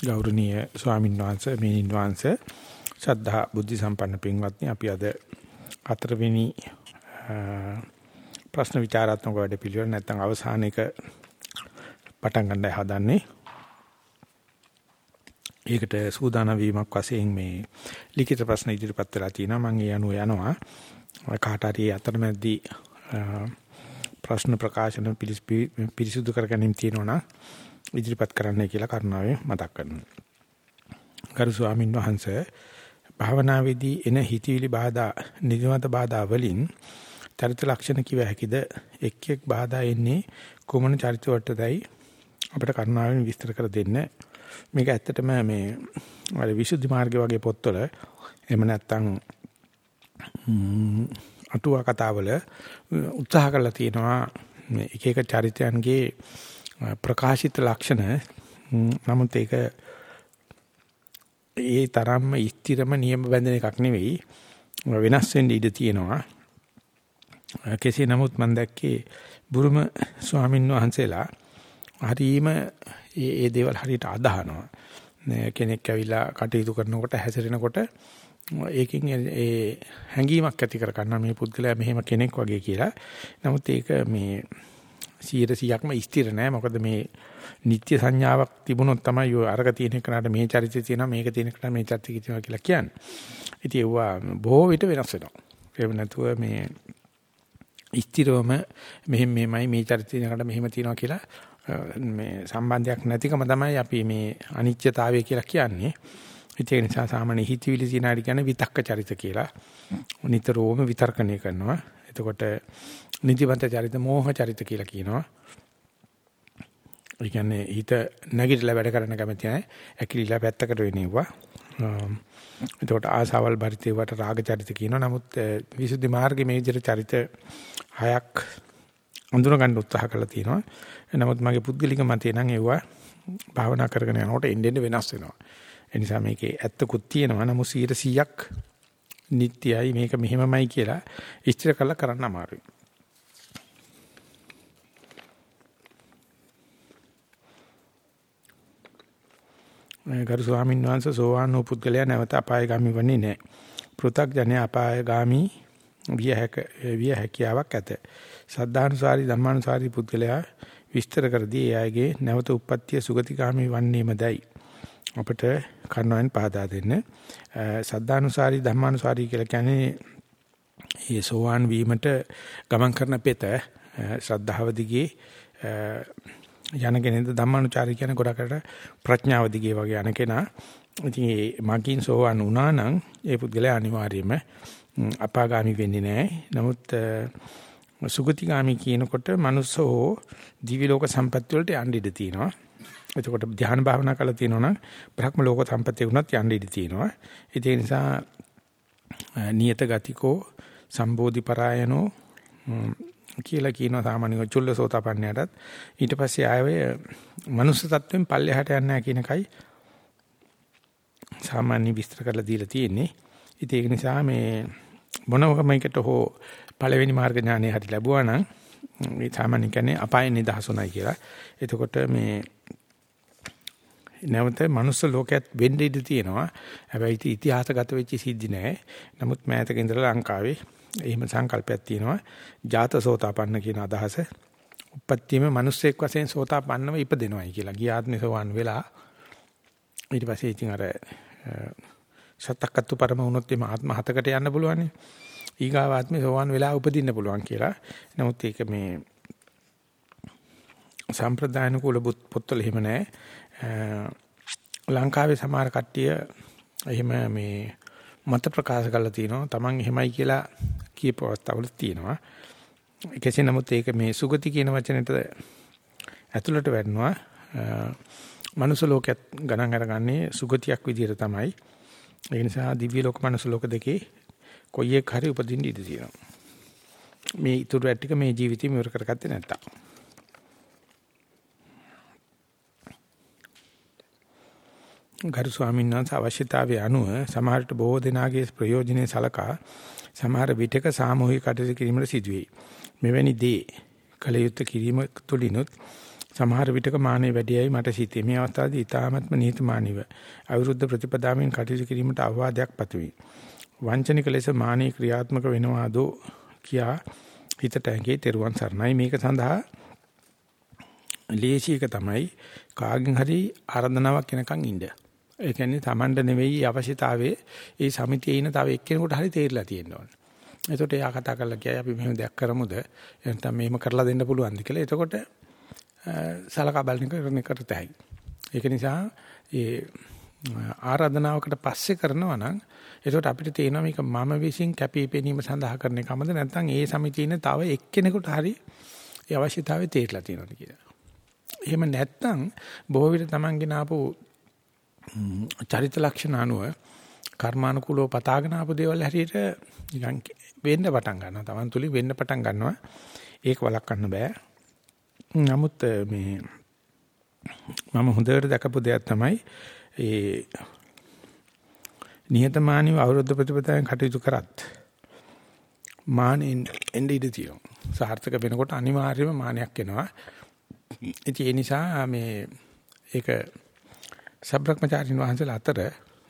ගෞරවනීය ස්වාමීන් වහන්සේ මේනින් වහන්සේ ශ්‍රද්ධා බුද්ධ සම්පන්න පින්වත්නි අපි අද හතරවෙනි ප්‍රශ්න විචාරාත්මක වැඩ පිළිවෙල නැත්නම් අවසානයේක පටන් ගන්නයි හදන්නේ. ඒකට සූදානම් වීමක් වශයෙන් මේ ලිඛිත ප්‍රශ්න ඉදිරිපත් වෙලා තිනවා මම ඒ අනුව යනවා. කාට හරි අතරමැදි ප්‍රශ්න ප්‍රකාශන පිරිසුදු කර ගැනීම තියෙනවා ඉදිරිපත් කරන්නයි කියලා කරුණාවෙන් මතක් කරනවා. ගරු ස්වාමින් වහන්සේ භාවනාවේදී එන හිතවිලි බාධා නිදිමත බාධා වලින් චරිත ලක්ෂණ කිව හැකිද එක් එක් බාධා එන්නේ කුමන චරිත වලටදයි අපිට කරුණාවෙන් විස්තර කර දෙන්න. මේක ඇත්තටම මේ අර විසුද්ධි මාර්ගය වගේ පොත්වල එහෙම නැත්නම් අටුවා කතාවල උත්සාහ කරලා තියෙනවා එක එක චරිතයන්ගේ ප්‍රකාශිත ලක්ෂණ. නමුත් ඒක ඒ තරම්ම ස්ථිරම නියම බැඳෙන එකක් නෙවෙයි. වෙනස් වෙන්න ඉඩ තියෙනවා. කෙසේ නමුත් මම දැක්කේ බුරුම ස්වාමින් වහන්සේලා හරීම ඒ ඒ දේවල් හරියට අදහනවා. කෙනෙක් ඇවිල්ලා කටයුතු කරනකොට හැසිරෙනකොට ඒකෙන් ඒ හැඟීමක් ඇති කර ගන්න මේ පුද්ගලයා මෙහෙම කෙනෙක් වගේ කියලා. නමුත් ඒක මේ 100%ක්ම ස්ථිර නෑ. මොකද මේ නිත්‍ය සංඥාවක් තිබුණොත් තමයි ඔය අරක තියෙන කෙනාට මේ චරිතය තියෙනවා මේක තියෙන කෙනාට මේ චරිතය තියෙනවා කියලා කියන්නේ. ඉතින් ඒවා බොහෝ විට වෙනස් වෙනවා. ඒක නැතුව මේ ස්ථිරවම මෙහෙම මෙහෙමයි මේ චරිතය තියෙනකට මෙහෙම තියෙනවා කියලා මේ සම්බන්ධයක් නැතිකම තමයි අපි මේ අනිත්‍යතාවය කියලා කියන්නේ. ඒ නිසා සාමාන්‍ය හිතවිලි තියනාරි කියන්නේ විතක්ක චරිත කියලා. නිතරම විතර්කණය කරනවා. එතකොට නිදිමත චරිත මෝහ චරිත කියලා කියනවා. ඒ කියන්නේ හිත නැගිටලා වැඩ කරන්න කැමති නැහැ. ඇකිලිලා පැත්තකට වෙනෙවුවා. එතකොට ආසාවල් පරිතේවට රාග චරිත කියනවා. නමුත් විසුද්ධි මාර්ගයේ මේ විදිහට චරිත හයක් අඳුන ගන්න උත්සාහ කරලා තියෙනවා. නමුත් මගේ පුද්ගලික මතය නම් ඒවා භාවනා කරගෙන යනකොට එන්න වෙනස් වෙනවා. ඒ නිසා මේකේ ඇත්තකුත් තියෙනවා. නමුත් 100ක් නිට්ටයයි මේක මෙහෙමමයි කියලා ඉස්තර කරලා කරන්න අමාරුයි. ගරු ස්වාමීන් වහන්සේ සෝවාන් වූ පුද්ගලයා නැවත අපායগামী වෙන්නේ නැහැ. පෘථග්ජන අපායগামী විය හැක විය හැකියාවක් ඇත. සද්ධානුසාරි ධම්මානුසාරි පුද්ගලයා විස්තර කරදී එයාගේ නැවත උප්පත්තිය සුගතිගාමී වන්නේමදයි. අපිට කර්ණයෙන් පහදා දෙන්න. සද්ධානුසාරී ධම්මානුසාරී කියලා කියන්නේ මේ සෝවාන් වීමට ගමන් කරන පෙත ශ්‍රද්ධාව දිගේ යන කෙනෙක්ද ධම්මානුචාරී කියන ගොඩකට ප්‍රඥාව දිගේ වගේ යන කෙනා. ඉතින් මේ මගින් සෝවන් වුණා නම් ඒ පුද්ගලයා අනිවාර්යයෙන්ම අපාගාමි වෙන්නේ නැහැ. නමුත් සුගතිගාමි කියනකොට මනුස්සෝ දිවි ලෝක සම්පත්‍ය වලට යන්න ඉඩ තියෙනවා. එතකොට ධ්‍යාන භාවනා කරලා තියෙනවා නම් බ්‍රහ්ම ලෝක සම්පත්‍ය වුණත් යන්න ඉඩ තියෙනවා. ඒ නිසා නියත ගතිකෝ සම්බෝධි පරායනෝ කියලා කියනවා සාමාන්‍යව චුල්ලසෝතපන්නයටත් ඊට පස්සේ ආයේ මනුස්ස තත්වෙන් පල්ලෙහාට යන්නේ නැහැ කියන එකයි සාමාන්‍ය විස්තර කරලා දීලා තියෙන්නේ. ඉතින් ඒක නිසා මේ මොනවකමයකට හෝ පළවෙනි මාර්ග ඥානය හරි ලැබුවා නම් මේ සාමාන්‍ය කියන්නේ අපායන් නිදහසුණයි කියලා. එතකොට මේ නැවත මනුස්ස ලෝකයක් වෙන්න ඉඩ තියෙනවා. හැබැයි ඉතිහාසගත වෙච්ච සිද්ධි නෑ. නමුත් මෑතක ඉඳලා ලංකාවේ එහෙම සංකල්පයක් තියෙනවා. ජාත සෝතාපන්න කියන අදහස. උපත්තියම මිනිස්සෙක් වශයෙන් සෝතාපන්නව ඉපදෙනවයි කියලා. ගියාත්මේ සෝවන් වෙලා ඊට පස්සේ ඉතින් අර සත්තක්කත්තු පරම වුණොත් එම ආත්ම හතකට යන්න පුළුවන්. ඊගාවාත්මේ සෝවන් වෙලා උපදින්න පුළුවන් කියලා. නමුත් ඒක මේ සම්ප්‍රදායන කුල පොත්වල එහෙම නැහැ. ලංකාවේ සමහර කට්ටිය එහෙම මේ මත ප්‍රකාශ කරලා තිනවා. Taman එහෙමයි කියලා කියපු අවස්ථාවල තියෙනවා. කෙසේ නමුත් ඒක මේ සුගති කියන වචනෙට ඇතුළට වැටෙනවා. මනුස්ස ලෝකයක් ගණන් අරගන්නේ සුගතියක් විදිහට තමයි. ඒ නිසා දිව්‍ය ලෝක මනුස්ස ලෝක දෙකේ කොයි එක හරි උපදින්න ඉඩ තියෙනවා. මේ ඊටු ටික මේ ජීවිතේ මෙවර කරගත්තේ නැත්තම්. ගරු ස්වාමීන් වහන්සේ අවශ්‍යතාවය අනුව සමහරට බොහෝ දෙනාගේ ප්‍රයෝජනෙයි සලකා සමහර විටක සාමූහික කටයුතු කිරීමට සිදුවේ. මෙවැනි දේ කලයුත්ත කිරීම තුළිනුත් සමහර විටක මානෙ වැඩියයි මට සිතේ. මේ අවස්ථාවේදී ඊ타ත්ම නිහතමානීව අවිරුද්ධ ප්‍රතිපදාවෙන් කටයුතු කිරීමට අවවාදයක් පතුවි. වංචනික ලෙස මානෙ ක්‍රියාත්මක වෙනවාදෝ කියා හිතට ඇඟේ තෙරුවන් සරණයි මේක සඳහා ලේසි එක තමයි කාගෙන් හරි ආරාධනාවක් එනකන් ඉන්න. ඒ කියන්නේ Tamanda නෙවෙයි අවශ්‍යතාවයේ ඒ සමිතියේ ඉන්න තව එක්කෙනෙකුට හරි තේරිලා තියෙන්න ඕනේ. එතකොට එයා කතා කරලා කියයි අපි මෙහෙම දෙයක් කරමුද? එහෙනම් මෙහෙම කරලා දෙන්න පුළුවන්ද කියලා. එතකොට සලකා බලන කරන කරත හැකියි. ඒක නිසා ඒ ආරාධනාවකට පස්සේ කරනවා නම් එතකොට අපිට තේරෙනවා මේක මම විසින් කැපිපෙනීම සඳහා කරන එකමද නැත්නම් ඒ සමිතියේ තව එක්කෙනෙකුට හරි ඒ අවශ්‍යතාවය තේරිලා තියෙනවද කියලා. එහෙම නැත්නම් බොහෝ විට Taman ආපු චරිත ලක්ෂණ අනුව කර්මානුකූලව පතාගෙන ආපු දේවල් හැටියට නිකන් වෙන්න පටන් ගන්නවා. Taman තුලින් වෙන්න පටන් ගන්නවා. ඒක වළක්වන්න බෑ. නමුත් මේ මම හොඳට දැකපු දෙයක් තමයි ඒ නිහතමානීව අවුරුද්ද ප්‍රතිපදාවෙන් කටයුතු කරත් මානෙන් එන්නේ ඉඳී තියෙනවා. සාර්ථක වෙනකොට අනිවාර්යයෙන්ම මානයක් එනවා. ඉතින් ඒ නිසා මේ ඒක සබ්‍රක්‍මචාරින් වහන්සේලා අතර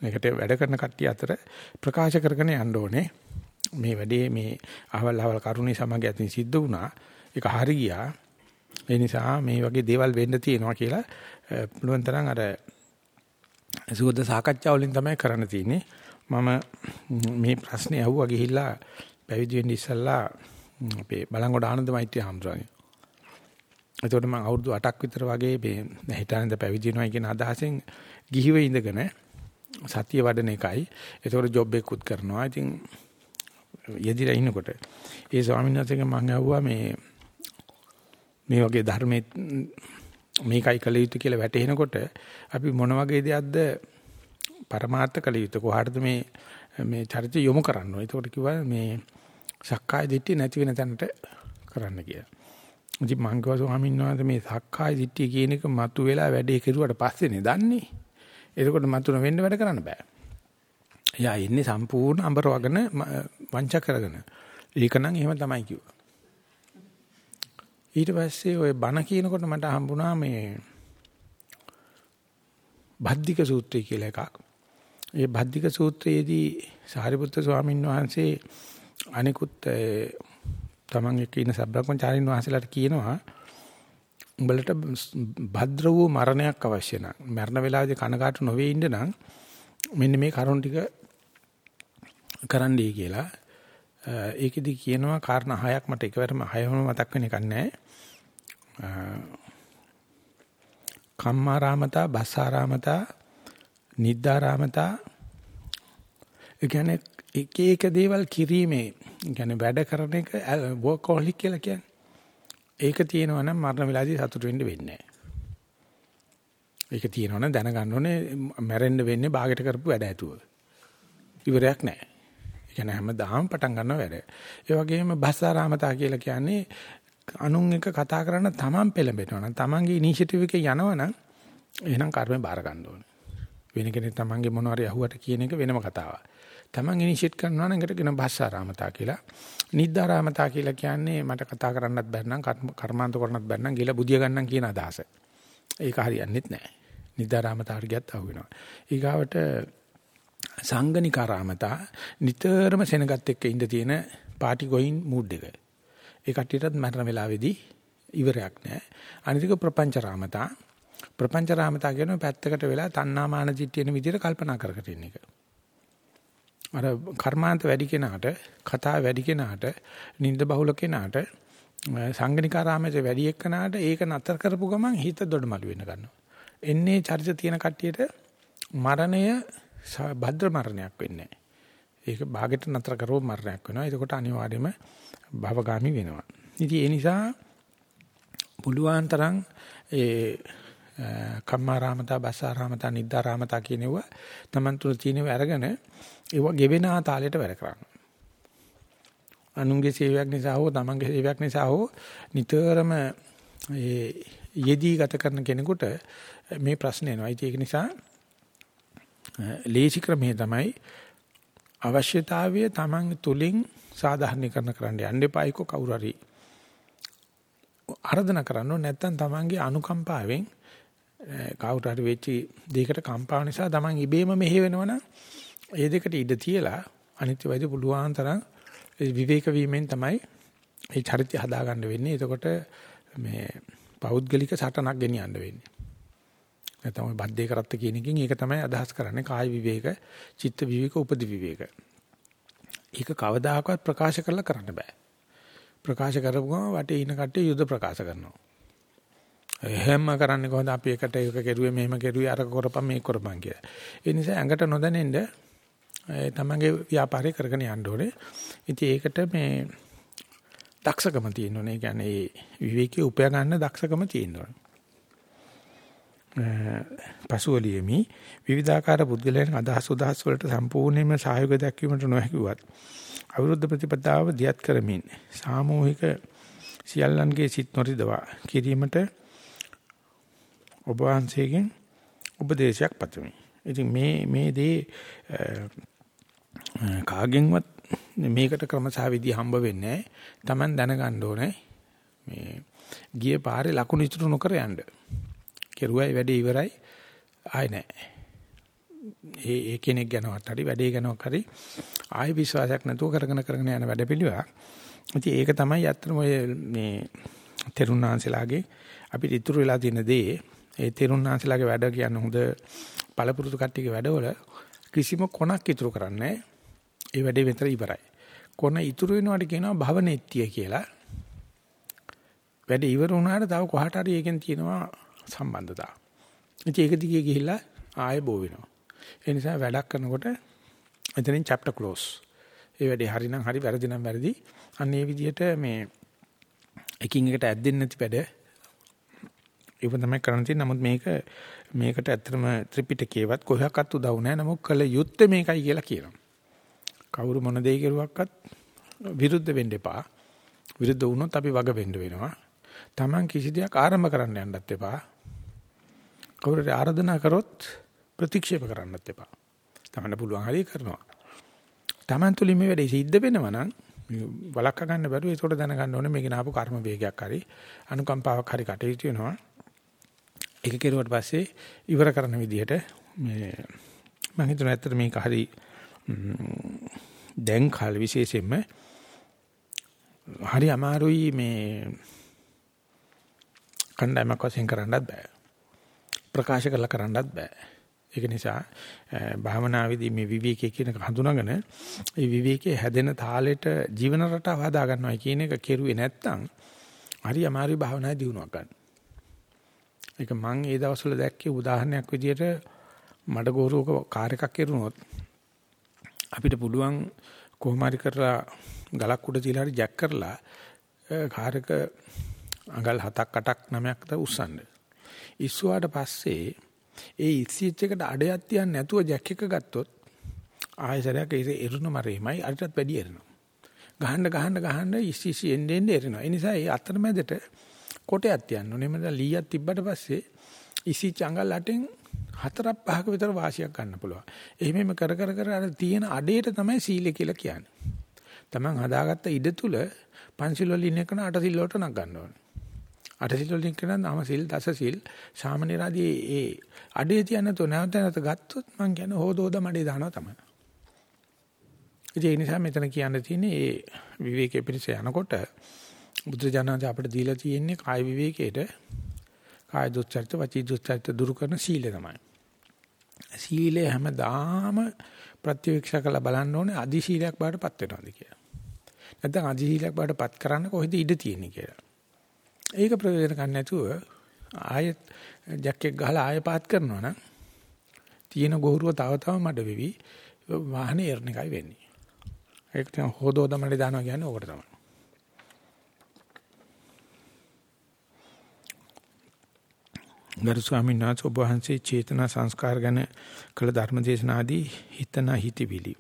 මේකට වැඩ කරන කට්ටිය අතර ප්‍රකාශ කරගෙන යන්න ඕනේ. මේ වැඩේ මේ අහවල් අහවල් කරුණේ සමග ඇතින් සිද්ධ වුණා. ඒක හරි ගියා. ඒ නිසා මේ වගේ දේවල් වෙන්න තියෙනවා කියලා පුළුවන් තරම් අර සුවද සාකච්ඡා වලින් තමයි කරන්න තියෙන්නේ. මම මේ ප්‍රශ්නේ අහුවා ගිහිල්ලා පැවිදි වෙන්න ඉස්සෙල්ලා අපේ බලංගොඩ ආනන්ද මෛත්‍රී හම්දුරගේ. එතකොට මම අවුරුදු 8ක් විතර වගේ මේ හිතානද පැවිදි වෙනවා කියන අදහසෙන් ගිහිව ඉඳගෙන සතිය වඩන එකයි. එතකොට ජොබ් එකකුත් කරනවා. ඉතින් යෙදිලා ඉන්නකොට ඒ ස්වාමීන් වහන්සේගෙන් මම අහුවා මේ මේ වගේ ධර්මයේ මේකයි කළ යුතු කියලා වැටහෙනකොට අපි මොන වගේ දෙයක්ද પરමාර්ථ කළ යුතු කොහටද මේ මේ චරිත යොමු කරන්න ඕනේ. ඒකට කිව්වා මේ සක්කාය දිට්ඨිය නැති වෙන තැනට කරන්න කියලා. ඉතින් මං කිව්වා ස්වාමීන් වහන්සේ මේ සක්කාය දිට්ඨිය කියන එක මතු වෙලා වැඩේ කෙරුවට පස්සේනේ දන්නේ. එතකොට මතුන වෙන්න වැඩ කරන්න බෑ. එයා ඉන්නේ සම්පූර්ණ අඹර වගන වංච කරගෙන. ඒක නම් එහෙම තමයි කිව්වා. ඊට පස්සේ ওই බණ කියනකොට මට හම්බුණා මේ භද්දික සූත්‍රය කියලා එකක්. ඒ භද්දික සූත්‍රයේදී සාරිපුත්‍ර ස්වාමීන් වහන්සේ අනිකුත් තමන් එක්ක ඉන්න සබ්‍රක්‍මචාරින් වහන්සේලාට කියනවා උඹලට භද්‍ර වූ මරණයක් අවශ්‍ය නම් මරණ වේලාවේදී කනකාට නොවේ ඉන්න නම් මෙන්න මේ කරුණ ටික කරන්නයි කියලා ඒකෙදි කියනවා කාරණා හයක් මට එකවරම හයම මතක් වෙන එකක් නැහැ. කම්මාරාමතා, බස්සාරාමතා, නිද්දාරාමතා ඒ කියන්නේ එක එක දේවල් කිරීමේ කියන්නේ වැඩ කරන එක වර්කෝහොලික් කියලා කියන්නේ. ඒක තියෙනවා නම් මරණ වෙලාවේදී සතුට වෙන්න වෙන්නේ නැහැ. ඒක තියෙනවා නම් දැනගන්න ඕනේ මැරෙන්න වෙන්නේ බාගෙට කරපු වැඩ ඇතුව. ඉවරයක් නැහැ. ඒ කියන්නේ හැමදාම පටන් ගන්නව වැඩ. ඒ වගේම භස්සාරාමතා කියලා කියන්නේ අනුන් එක කතා කරන්න තමන් පෙළඹෙනවා නම් තමන්ගේ ඉනිෂියටිව් එකේ යනවා නම් එහෙනම් කර්මය බාර ගන්න ඕනේ. වෙන කෙනෙක් තමන්ගේ මොනවාරි අහුවට කියන එක වෙනම කතාවක්. තමන් ඉනිෂියේට් කරනවා නම් ඒකට කියන භස්සාරාමතා කියලා. නිද්දාරාමතා කියලා කියන්නේ මට කතා කරන්නත් බැන්නම් කර්මාන්ත කරන්නත් බැන්නම් ගිල බුදිය ගන්නම් කියන අදහස. ඒක හරියන්නේත් නැහැ. නිද්දාරාමතාට ගියත් අහු වෙනවා. ඊගාවට සංගනිකාරාමතා නිතරම සෙනගත් එක්ක ඉඳ තියෙන පාටි ගෝයින් මූඩ් එක. ඒ කට්ටියටත් මරණ වෙලාවේදී ඉවරයක් නැහැ. අනිතික ප්‍රපංචරාමතා ප්‍රපංචරාමතා කියන පැත්තකට වෙලා තණ්හාමාන දිට්ඨියන විදිහට කල්පනා කර කර ඉන්න එක. අර කර්මාන්ත වැඩි කෙනාට කතා වැඩි කෙනාට නිନ୍ଦ බහුල කෙනාට සංගනිකාරාමයේ වැඩි එක්කනාට ඒක නතර කරපු ගමන් හිත දොඩමළු වෙන්න ගන්නවා. එන්නේ චරිත තියෙන කට්ටියට මරණය භද්‍ර මරණයක් වෙන්නේ ඒක භාගයට නතර කරව මරණයක් වෙනවා. එතකොට අනිවාර්යයෙන්ම භවගාමි වෙනවා. ඉතින් ඒ නිසා පුළුවන් තරම් ඒ කම්මාරාමතා බස්සාරාමතා නිද්දාරාමතා කියනවා තමන් තුන තියෙනව අරගෙන ඒව ගෙවෙන තාලයට වැඩ කරන්න. අනුන්ගේ සේවයක් නිසා හෝ තමන්ගේ සේවයක් නිසා හෝ නිතරම ඒ යෙදී ගත කරන කෙනෙකුට මේ ප්‍රශ්නේ එනවා. ඒක නිසා ලේසි ක්‍රමේ තමයි අවශ්‍යතාවය තමන් තුලින් සාධාරණීකරණ කරන්න යන්න එපා. ඒක කවුරු හරි ආර්දනා කරන්න ඕනේ නැත්නම් තමන්ගේ අනුකම්පාවෙන් කවුරු හරි වෙච්ච දෙයකට කම්පාව නිසා තමන් ඉබේම මෙහෙ වෙනවනම් ඒ දෙකට ඉඩ තියලා අනිත්‍ය වෛද්‍ය පුළුවන් තරම් විවේක වීමෙන් තමයි ඒ චරිතය හදාගන්න වෙන්නේ. එතකොට මේ පෞද්ගලික සටනක් ගෙනියන්න වෙන්නේ. නැත්නම් ඔය බද්දේ කරත්ත කියන එකකින් ඒක තමයි අදහස් කරන්නේ කාය විවේක, චිත්ත විවේක, උපදි විවේක. ඒක කවදාකවත් ප්‍රකාශ කරලා කරන්න බෑ. ප්‍රකාශ කරපුවම වටේ ඉන කට්ටිය යුද ප්‍රකාශ කරනවා. එහෙම කරන්නේ කොහොමද අපි එකට එක කෙරුවේ මෙහෙම කෙරුවේ අර කරපම් මේක කරපම් කියලා. ඒ නිසා ඇඟට නොදැනෙන්න තමන්ගේ ව්‍යාපාරය කරගෙන යන්න ඕනේ. ඉතින් ඒකට මේ දක්ෂකම තියෙන්න ඕනේ. ඒ කියන්නේ විවේකී උපය ගන්න දක්ෂකම තියෙන්න ඕනේ. පසුවලියෙමි විවිධාකාර පුද්ගලයන් අදහස් උදහස් වලට සම්පූර්ණයෙන්ම සහයෝග දක්වීමට නොහැකිවත් අවිරුද්ධ ප්‍රතිපදාව දියත් කරමින් සාමූහික සියල්ලන්ගේ සිත් නොරිදවා කිරීමට ඔබ වහන්සේගෙන් උපදේශයක් පතමි. ඉතින් මේ මේ දේ කාගෙන්වත් මේකට ක්‍රමසහවිදි හම්බ වෙන්නේ නැහැ. Taman දැනගන්න ඕනේ. මේ ගිය පාරේ ලකුණු ඉතුරු නොකර යන්න. කෙරුවයි වැඩේ ඉවරයි. ආයි නැහැ. ඒ ඒ කෙනෙක් ගැනවත් හරි වැඩේ ගැනවත් හරි ආයි විශ්වාසයක් නැතුව කරගෙන කරගෙන යන වැඩපිළිවෙලක්. ඉතින් ඒක තමයි අත්‍තරම ඔය මේ තෙරුණාංශලාගේ අපිට ඉතුරු වෙලා තියෙන දේ ඒ තෙරුණාංශලාගේ වැඩ කියන්නේ හොඳ පළපුරුදු කට්ටියගේ වැඩවල කිසිම කොනක් ඉතුරු කරන්නේ ඒ වැඩේ විතර ඉවරයි. කොන ඉතුරු වෙනවට කියනවා භවනෙත්‍ය කියලා. වැඩ ඉවර වුණාට තව කොහට හරි එකෙන් තියෙනවා සම්බන්ධතාව. ඉතින් ඒක දිගේ ගිහිල්ලා ආයෙ බෝ වෙනවා. ඒ නිසා වැඩක් කරනකොට එතනින් chapter close. ඒ වැඩේ හරිනම් හරි වැරදි නම් වැරදි. අන්න ඒ විදිහට මේ එකින් එකට ඇද්දෙන්නේ නැති වැඩ ඒක තමයි කරන්න තියෙන්නේ. නමුත් මේක මේකට ඇත්තටම ත්‍රිපිටකයේවත් කොහොක්වත් උදව් නැහැ. නමුත් කළ යුත්තේ මේකයි කියලා කියනවා. කවුරු මොන දෙයක් කරුවක්වත් විරුද්ධ වෙන්න එපා. විරුද්ධ වුණොත් අපි වග වෙන්න වෙනවා. Taman කිසි දෙයක් ආරම්භ කරන්න යන්නත් එපා. කවුරුට ආරාධනා කරොත් ප්‍රතික්ෂේප කරන්නත් එපා. Taman පුළුවන් හරිය කරනවා. Taman තුලින් මේ වැඩේ සිද්ධ වෙනවා නම් වලක්ක ගන්න බැරුව ඒකට දැනගන්න ඕනේ මේක නාපු කර්ම වේගයක් හරි අනුකම්පාවක් හරි කටයුතු වෙනවා. ඒක කෙරුවට පස්සේ ඉවර කරන විදිහට මේ මම හිතනවා ඇත්තට මේක හරි දැන් කාල විශේෂයෙන්ම හරි අමාරුයි මේ කණ්ඩායමක් වශයෙන් කරන්නත් බෑ. ප්‍රකාශ කරලා කරන්නත් බෑ. ඒක නිසා භාවනාවේදී මේ විවේකයේ කියන එක හඳුනාගෙන ඒ විවේකයේ හැදෙන තාලෙට ජීවන රටාව හදා ගන්නවා කියන එක කෙරුවේ නැත්තම් හරි අමාරුයි භාවනාවේ දියුණුවක් ගන්න. ඒක මම ඒ දවස්වල දැක්කේ උදාහරණයක් විදියට මඩ ගෝරුවක කාර් එකක් කෙරුණොත් අපිට පුළුවන් කොහොම හරි කරලා ගලක් උඩ තියලා හරි ජැක් කරලා කාර් එක අඟල් 7ක් 8ක් 9ක් ද උස්සන්න. ඉස්සුවාට පස්සේ ඒ ඉස්සිච් එකට අඩයක් තියන්නේ නැතුව ජැක් එක ගත්තොත් ආයසරයක් ඒ එරුණ මරේමයි අරටත් වැඩි එරනවා. ගහන්න ගහන්න ගහන්න ඉස්සිසි එන්නේ එන්නේ එරනවා. ඒ නිසා ඒ අතරමැදට කොටයක් තියන්න ඕනේ. මම ලීයක් තිබ්බට පස්සේ ඉස්සිච් අඟල් 8න් හතරක් පහක විතර වාසියක් ගන්න පුළුවන්. එහෙමම කර කර කර අර තියෙන අඩේට තමයි සීලය කියලා කියන්නේ. Taman හදාගත්ත ඉඩ තුල පන්සිල් වලින් එකන අට සිල් වලට නක් ගන්න ඕනේ. අට සිල් වලින් කරන නම සිල් දස සිල් සාමාන්‍යරාදී ඒ අඩේ තියන්න තෝ නැවත නැවත ගත්තොත් මං කියන්නේ හොදෝද මඩේ දානවා තමයි. ඒ නිසා මෙතන කියන්න තියෙන්නේ ඒ විවේකයේ පිරිස යනකොට බුදුජානක අපිට දීලා තියෙන්නේ කාය විවේකයේට කාය දුස්චරිත වචී දුස්චරිත දුරු කරන සීලය තමයි. සීලය හැමදාම ප්‍රතිවික්ෂා කරලා බලන්න ඕනේ අදි සීලයක් බාටපත් වෙනවද කියලා. නැත්නම් අදි සීලයක් බාටපත් කරන්න කොහෙද ඉඩ තියෙන්නේ කියලා. ඒක ප්‍රයෝජන ගන්න නැතුව ආයෙත් ජැක් එක ගහලා ආයෙ පාත් කරනවා නම් තියෙන ගොහරුව තව තව මඩ වෙවි වාහනේ එරණ එකයි වෙන්නේ. ඒක තමයි හොදෝද මඩේ දානවා කියන්නේ ඕකට තමයි. ගරු ස්වාමීන් වහන්සේ ඔබ වහන්සේ චේතනා සංස්කාර ගැන කළ ධර්මදේශනාදී හිතන හිතවිලි.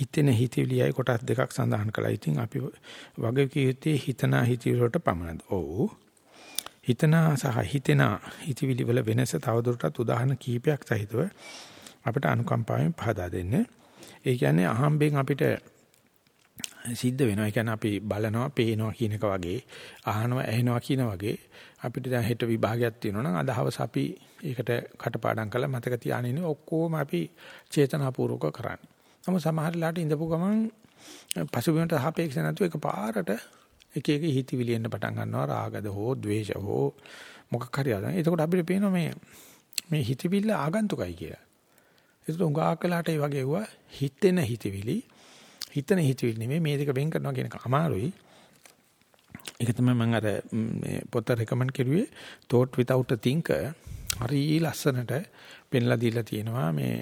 හිතෙන හිතවිලියයි කොටස් දෙකක් සඳහන් කළා. ඉතින් අපි වගේ කියෙත්තේ හිතන හිතවිලි වලට පමණද? ඔව්. හිතනා සහ හිතෙනා හිතවිලි වල වෙනස තවදුරටත් උදාහරණ කීපයක් සහිතව අපිට අනුකම්පාවෙන් පහදා දෙන්න. ඒ කියන්නේ අහම්බෙන් අපිට සිද්ධ වෙනවා. ඒ කියන්නේ අපි බලනවා, පේනවා කියන එක වගේ, අහනවා, ඇහෙනවා කියන වගේ අපිට දැන් හෙට විභාගයක් තියෙනවා නම් අදහවස අපි ඒකට කටපාඩම් කරලා මතක තියාගෙන ඉන්නේ ඔක්කොම අපි චේතනාපූර්වක කරන්නේ. නමුත් සමහර ලාට ඉඳපු ගමන් පසුබිමට සාපේක්ෂ නැතුව එකපාරට එක එක හිතවිලි එන්න පටන් ගන්නවා රාගද හෝ ద్వේෂ හෝ මොකක් හරි අදන්. එතකොට අපිට පේනවා මේ මේ හිතවිල්ල ආගන්තුකයි කියලා. ඒක උඟාක් වෙලාට ඒ වගේ වුණා හිතෙන හිතවිලි හිතන හිතවිලි නෙමෙයි මේ දෙක වෙන් කරනවා කියන එක අමාරුයි. ඒක තමයි මම අර මේ පොත රෙකමන්ඩ් කරුවේ thought without a thinker හරි ලස්සනට පෙන්ලා දීලා තියෙනවා මේ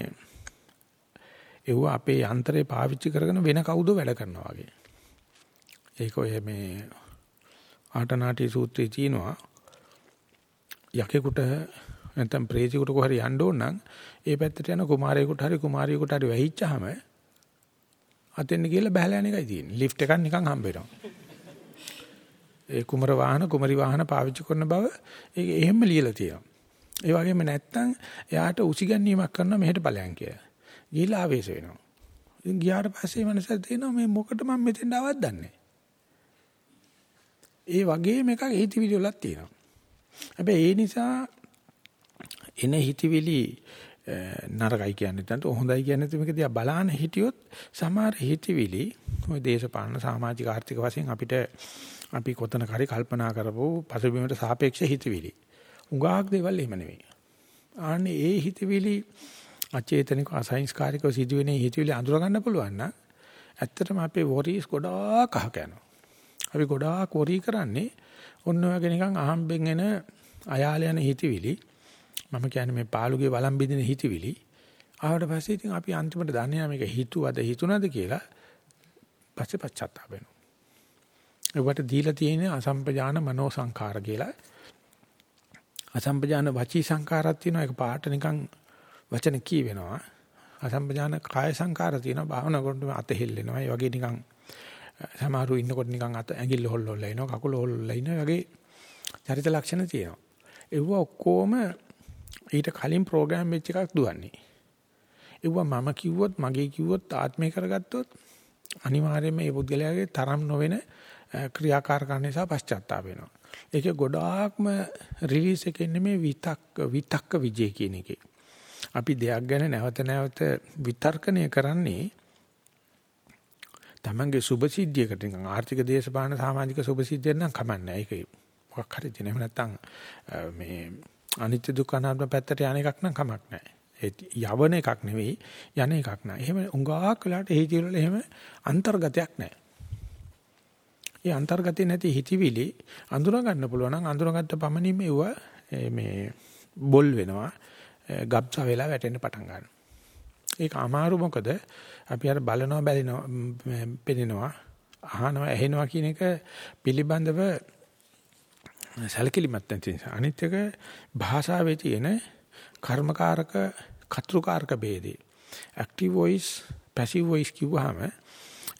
ඒව අපේ යන්ත්‍රේ පාවිච්චි කරගෙන වෙන කවුද වැඩ කරනවා වගේ. ඒක ඔය මේ ආටනාටි සූත්‍රයේ තියෙනවා යකෙකුට නැත්නම් ප්‍රේතෙකුට කොහරි යන්න ඕන නම් ඒ පැත්තට යන කුමාරයෙකුට හරි කුමාරියෙකුට හරි වැහිච්චාම අතෙන් ගිහලා බහලා යන එකයි තියෙන්නේ. ලිෆ්ට් එකක් නිකන් හම්බ වෙනවා. ඒ කුමර වාහන කුමරි වාහන පාවිච්චි කරන බව ඒක එහෙම ලියලා තියෙනවා. ඒ වගේම නැත්තම් එයාට උසිගැන්වීමක් කරනවා මෙහෙට ඵලයන් කියලා. ගිහිල්ලා ආවේශ වෙනවා. ඉතින් ගියාට පස්සේ මනසට තේනවා මේ මොකට මම මෙතෙන් ආවත් දන්නේ. ඒ වගේම එකක් හිතවිලි වලක් තියෙනවා. හැබැයි ඒ නිසා එන හිතවිලි නරකයි කියන්නේ නැත්නම් හොඳයි කියන්නේ නැත්නම් මේක දිහා බලාන හිටියොත් සමහර හිතවිලි ওই දේශපාලන සමාජික ආර්ථික වශයෙන් අපිට අපි කොතන කරි කල්පනා කරපො පසුබිමට සාපේක්ෂ හිතවිලි. උගාක් දේවල් එහෙම නෙවෙයි. ආන්නේ ඒ හිතවිලි අචේතනික අසංස්කාරිකව සිදුවෙන හිතවිලි අඳුර ගන්න පුළුවන් නම් ඇත්තටම අපේ වොරීස් ගොඩාක් අහක යනවා. අපි ගොඩාක් වොරී කරන්නේ ඔන්න ඔයගේ නිකන් අහම්බෙන් එන අයාල යන හිතවිලි. මම කියන්නේ මේ පාළුගේ වළම් බින්දින හිතවිලි. ආවට පස්සේ ඉතින් අපි අන්තිමට දන්නේ නැහැ මේක හිතුවද හිතුණද කියලා. පස්සේ පච්චත්තාප වෙනවා. ඒවට දීලා තියෙන අසම්පජාන මනෝ සංඛාර කියලා. අසම්පජාන වචී සංඛාරات තියෙනවා ඒක පාට නිකන් වචන කී වෙනවා. අසම්පජාන කාය සංඛාර තියෙනවා භාවනා කරනකොට අත හෙල්ලෙනවා. ඒ වගේ නිකන් සමහරු ඉන්නකොට නිකන් අත ඇඟිල්ල හොල් හොල්ලා ඉනවා කකුල හොල් හොල්ලා ඉනවා. වගේ චරිත ලක්ෂණ තියෙනවා. ඒව ඔක්කොම ඊට කලින් ප්‍රෝග්‍රෑම් වෙච්ච එකක් දුවන්නේ. ඒව මම කිව්වොත් මගේ කිව්වොත් ආත්මය කරගත්තොත් අනිවාර්යයෙන්ම මේ පුද්ගලයාගේ තරම් නොවන ක්‍රියාකාරකම් නිසා පශ්චාත්තාප වෙනවා. ඒකේ ගොඩාක්ම රිලීස් එකේ නෙමේ විතක්ක විතක්ක විජේ කියන එකේ. අපි දෙයක් ගැන නැවත නැවත විතර්කණය කරන්නේ තමන්ගේ සුභසිද්ධියකට නිකන් ආර්ථික දේශපාලන සමාජික සුභසිද්ධියක් නම් කමන්නේ. ඒක මොකක් හරි තියෙන. එහෙම නැත්නම් මේ අනිත්‍ය දුක්ඛ අනාත්ම පැත්තට යන එකක් නම් කමක් නැහැ. ඒ යවන එකක් නෙවෙයි යන එකක් නෑ. එහෙම උඟාක් වෙලාට ඒ ජීවල එහෙම අන්තර්ගතයක් නෑ. ඒ අන්තර්ගතේ නැති හිතවිලි අඳුර ගන්න පුළුවන් නම් අඳුරගත්ත පමණින් මේව මේ බොල් වෙනවා ගබ්සා වෙලා වැටෙන්න පටන් ගන්නවා. ඒක අමාරු මොකද? අපි අර බලනවා බැලිනවා පෙනෙනවා අහනවා ඇහෙනවා කියන එක පිළිබඳව සැලකිලිමත් නැති නිසා. අනිත් එක භාෂාවේ තියෙන කර්මකාරක කතෘකාරක ભેදේ. Active voice passive voice කිව්වහම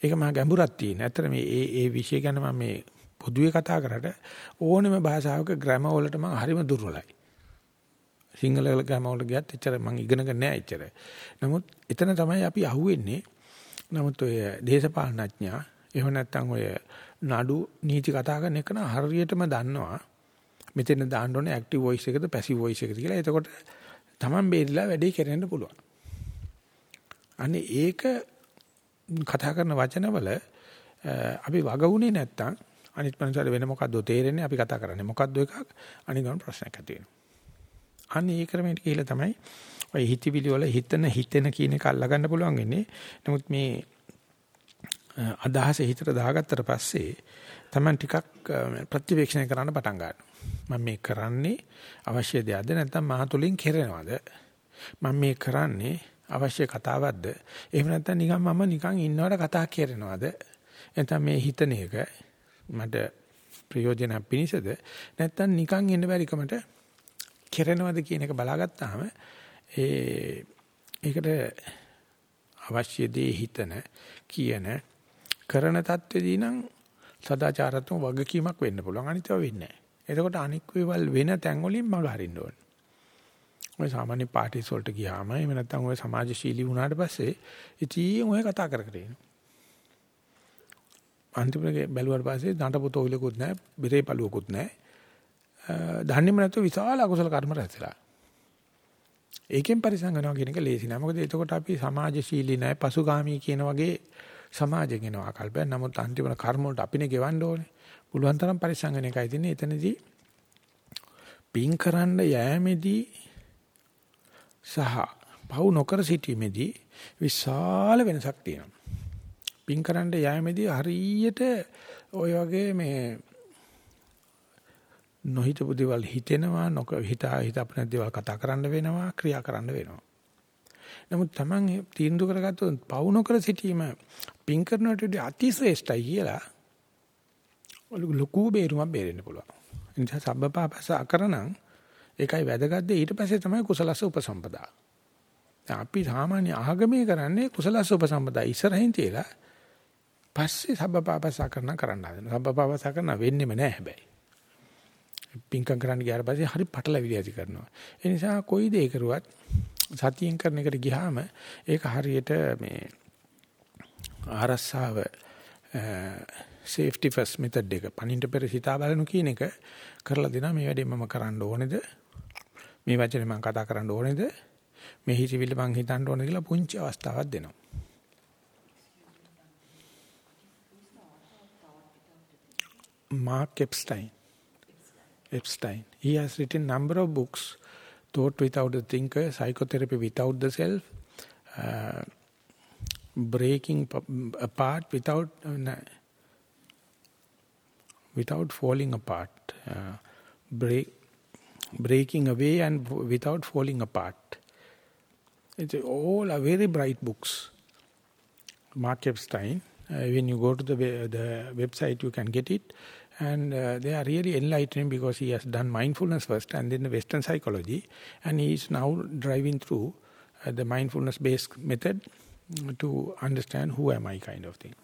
ඒක මහා ගැඹුරක් තියෙන. ඇත්තට මේ ඒ ඒ විෂය ගැන මම මේ පොදුවේ කතා කරාට ඕනෙම භාෂාවක ග්‍රැමර් වලට මම හරිම දුර්වලයි. සිංහල ග්‍රැමර් වල ගියත් එච්චර මම ඉගෙනගෙන නැහැ එච්චර. නමුත් එතන තමයි අපි අහුවෙන්නේ. නමුත් ඔය දේශපාලනඥයා එහෙම නැත්නම් ඔය නඩු නීති කතා කරන එක හරියටම දන්නවා. මෙතන දාන්න ඕනේ ඇක්ටිව් වොයිස් එකද පැසිව් වොයිස් එකද කියලා. එතකොට Taman බේරිලා වැඩේ කරන්න පුළුවන්. අනේ ඒක කතා කරන වචනවල අපි වගුනේ නැත්තම් අනිත් මනුස්සයල වෙන මොකද්ද තේරෙන්නේ අපි කතා කරන්නේ මොකද්ද එකක් අනිගම ප්‍රශ්නයක් ඇති වෙනවා. අනේ ඒ ක්‍රමයට කියලා තමයි ඔය හිතවිලි වල හිතන හිතෙන කියන එක අල්ලගන්න පුළුවන් වෙන්නේ. නමුත් මේ අදහස හිතට දාගත්තට පස්සේ Taman ටිකක් ප්‍රතිවේක්ෂණය කරන්න පටන් ගන්නවා. මම මේ කරන්නේ අවශ්‍ය දෙයක්ද නැත්නම් මා තුලින් කෙරෙනවද? මම මේ කරන්නේ අවශ්‍ය කතාවක්ද? එහෙම නැත්නම් නිකන් මම නිකන් ඉන්නවට කතා කරනවද? නැත්නම් මේ හිතන එක මට ප්‍රයෝජන පිණිසද? නැත්නම් නිකන් ඉන්න බැරිකමට කරනවද කියන එක බලාගත්තාම ඒ ඒකට අවශ්‍ය දේ හිතන කියන කරන தත්ත්වෙදී නම් සදාචාරාත්මක වගකීමක් වෙන්න පුළුවන් අනිතව වෙන්නේ නැහැ. එතකොට අනික් වේවල් වෙන තැන් වලින් මග හරින්න ඕනේ. ඔය සාමාන්‍ය පාටිස් වලට ගියාම එහෙම නැත්නම් ඔය සමාජශීලී වුණාට පස්සේ ඉතින් ඔය කතා කර කර ඉන්නවා. අන්තිමට බැලුවාට පස්සේ දඬ පොතෝවිලකුත් නැහැ, බෙරේ පළුවකුත් නැහැ. දන්නේම නැතුව විශාල අකුසල කර්ම රැස්ලා. ඒකෙන් පරිසං කරනවා කියන එක ලේසි නෑ. මොකද එතකොට අපි සමාජශීලී නෑ, පසුගාමී කියන වගේ සමාජයෙන් එන ආකල්පයක්. නමුත් අන්තිමට කර්ම වලට අපිනේ ගෙවන්න ඕනේ. පුළුවන් තරම් පරිසං වෙන එකයි තියෙන්නේ. එතනදී පින් කරන්න යෑමේදී සහ පව් නොකර සිටීමේදී විශාල වෙනසක් තියෙනවා. පින් කරන්න යෑමේදී හරියට ওই වගේ මේ නොහිතපු දේවල් හිතෙනවා නොක හිතා හිතපු දේවල් කතා කරන්න වෙනවා ක්‍රියා කරන්න වෙනවා. නමුත් Taman තීන්දුව කරගත්තොත් පවු නොකර සිටීම පින් කරනට වඩා අතිශ්‍රේෂ්ඨයි කියලා ලොකු බේරුමක් බේරෙන්න පුළුවන්. ඒ නිසා සබ්බපාපස අකරණං ඒකයි වැදගත් දේ ඊට පස්සේ තමයි කුසලස උපසම්පදා. අපි සාමාන්‍ය ආගමේ කරන්නේ කුසලස උපසම්පදා ඉස්සරහින් තියලා පස්සේ සබ්බපාපස අකරණ කරන්න හදනවා. සබ්බපාපස අකරණ වෙන්නේම නැහැ හැබැයි. පින්කම් කරන්න ගියාට පස්සේ හරි පටලවිලි ඇති කරනවා. ඒ නිසා කොයි දේ කරුවත් සතියෙන් කරන එකට ගියාම ඒක හරියට මේ ආරස්සාව safety first method එක පණින්න පෙර හිතා බලනු කියන එක කරලා දෙනවා මේ වැඩේ මම කරන්න ඕනේද මේ වචනේ මම කතා කරන්න ඕනේද මේ හිතවිල්ල මං හිතන්න ඕනද කියලා පුංචි අවස්ථාවක් දෙනවා Mark Epstein Epstein. He has written number of books, Thought Without a Thinker, Psychotherapy Without the Self, uh, Breaking Apart Without uh, without falling apart, uh, break, Breaking Away and Without Falling Apart. It's all are very bright books. Mark Epstein. Uh, when you go to the, the website, you can get it and uh, they are really enlightening because he has done mindfulness first and then the Western psychology, and he is now driving through uh, the mindfulness-based method to understand who am I kind of thing.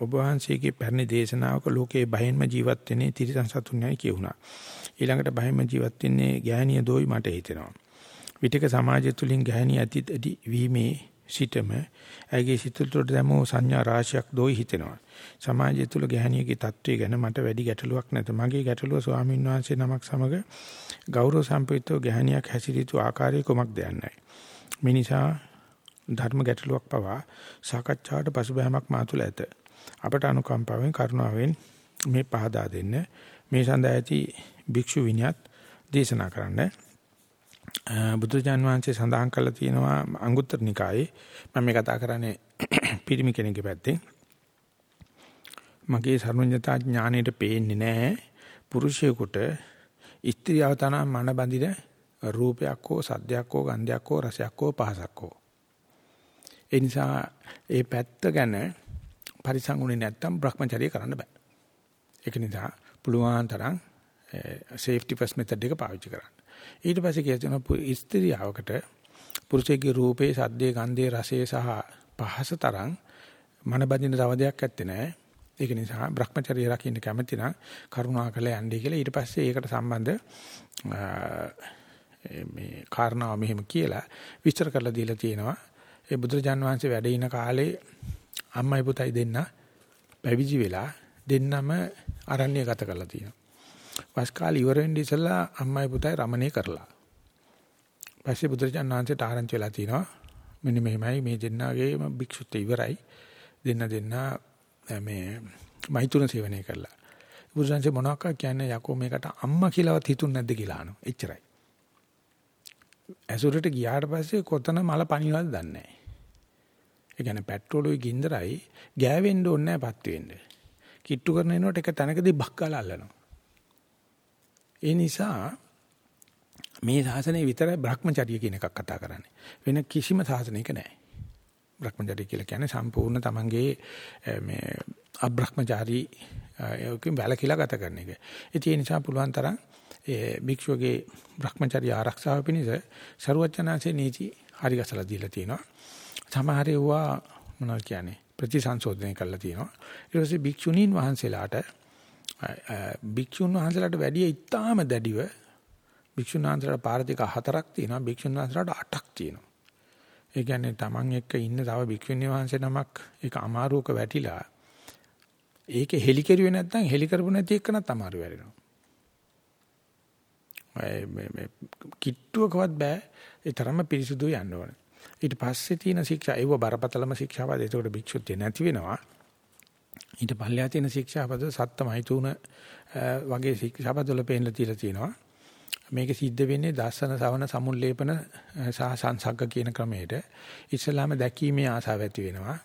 ඔබ වහන්සේගේ පැරණි දේශනාවක ලෝකයේ බහින්ම ජීවත් වෙන්නේ තිරිසන් සතුන්යයි කියුණා. ඊළඟට බහින්ම ජීවත් වෙන්නේ ගෑණිය දෝයි මට හිතෙනවා. විටක සමාජය තුලින් ගෑණිය ඇති වීමේ සිටම ඇගේ සිත තුළ දැමෝ සංඥා රාශියක් දෝයි හිතෙනවා. සමාජය තුළ ගැහණියගේ තත්ත්වය ගැන මට වැඩි ගැටලුවක් නැත. මගේ ගැටලුව ස්වාමීන් වහන්සේ නමක් සමග ගෞරව සම්ප්‍රිතව ගැහණියක් හැසිරිතු ආකාරය කුමක්ද යන්නයි. මේ නිසා ධර්ම ගැටලුවක් පවා සාකච්ඡාවට පසුබෑමක් මා තුළ ඇත. අපට අනුකම්පාවෙන් කරුණාවෙන් මේ පහදා දෙන්න. මේ සඳහා ඇති භික්ෂු විනයත් දේශනා කරන්න. බුදුජාන් වහන්සේ සඳහන් කළා තියෙනවා අංගුත්තර නිකායේ මම මේ කතා කරන්නේ පිරිමි කෙනෙක්ගේ පැත්තෙන් මගේ සර්වඥතා ඥාණයට පේන්නේ නැහැ පුරුෂයෙකුට ස්ත්‍රියව තන මන බඳින රූපයක් හෝ සද්දයක් හෝ ගන්ධයක් හෝ රසයක් හෝ පහසක් හෝ ඒ නිසා ඒ පැත්ත ගැන පරිසංගුනේ නැත්තම් Brahmacharya කරන්න බෑ ඒක නිසා පුළුවන් තරම් safety first method එක පාවිච්චි කරන්න ඊට පස්සේ කියනවා ස්ත්‍රියවකට පුරුෂයෙකුගේ රූපේ, සද්දේ, ගන්ධේ, රසයේ සහ පහස තරම් මන බඳින තව දෙයක් ඇත්තේ නැහැ. ඒක නිසා Brahmacharya රකින්න කැමති නම් කරුණාකර යන්නේ කියලා ඊට පස්සේ ඒකට සම්බන්ධ මේ කාරණාව මෙහෙම කියලා විස්තර කරලා දීලා තියෙනවා. ඒ බුදුරජාන් වහන්සේ වැඩ ඉන කාලේ අම්මයි පුතයි දෙන්න පැවිදි වෙලා දෙන්නම අරණ්‍ය ගත කරලා තියෙනවා. වස් කාලේ ඉවර වෙන්න ඉස්සලා අම්මයි පුතයි රමණේ කරලා. පස්සේ බුදුරජාණන් වහන්සේට ආරංචි වෙලා තිනවා මෙන්න මෙහෙමයි මේ දෙන්නාගේම භික්ෂුත්ව ඉවරයි. දෙන්න දෙන්න මේ මෛතුන සේවනය කරලා. බුදුරජාණන් මොනවාක් කියන්නේ යකෝ මේකට අම්මා කියලාවත් හිතුන්නේ නැද්ද කියලා අහනවා. එච්චරයි. ඇසුරට ගියාට පස්සේ කොතන මල පණිනවද දන්නේ නැහැ. ඒ කියන්නේ පෙට්‍රෝලුයි ගින්දරයි ගෑවෙන්න ඕනේ නැහැ පත් වෙන්න. කිට්ටු කරන එනකොට එක තැනකදී බක්කාලා අල්ලනවා. ඒ නිසා මේ ශාසනය විතරයි Brahmacharya කියන එකක් කතා කරන්නේ. වෙන කිසිම ශාසනයක නැහැ. Brahmacharya කියලා කියන්නේ සම්පූර්ණ තමන්ගේ මේ අබ්‍රහ්මචාරී යෝකින් වැලකීලා ගත කරන එක. ඒ නිසා පුළුවන් තරම් ඒ භික්ෂුවගේ Brahmacharya ආරක්ෂාව පිණිස ਸਰුවචනාංශේ නීති හරි ගසලා දීලා තියෙනවා. සමහර ඒවා මොනවද කියන්නේ ප්‍රතිසංශෝධනය කරලා තියෙනවා. ඊට පස්සේ භික්ෂුණීන් වහන්සේලාට භික්ෂුන් වහන්සේලාට වැඩි ඉතාම දැඩිව භික්ෂුන් වහන්සේලාට පාරතික හතරක් තියෙනවා භික්ෂුන් වහන්සේලාට අටක් තියෙනවා ඒ කියන්නේ Taman එක්ක ඉන්න තව භික්ෂුණී වහන්සේ නමක් ඒක අමාරුවක වැටිලා ඒක හෙලි කෙරුවේ නැත්නම් හෙලි කරපු නැති එක්කනත් අමාරු වෙනවා. මේ මේ කිට්ටුවකවත් බෑ ඒ තරම්ම පිරිසුදු යන්න ඕනේ. ඊට පස්සේ තියෙන ශික්ෂා ඒව බරපතලම ශික්ෂාපද ඒකට භික්ෂුත්වය නැති වෙනවා. ඊට පල්ලෙහා තියෙන ශික්ෂාපද සත්තමයි තුන වගේ ශික්ෂාපදවල පෙන්නලා තියලා තියෙනවා. මේක සිද්ධ වෙන්නේ දස්සන සවන සමුල්ලේපන සහ සංසග්ග කියන ක්‍රමයට. ඉස්ලාම දැකීමේ ආසාව ඇති වෙනවා.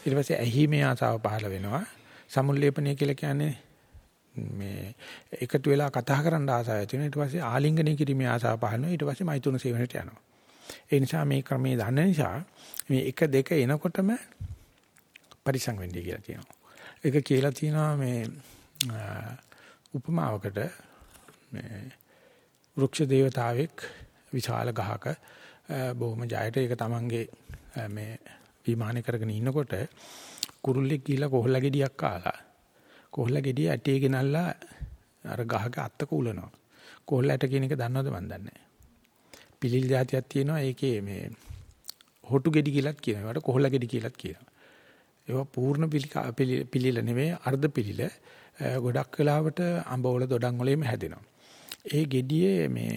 ඊට පස්සේ ඇහිීමේ ආසාව පහළ වෙනවා. සමුල්ලේපනය කියලා කියන්නේ මේ එකතු වෙලා කතා කරන්න ආසාව ඇති වෙනවා. ඊට පස්සේ ආලිංගනය කිරීමේ ආසාව පහළ වෙනවා. ඊට පස්සේ මෛතුන සේවනට යනවා. ඒ නිසා මේ ක්‍රමයේ දන්න නිසා මේ එක දෙක එනකොටම පරිසං වෙන්නේ කියලා කියනවා. ඒක කියලා තියෙනවා මේ උපමාවකට මේ වෘක්ෂ දේවතාවෙක් විශාල ගහක බොහොම ජයට ඒක තමන්ගේ මේ විමානය කරගෙන ඉන්නකොට කුරුල්ලෙක් ගිහිල්ලා කොහොල්ලා ගෙඩියක් කාලා කොහොල්ලා ගෙඩිය ඇටේ ගෙනල්ලා අර ගහක අත්තක උලනවා කොහොල්ලා ඇට කියන එක දන්නවද මන් දන්නේ නැහැ පිළිල් જાතියක් තියෙනවා ඒකේ මේ හොටු ගෙඩි කියලාත් කියනවා. ඒකට කොහොල ගෙඩි කියලාත් කියනවා. ඒවා පූර්ණ පිළිල නෙවෙයි අර්ධ පිළිල. ගොඩක් වෙලාවට අඹවල දොඩම් වලෙම හැදෙනවා. ඒ ගෙඩියේ මේ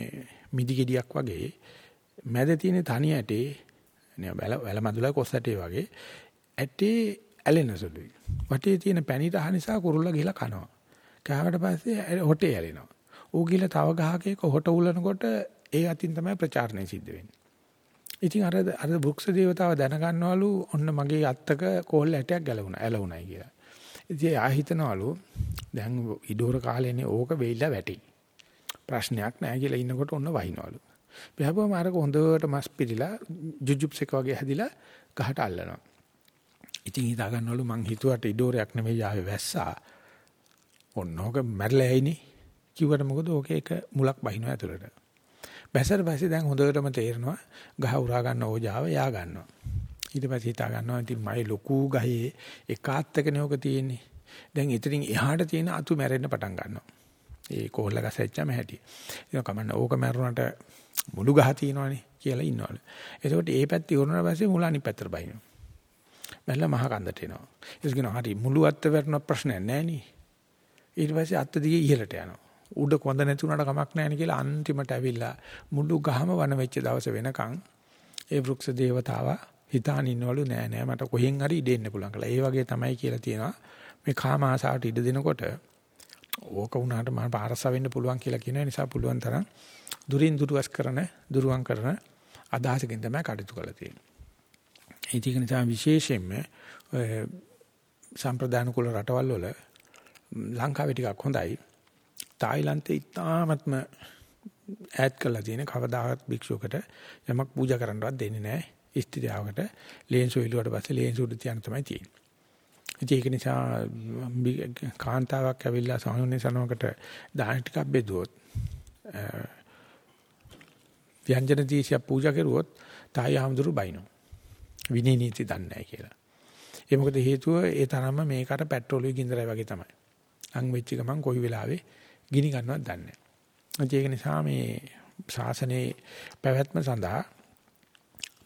මිදි ගෙඩියක් වගේ මැද තියෙන තනි ඇටේ නේ වැල වැල මදුලා කොස් ඇටේ වගේ ඇටේ ඇලෙන සුළුයි. වටේ තියෙන පැණි රහ නිසා කුරුල්ලා ගිහලා කනවා. කෑවට පස්සේ හොටේ ඇලෙනවා. ඌ ගිහලා තව ගහක එක හොට උලනකොට ඒ අතින් තමයි ප්‍රචාරණය සිද්ධ වෙන්නේ. ඉතින් අර අර වෘක්ෂ දේවතාව දැනගන්නවලු ඔන්න මගේ අත්තක කෝල් ඇටයක් ගැලවුණා ඇලවුණයි කියලා. ඉතින් ආ හිතනවලු දැන් ඉඩෝර කාලේනේ ඕක වෙයිලා වැටි. ප්‍රශ්නයක් නැහැ කියලා ඉන්නකොට ඔන්න වහිනවලු. බහපුවම අරක හොඳට මස් පිළිලා ජුජුප්ස් එක වගේ හැදිලා ගහට අල්ලනවා. ඉතින් හිතා ගන්නවලු මං හිතුවට ඉඩෝරයක් නෙමෙයි ආවේ වැස්සා. ඔන්න ඕක මැරලා ඇයිනේ. කිව්වට මොකද ඕකේ එක මුලක් බහිනවා ඇතුළට. බැසර පස්සේ දැන් හොඳටම තේරෙනවා ගහ උරා ගන්න ඕජාව යා ගන්නවා. ඊට පස්සේ හිතා ගන්නවා ඉතින් මයි ලොකු ගහේ එකාත්තකනේ ඕක තියෙන්නේ. දැන් ඉතින් එහාට තියෙන අතු මැරෙන්න පටන් ගන්නවා. ඒ කොහොල්ල ගස ඇච්චම හැටි. ඒක කමන්න ඕක මැරුණාට මුළු ගහ තියෙනවනේ කියලා ඉන්නවලු. එතකොට ඒ පැත්ත ඉවරනට පස්සේ මුල අනිත් පැත්තට බහිනවා. බැලලා මහ කන්දට එනවා. ඒක කියනවා හරි මුළු අත්ත වැටෙන ප්‍රශ්නයක් නැහැ නේ. ඊට පස්සේ අත්ත දිගේ ඉහළට යනවා. උඩ කොඳ නැති උනට කමක් නැහැ නේ කියලා අන්තිමට ඇවිල්ලා මුළු ගහම වන වෙච්ච දවස වෙනකන් ඒ වෘක්ෂ දේවතාවා හිතාන ඉන්නවලු නෑ නෑ මට කොහෙන් හරි ඉඩ එන්න පුළුවන් කියලා. ඒ වගේ තමයි කියලා තියෙනවා මේ කාම ආසාවට ඉඩ දෙනකොට ඕක වුණාට මම පාරස වෙන්න පුළුවන් කියලා කියන නිසා පුළුවන් තරම් දුරින් දුරවස් කරන දුරුවන් කරන අදහසකින් තමයි කටයුතු කරලා තියෙන්නේ. ඒක නිසා විශේෂයෙන්ම සම්ප්‍රදාන කුල රටවල් වල ලංකාවේ ටිකක් හොඳයි. තායිලන්තේ ඉතාමත්ම ඈඩ් කරලා තියෙන කවදාවත් භික්ෂුවකට යමක් පූජා කරන්නවත් දෙන්නේ නැහැ ස්ත්‍රියවකට ලේන්සු ඉලුවට පස්සේ ලේන්සු උඩ තියන්න තමයි තියෙන්නේ. ඒක නිසා කාන්තාවක් ඇවිල්ලා සාමාන්‍ය සනවකට දාන ටිකක් බෙදුවොත් ව්‍යංජන දීසිය පූජා කරුවොත් තායි ආමඳුරු බයිනෝ. විනී නීති දන්නේ නැහැ කියලා. ඒ මොකද හේතුව ඒ තරම්ම මේකට පෙට්‍රෝල් ගින්දරයි වගේ තමයි. අං වෙච්ච ගමන් කොයි වෙලාවෙ ගිනි ගන්නවත් දන්නේ නැහැ. ඒක නිසා මේ ශාසනයේ පැවැත්ම සඳහා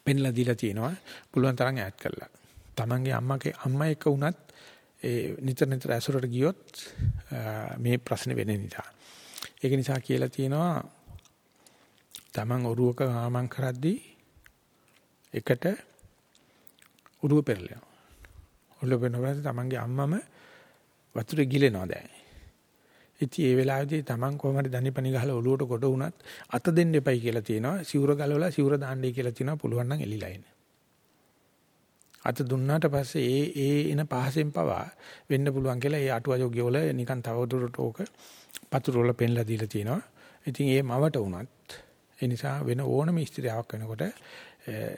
පෙන්ලා දීලා තියෙනවා පුළුවන් තරම් ඈඩ් කරලා. Tamange අම්මගේ අම්මා එක්ක වුණත් ඒ නිතර නිතර ඇසුරට ගියොත් මේ ප්‍රශ්නේ වෙන නිසා. ඒක නිසා කියලා තියෙනවා Taman ඔරුවක ආමං කරද්දී එකට උරුව පෙරලෙනවා. ඔළුව වෙනකොට Tamange අම්මම වතුරේ ගිලෙනවා දැන්. ඉතින් ඒ වෙලාවේදී Taman කොහමද දනිපනි ගහලා ඔලුවට කොට වුණත් අත දෙන්න එපයි කියලා තියෙනවා. සිවුර ගලවලා සිවුර දාන්නයි කියලා තියෙනවා. පුළුවන් නම් එලිලා එන්න. අත දුන්නාට පස්සේ ඒ ඒ එන පහසෙන් පවා වෙන්න පුළුවන් කියලා ඒ අටුවජෝගිය වල නිකන් තවදුරට ඕක පතුරු වල පෙන්ලා දීලා තියෙනවා. ඉතින් ඒ මවට වුණත් ඒ නිසා වෙන ඕනම ස්ත්‍රියක් වෙනකොට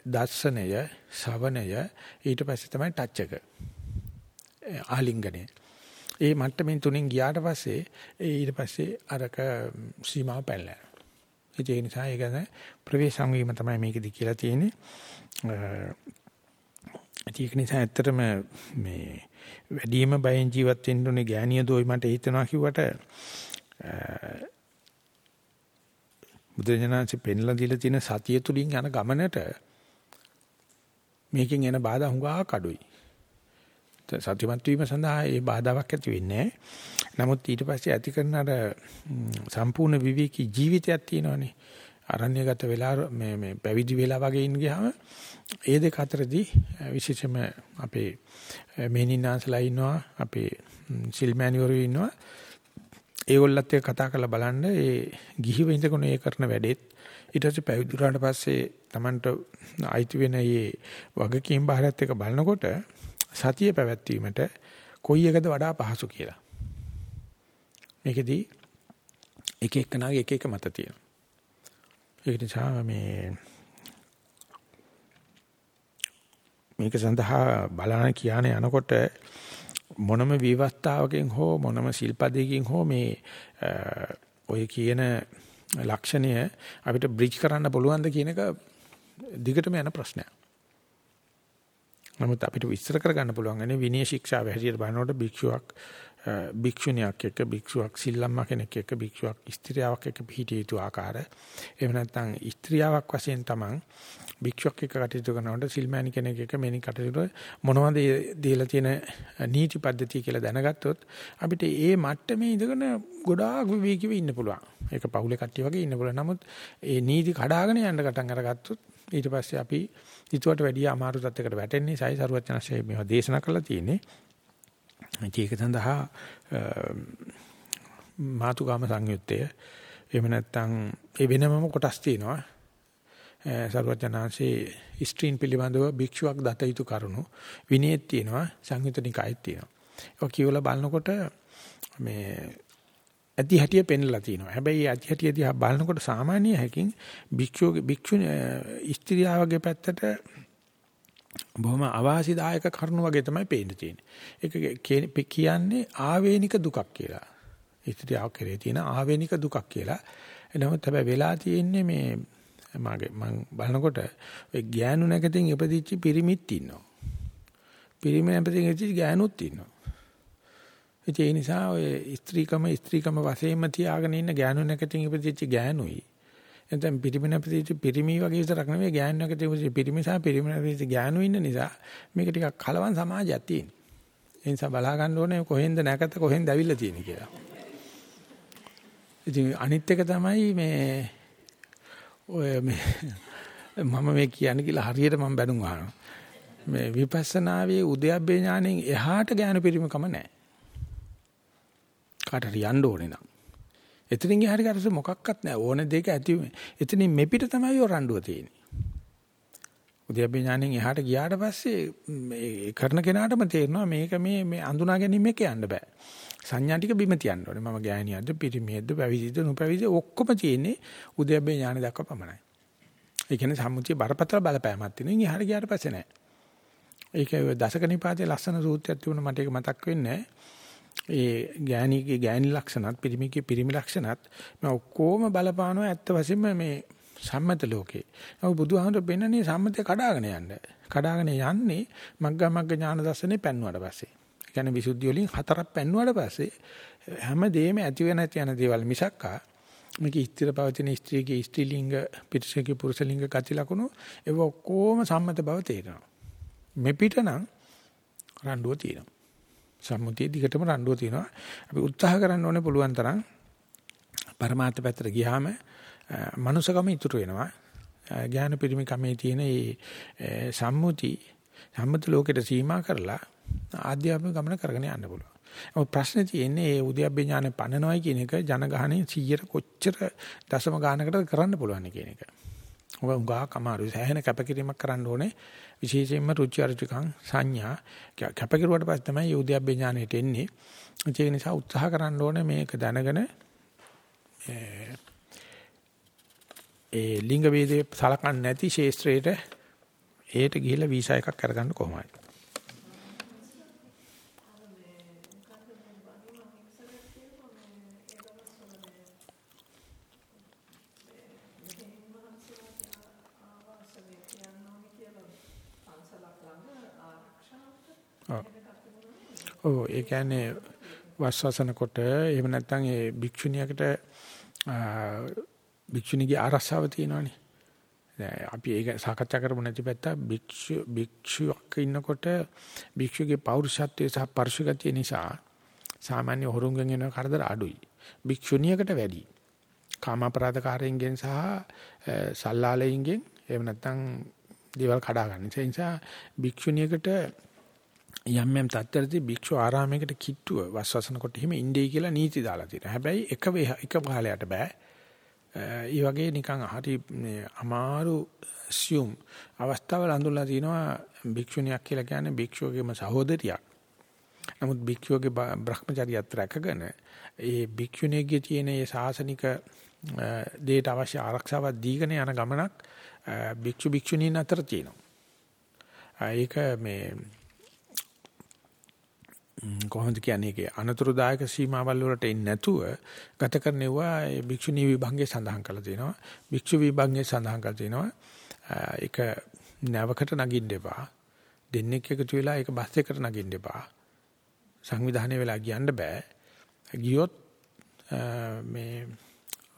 දර්ශනය, ශවනය ඊට පස්සේ තමයි ටච් එක. ආලිංගනය. ඒ මට්ටමින් තුنين ගියාට පස්සේ ඊට පස්සේ අරක සීමාව පැනලා යනවා. ඒ නිසා ඒක ගැන ප්‍රවේශම් වීම තමයි මේකෙදි කියලා තියෙන්නේ. ඒක නිසා ඇත්තටම මේ වැඩිම බයෙන් ජීවත් වෙන්න ඕනේ ගෑණිය දෝයි මට හිතනවා කිව්වට බුදුරජාණන්සේ පෙන්ලා දීලා තියෙන සතිය තුලින් යන ගමනට මේකෙන් එන බාධා හුඟා අඩුයි. සත්‍යමත් වීම සඳහා ඒ බාධාවක් ඇති වෙන්නේ නමුත් ඊට පස්සේ ඇති කරන අර සම්පූර්ණ විවේකී ජීවිතයක් තියෙනවනේ. අරණ්‍යගත වෙලා මේ මේ පැවිදි වෙලා වගේ ඉන්න ගියාම ඒ දෙක අතරදී විශේෂයෙන්ම අපේ මේනින්නාන්සලා ඉන්නවා අපේ සිල්මෑනිවරු ඉන්නවා. ඒගොල්ලත් එක්ක කතා කරලා බලන්න ඒ ගිහිව ඉඳගෙන ඒ කරන වැඩෙත්. ඊට පස්සේ පැවිදුරාට පස්සේ Tamanට අයිති වෙන මේ වගකීම් බාරයත් එක්ක බලනකොට සතිය පැවැත්වීමට කොයි එකද වඩා පහසු කියලා. මේකෙදි එක එකනාගේ එක එක මත තියෙනවා. ඒක නිසා මේ මේක සඳහා බලන කියන යනකොට මොනම විවස්ථාවකින් හෝ මොනම ශිල්පදයකින් හෝ මේ ඔය කියන ලක්ෂණය අපිට බ්‍රිජ් කරන්න පුළුවන්ද කියන එක දිගටම යන ප්‍රශ්නයක්. නමුත් අපිට විස්තර කරගන්න පුළුවන් අනේ විනය ශික්ෂාව හැටියට බලනකොට භික්ෂුවක් භික්ෂුණියක් එක්ක භික්ෂුවක් සිල්ලම්මා කෙනෙක් එක්ක භික්ෂුවක් ස්ත්‍රියාවක් එක්ක පිහිටිය යුතු ආකාරය එහෙම නැත්නම් ස්ත්‍රියාවක් වශයෙන් තමන් භික්ෂුවක් එක්ක කටයුතු කරනකොට සිල්මෑණි කෙනෙක් එක්ක මෙනි කටයුතු මොනවද දීලා තියෙන නීති පද්ධතිය කියලා දැනගත්තොත් අපිට ඒ මට්ටමේ ඉඳගෙන ගොඩාක් විවේකීව ඉන්න පුළුවන්. ඒක පවුලේ කට්ටිය වගේ ඉන්න පුළුවන්. නමුත් ඒ නීති කඩාගෙන යන්න පටන් අරගත්තොත් ඊට පස්සේ අපි ඊටවට වැඩිය අමාරු තත්යකට වැටෙන්නේ සයි සරුවචනසේ මේවා දේශනා කරලා තියෙන්නේ. ඒක සඳහා මාතුකාම සංයුත්තය එහෙම නැත්නම් ඒ වෙනමම කොටස් තියෙනවා. සරුවචනාංශේ ස්ත්‍රීන් පිළිබඳව භික්ෂුවක් දත යුතු කරුණු විනයෙත් තියෙනවා සංයුත නිකායෙත් තියෙනවා. ඒක කියවලා බලනකොට මේ ඇති හැටිය පෙන්ලා තියෙනවා. හැබැයි ඇති හැටිය දිහා බලනකොට සාමාන්‍ය හැකින් භික්ෂුවගේ භික්ෂු ස්ත්‍රියාවගේ පැත්තට බොහොම අවාසිදායක කරුණු වගේ තමයි පේන්න තියෙන්නේ. ඒක කියන්නේ ආවේනික දුකක් කියලා. ස්ත්‍රියාව කෙරේ තියෙන ආවේනික දුකක් කියලා. එනමුත් හැබැයි වෙලා තියෙන්නේ මේ මගේ මම බලනකොට ඔය ගෑනු නැකතින් ඉපදිච්ච පිරිමිත් ඉන්නවා. පිරිමි නැකතින් ඉපදිච්ච ගෑනුත් ඉන්නවා. ඒ නිසා ඔය ස්ත්‍රීකම ස්ත්‍රීකම වශයෙන්ම තියාගෙන ඉන්න ගෑනු නැකතින් ඉපදිච්ච ගෑනුයි. එතෙන් පිරිමි නැපදිච්ච පිරිමි වගේ විතරක් නෙවෙයි ගෑනු නැකතින් ඉපදිච්ච පිරිමි සහ පිරිමි නැපදිච්ච ගෑනු ඉන්න නිසා මේක ටිකක් කලවම් සමාජයක් තියෙන. ඒ නිසා බලා ගන්න ඕනේ කොහෙන්ද නැකත කොහෙන්ද ඇවිල්ලා තියෙන්නේ කියලා. ඉතින් අනිත් එක තමයි මේ ඔය මේ මම මේ කියන්නේ කියලා හරියට මම බැනුම් අහනවා. මේ විපස්සනාවේ උද්‍යප්පේ ඥාණයෙන් එහාට ඥාන පරිමකම නැහැ. කාටට යන්න ඕනේ නම්. එතනින් එහාට කරස මොකක්වත් නැහැ. ඕන දෙයක ඇති එතනින් මෙපිට තමයි ඔරණ්ඩුව තියෙන්නේ. උද්‍යප්පේ ඥාණයෙන් එහාට ගියාට පස්සේ මේ කරන කෙනාටම තේරෙනවා මේක මේ මේ අඳුනා ගැනීම එක යන්න බෑ. සංඥා ටික බිම තියන්න ඕනේ. මම ගෑණියක්ද, පිරිමියෙක්ද, පැවිදිද, නොපැවිදිද ඔක්කොම තියෙන්නේ උද්‍යප්පේ ඥානෙ දක්වා පමණයි. ඒ කියන්නේ සම්මුතිය බරපතල බලපෑමක් තියෙනවා. ඉහළ ගියාට පස්සේ නෑ. ඒක දසක නිපාතේ ලස්සන සූත්‍රයක් තිබුණා මට ඒක මතක් වෙන්නේ ඒ ගෑණිගේ ගෑණි ලක්ෂණත් පිරිමිගේ පිරිමි ලක්ෂණත් මම ඔක්කොම බලපානවා ඇත්ත වශයෙන්ම මේ සම්මත ලෝකේ. නමුත් බුදුහාමර පෙන්නන්නේ සම්මතය කඩාගෙන යන්න. කඩාගෙන යන්නේ මග්ගා මග්ග ඥාන දර්ශනේ පෙන්වුවාට පස්සේ. ඒ කියන්නේ විසුද්ධි වලින් හතරක් පෙන්වුවාට පස්සේ හැම දෙයක්ම ඇති වෙ නැති යන දේවල් මිසක්කා මේක ස්ථිර පවතින ස්ත්‍රීගේ ස්ත්‍රීලිංග පිරිසකේ පුරුෂලිංග ගති ලක්ෂණ ඒව ඔක්කොම සම්මත බව තේරෙනවා. මෙපිට නම් රණ්ඩුව තියෙනවා. සම්මුතිය දිගටම රණ්ඩුව තියෙනවා. අපි උත්සාහ කරන්න ඕනේ පුළුවන් තරම් පරමාර්ථ පැත්තට ගියාම මනුසකම ඉතුරු වෙනවා. ඥාන පිරිමි කමේ තියෙන මේ සම්මුති සම්මත ලෝකෙට සීමා කරලා ආධ්‍යාත්මික ගමන කරගෙන යන්න පුළුවන්. ඔය ප්‍රශ්නේ තියෙන්නේ මේ උද්‍යප්පේ ඥානෙ පන්නනවයි කියන එක ජනගහණය 100ට කොච්චර දශම ගානකට කරන්න පුළුවන් කියන එක. ඔබ උගා කමාරු සෑහෙන කැපකිරීමක් කරන්න ඕනේ. විශේෂයෙන්ම රුචි අරුචිකං සංඥා කැපකිරුවට පස්සේ තමයි උද්‍යප්පේ ඥානෙට එන්නේ. ඒ නිසා උත්සාහ කරන්න ඕනේ මේක දැනගෙන ඒ ලිංග වේදේ සලකන්නේ නැති ශේස්ත්‍රයට ඒට ගිහිල්ලා වීසා එකක් අරගන්න කොහොමයි? ඔව් ඒ කියන්නේ වස්වසන කොට එහෙම නැත්නම් ඒ භික්ෂුණියකට භික්ෂුණියගේ ආරක්ෂාව තියෙනවනේ. අපි ඒක සාකච්ඡා කරමු නැති පැත්ත භික්ෂු භික්ෂුවක් ඉන්නකොට භික්ෂුගේ පෞරුෂත්වයේ සහ පරිශුගතිය නිසා සාමාන්‍ය හොරුන්ගෙන් එන කරදර අඩුයි. භික්ෂුණියකට වැඩි. කාම අපරාධකාරයෙන් සහ සල්ලාලයින්ගෙන් එහෙම නැත්නම් දේවල් කඩා ගන්න. ඒ නිසා භික්ෂුණියකට යම් යම් තත්ත්වයකදී භික්ෂු ආරාමයකට කිට්ටුව වස්වසනකොට එහෙම ඉන්නේ කියලා නීති දාලා තියෙනවා. හැබැයි එක එක කාලයට බෑ. ඒ වගේ නිකන් හරි අමාරු assume අවස්ථාවල අඳුල්ලා තිනවා භික්ෂුණියක් කියලා කියන්නේ භික්ෂුවගේම සහෝදරියක්. නමුත් භික්ෂුවගේ Brahmacharyaත් රැකගෙන ඒ භික්ෂුණියගේ තියෙන ඒ සාසනික දේට අවශ්‍ය ආරක්ෂාවක් දීගෙන යන ගමනක් භික්ෂු භික්ෂුණීන් අතර තියෙනවා. ඒක මේ කොහොමද කියන්නේ? ඒකේ අනතුරුදායක සීමාවල් වලට එන්නේ නැතුව ගත කරනවා ඒ භික්ෂුණී විභංගේ සඳහන් කරලා තියෙනවා. භික්ෂු විභංගේ සඳහන් කරලා තියෙනවා ඒක නැවකට නගින්න එපා. දෙන්නෙක් එකතු වෙලා ඒක බස් එකට නගින්න එපා. සංවිධානය වෙලා කියන්න බෑ. ගියොත් මේ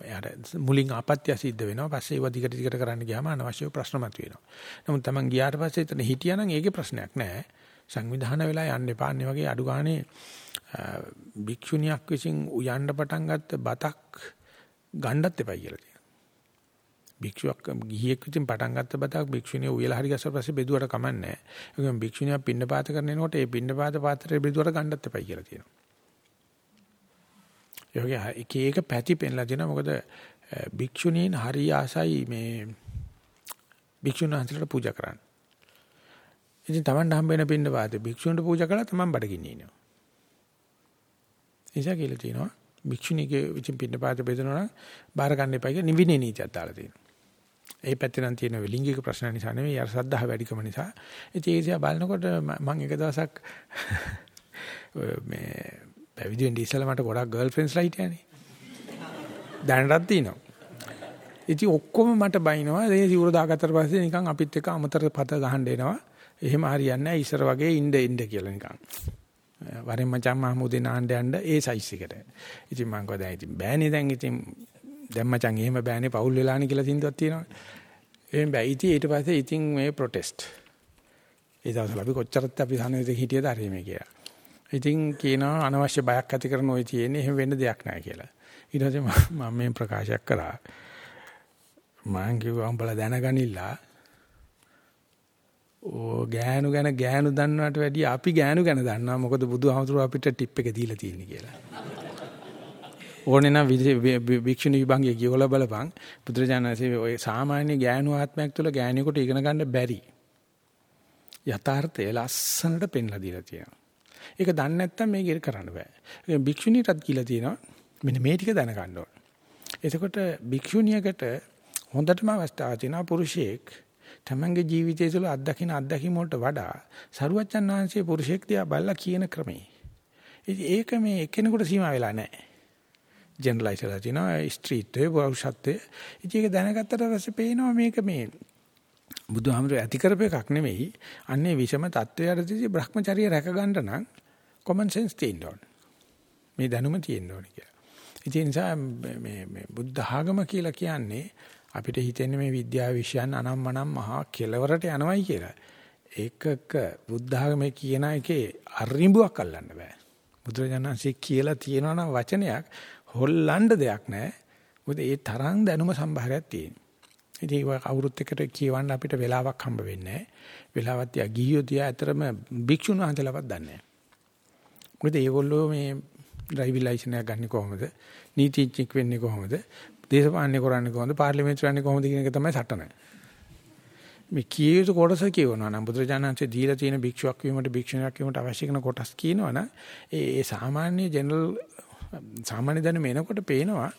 එයාට මුලින් ආපත්‍ය සිද්ධ වෙනවා. පස්සේ ඒව දිගට දිගට කරන්න ගියාම අනවශ්‍ය ප්‍රශ්න මතුවෙනවා. නමුත් Taman ගියාට පස්සේ එතන හිටියානම් ඒකේ ප්‍රශ්නයක් නැහැ සංවිධාන වෙලා යන්න එපා. අනේ වගේ අඩු ගානේ භික්ෂුණියක් විසින් උයන්න පටන් ගත්ත බතක් ගණ්ඩත් එපා කියලා තියෙනවා. භික්ෂුවක් ගිහියෙක් විසින් පටන් ගත්ත බතක් භික්ෂුණිය උයලා හරි ගස්ස පස්සේ බෙදුවට කමන්නේ නැහැ. ඒකම භික්ෂුණිය පින්නපාත කරනකොට ඒ පින්නපාත පාත්‍රයේ බෙදුවට ගණ්ඩත් එපා කියලා තියෙනවා. ඒ වගේ එක එක පැති පෙන්ලා දෙනවා. මොකද භික්ෂුණීන් හරි ආසයි මේ භික්ෂුන් වහන්සේලාට පූජා කරන්නේ. ඉතින් Tamanට හම්බ වෙන පින්න වාතේ භික්ෂුන්ට පූජා කළා Taman බඩගින්න ඉනවා. එيشා කියලා තියෙනවා භික්ෂුණීගේ විචින් පින්න පාත බෙදනවා නම් බාර ගන්න එපා කියලා නිවිනේ නීතියක් දාලා තියෙනවා. ඒ පැත්තේ නම් තියෙන ලිංගික ප්‍රශ්න නිසා නෙවෙයි අර සද්ධා වැඩිකම නිසා. ඉතින් ඒ දිහා බලනකොට මම එක දවසක් මේ පැවිදි වෙන්න ඉස්සෙල්ලා මට ගොඩක් ගර්ල් ෆ්‍රෙන්ඩ්ස්ලා හිටියානේ. දැනටත් තියෙනවා. ඉතින් ඔක්කොම මට බයිනවා. ඒ සිවුර දාගත්තට පස්සේ නිකන් අපිත් එක්ක අමතර පත ගහන්න එනවා. එහෙම හරියන්නේ නැහැ ඉස්සර වගේ ඉන්න ඉන්න කියලා නිකන්. වරෙන් මචං මහමුදේ නාන්න යන්න ඒ සයිස් එකට. ඉතින් මං කව දැන් ඉතින් බෑනේ දැන් ඉතින් දැන් මචං එහෙම බෑනේ පවුල් වෙලානේ කියලා තින්දුවක් තියෙනවා. එහෙම බෑ. ඉතින් ඊට පස්සේ ඉතින් මේ ප්‍රොටෙස්ට්. ඒ දවස්වල අපි කොච්චරත් අපි සානවිත හිටියද හරි මේ කියලා. ඉතින් කියනවා අනවශ්‍ය බයක් ඇති කරන ඔය තියෙන්නේ එහෙම වෙන්න දෙයක් නැහැ කියලා. ඊට පස්සේ මම මේ ප්‍රකාශයක් කරා. මං කිව්වා උඹලා දැනගනිලා ඕ ගෑනු ගැන ගෑනු දන්නවට වැඩිය අපි ගෑනු ගැන දන්නවා මොකද බුදුහාමුදුරුවෝ අපිට ටිප් එක දීලා තියෙන්නේ කියලා. ඕනේ නම් භික්ෂුණී විභංගයේ කියවලා බලපන් බුදුරජාණන්සේ ඔය සාමාන්‍ය ගෑනු ආත්මයක් තුළ ගෑණියෙකුට ඉගෙන ගන්න බැරි. යථාර්ථය ලස්සනට පෙන්ලා දීලා තියෙනවා. ඒක දන්නේ නැත්නම් මේක කරන්න බෑ. භික්ෂුණීටත් කියලා තියෙනවා මෙන්න මේ ටික දැනගන්න ඕන. එතකොට භික්ෂුණියකට හොඳටම අවස්ථාවක් තියෙනවා පුරුෂයෙක් තමන්ගේ ජීවිතය තුළ අත්දකින්න අත්දැකීම් වලට වඩා සරුවච්චන් වහන්සේ පුරුෂයෙක් දිහා බලලා කියන ක්‍රමේ. ඉතින් ඒක මේ එක්කෙනෙකුට සීමා වෙලා නැහැ. ජෙනරලයිස් කරලා තිනවා ස්ත්‍රීත්වයේ වෞෂත්වයේ. ඉතින් ඒක දැනගත්තට පස්සේ පේනවා මේක මේ බුදුහාමර ඇති කරපු එකක් නෙමෙයි. අන්නේ විෂම தත්වයටදී Brahmacharya රැක ගන්න නම් common sense තියෙන්න ඕන. මේ දැනුම තියෙන්න ඕන කියලා. ඒ නිසා මේ මේ බුද්ධ ආගම කියලා කියන්නේ අපිට හිතෙන්නේ මේ විද්‍යාව විෂයන් අනම්මනම් මහා කෙලවරට යනවයි කියලා. ඒකක බුද්ධ ආගමේ කියන එකේ අරිඹුවක් අල්ලන්න බෑ. බුදුරජාණන්සේ කියලා තියෙනවා නම් වචනයක් හොල්ලන්න දෙයක් නැහැ. මොකද ඒ තරම් දැනුම සම්භාරයක් තියෙනවා. ඉතින් ඒක අවුරුත් එකට කියවන්න අපිට වෙලාවක් හම්බ වෙන්නේ නැහැ. වෙලාවක් තියා ගිහියෝ තියා ඇතරම භික්ෂුන් වහන්සේලාවත් දන්නේ නැහැ. මොකද ඒගොල්ලෝ මේ ඩ්‍රයිවිං ලයිසන් එක ගන්න කොහොමද? නීතිඥෙක් වෙන්නේ කොහොමද? දේශපාලනය කරන්නේ කොහොමද පාර්ලිමේන්තු යන්නේ කොහොමද කියන එක තමයි සටන. මේ කීයුතු කොටස කියවනවා නම් බුදුරජාණන්සේ දීලා තියෙන භික්ෂුවක් වීමට භික්ෂුණියක් වීමට අවශ්‍ය කරන කොටස් කියනවනම් ඒ ඒ සාමාන්‍ය ජෙනරල් සාමාන්‍ය දැනුම එනකොට පේනවා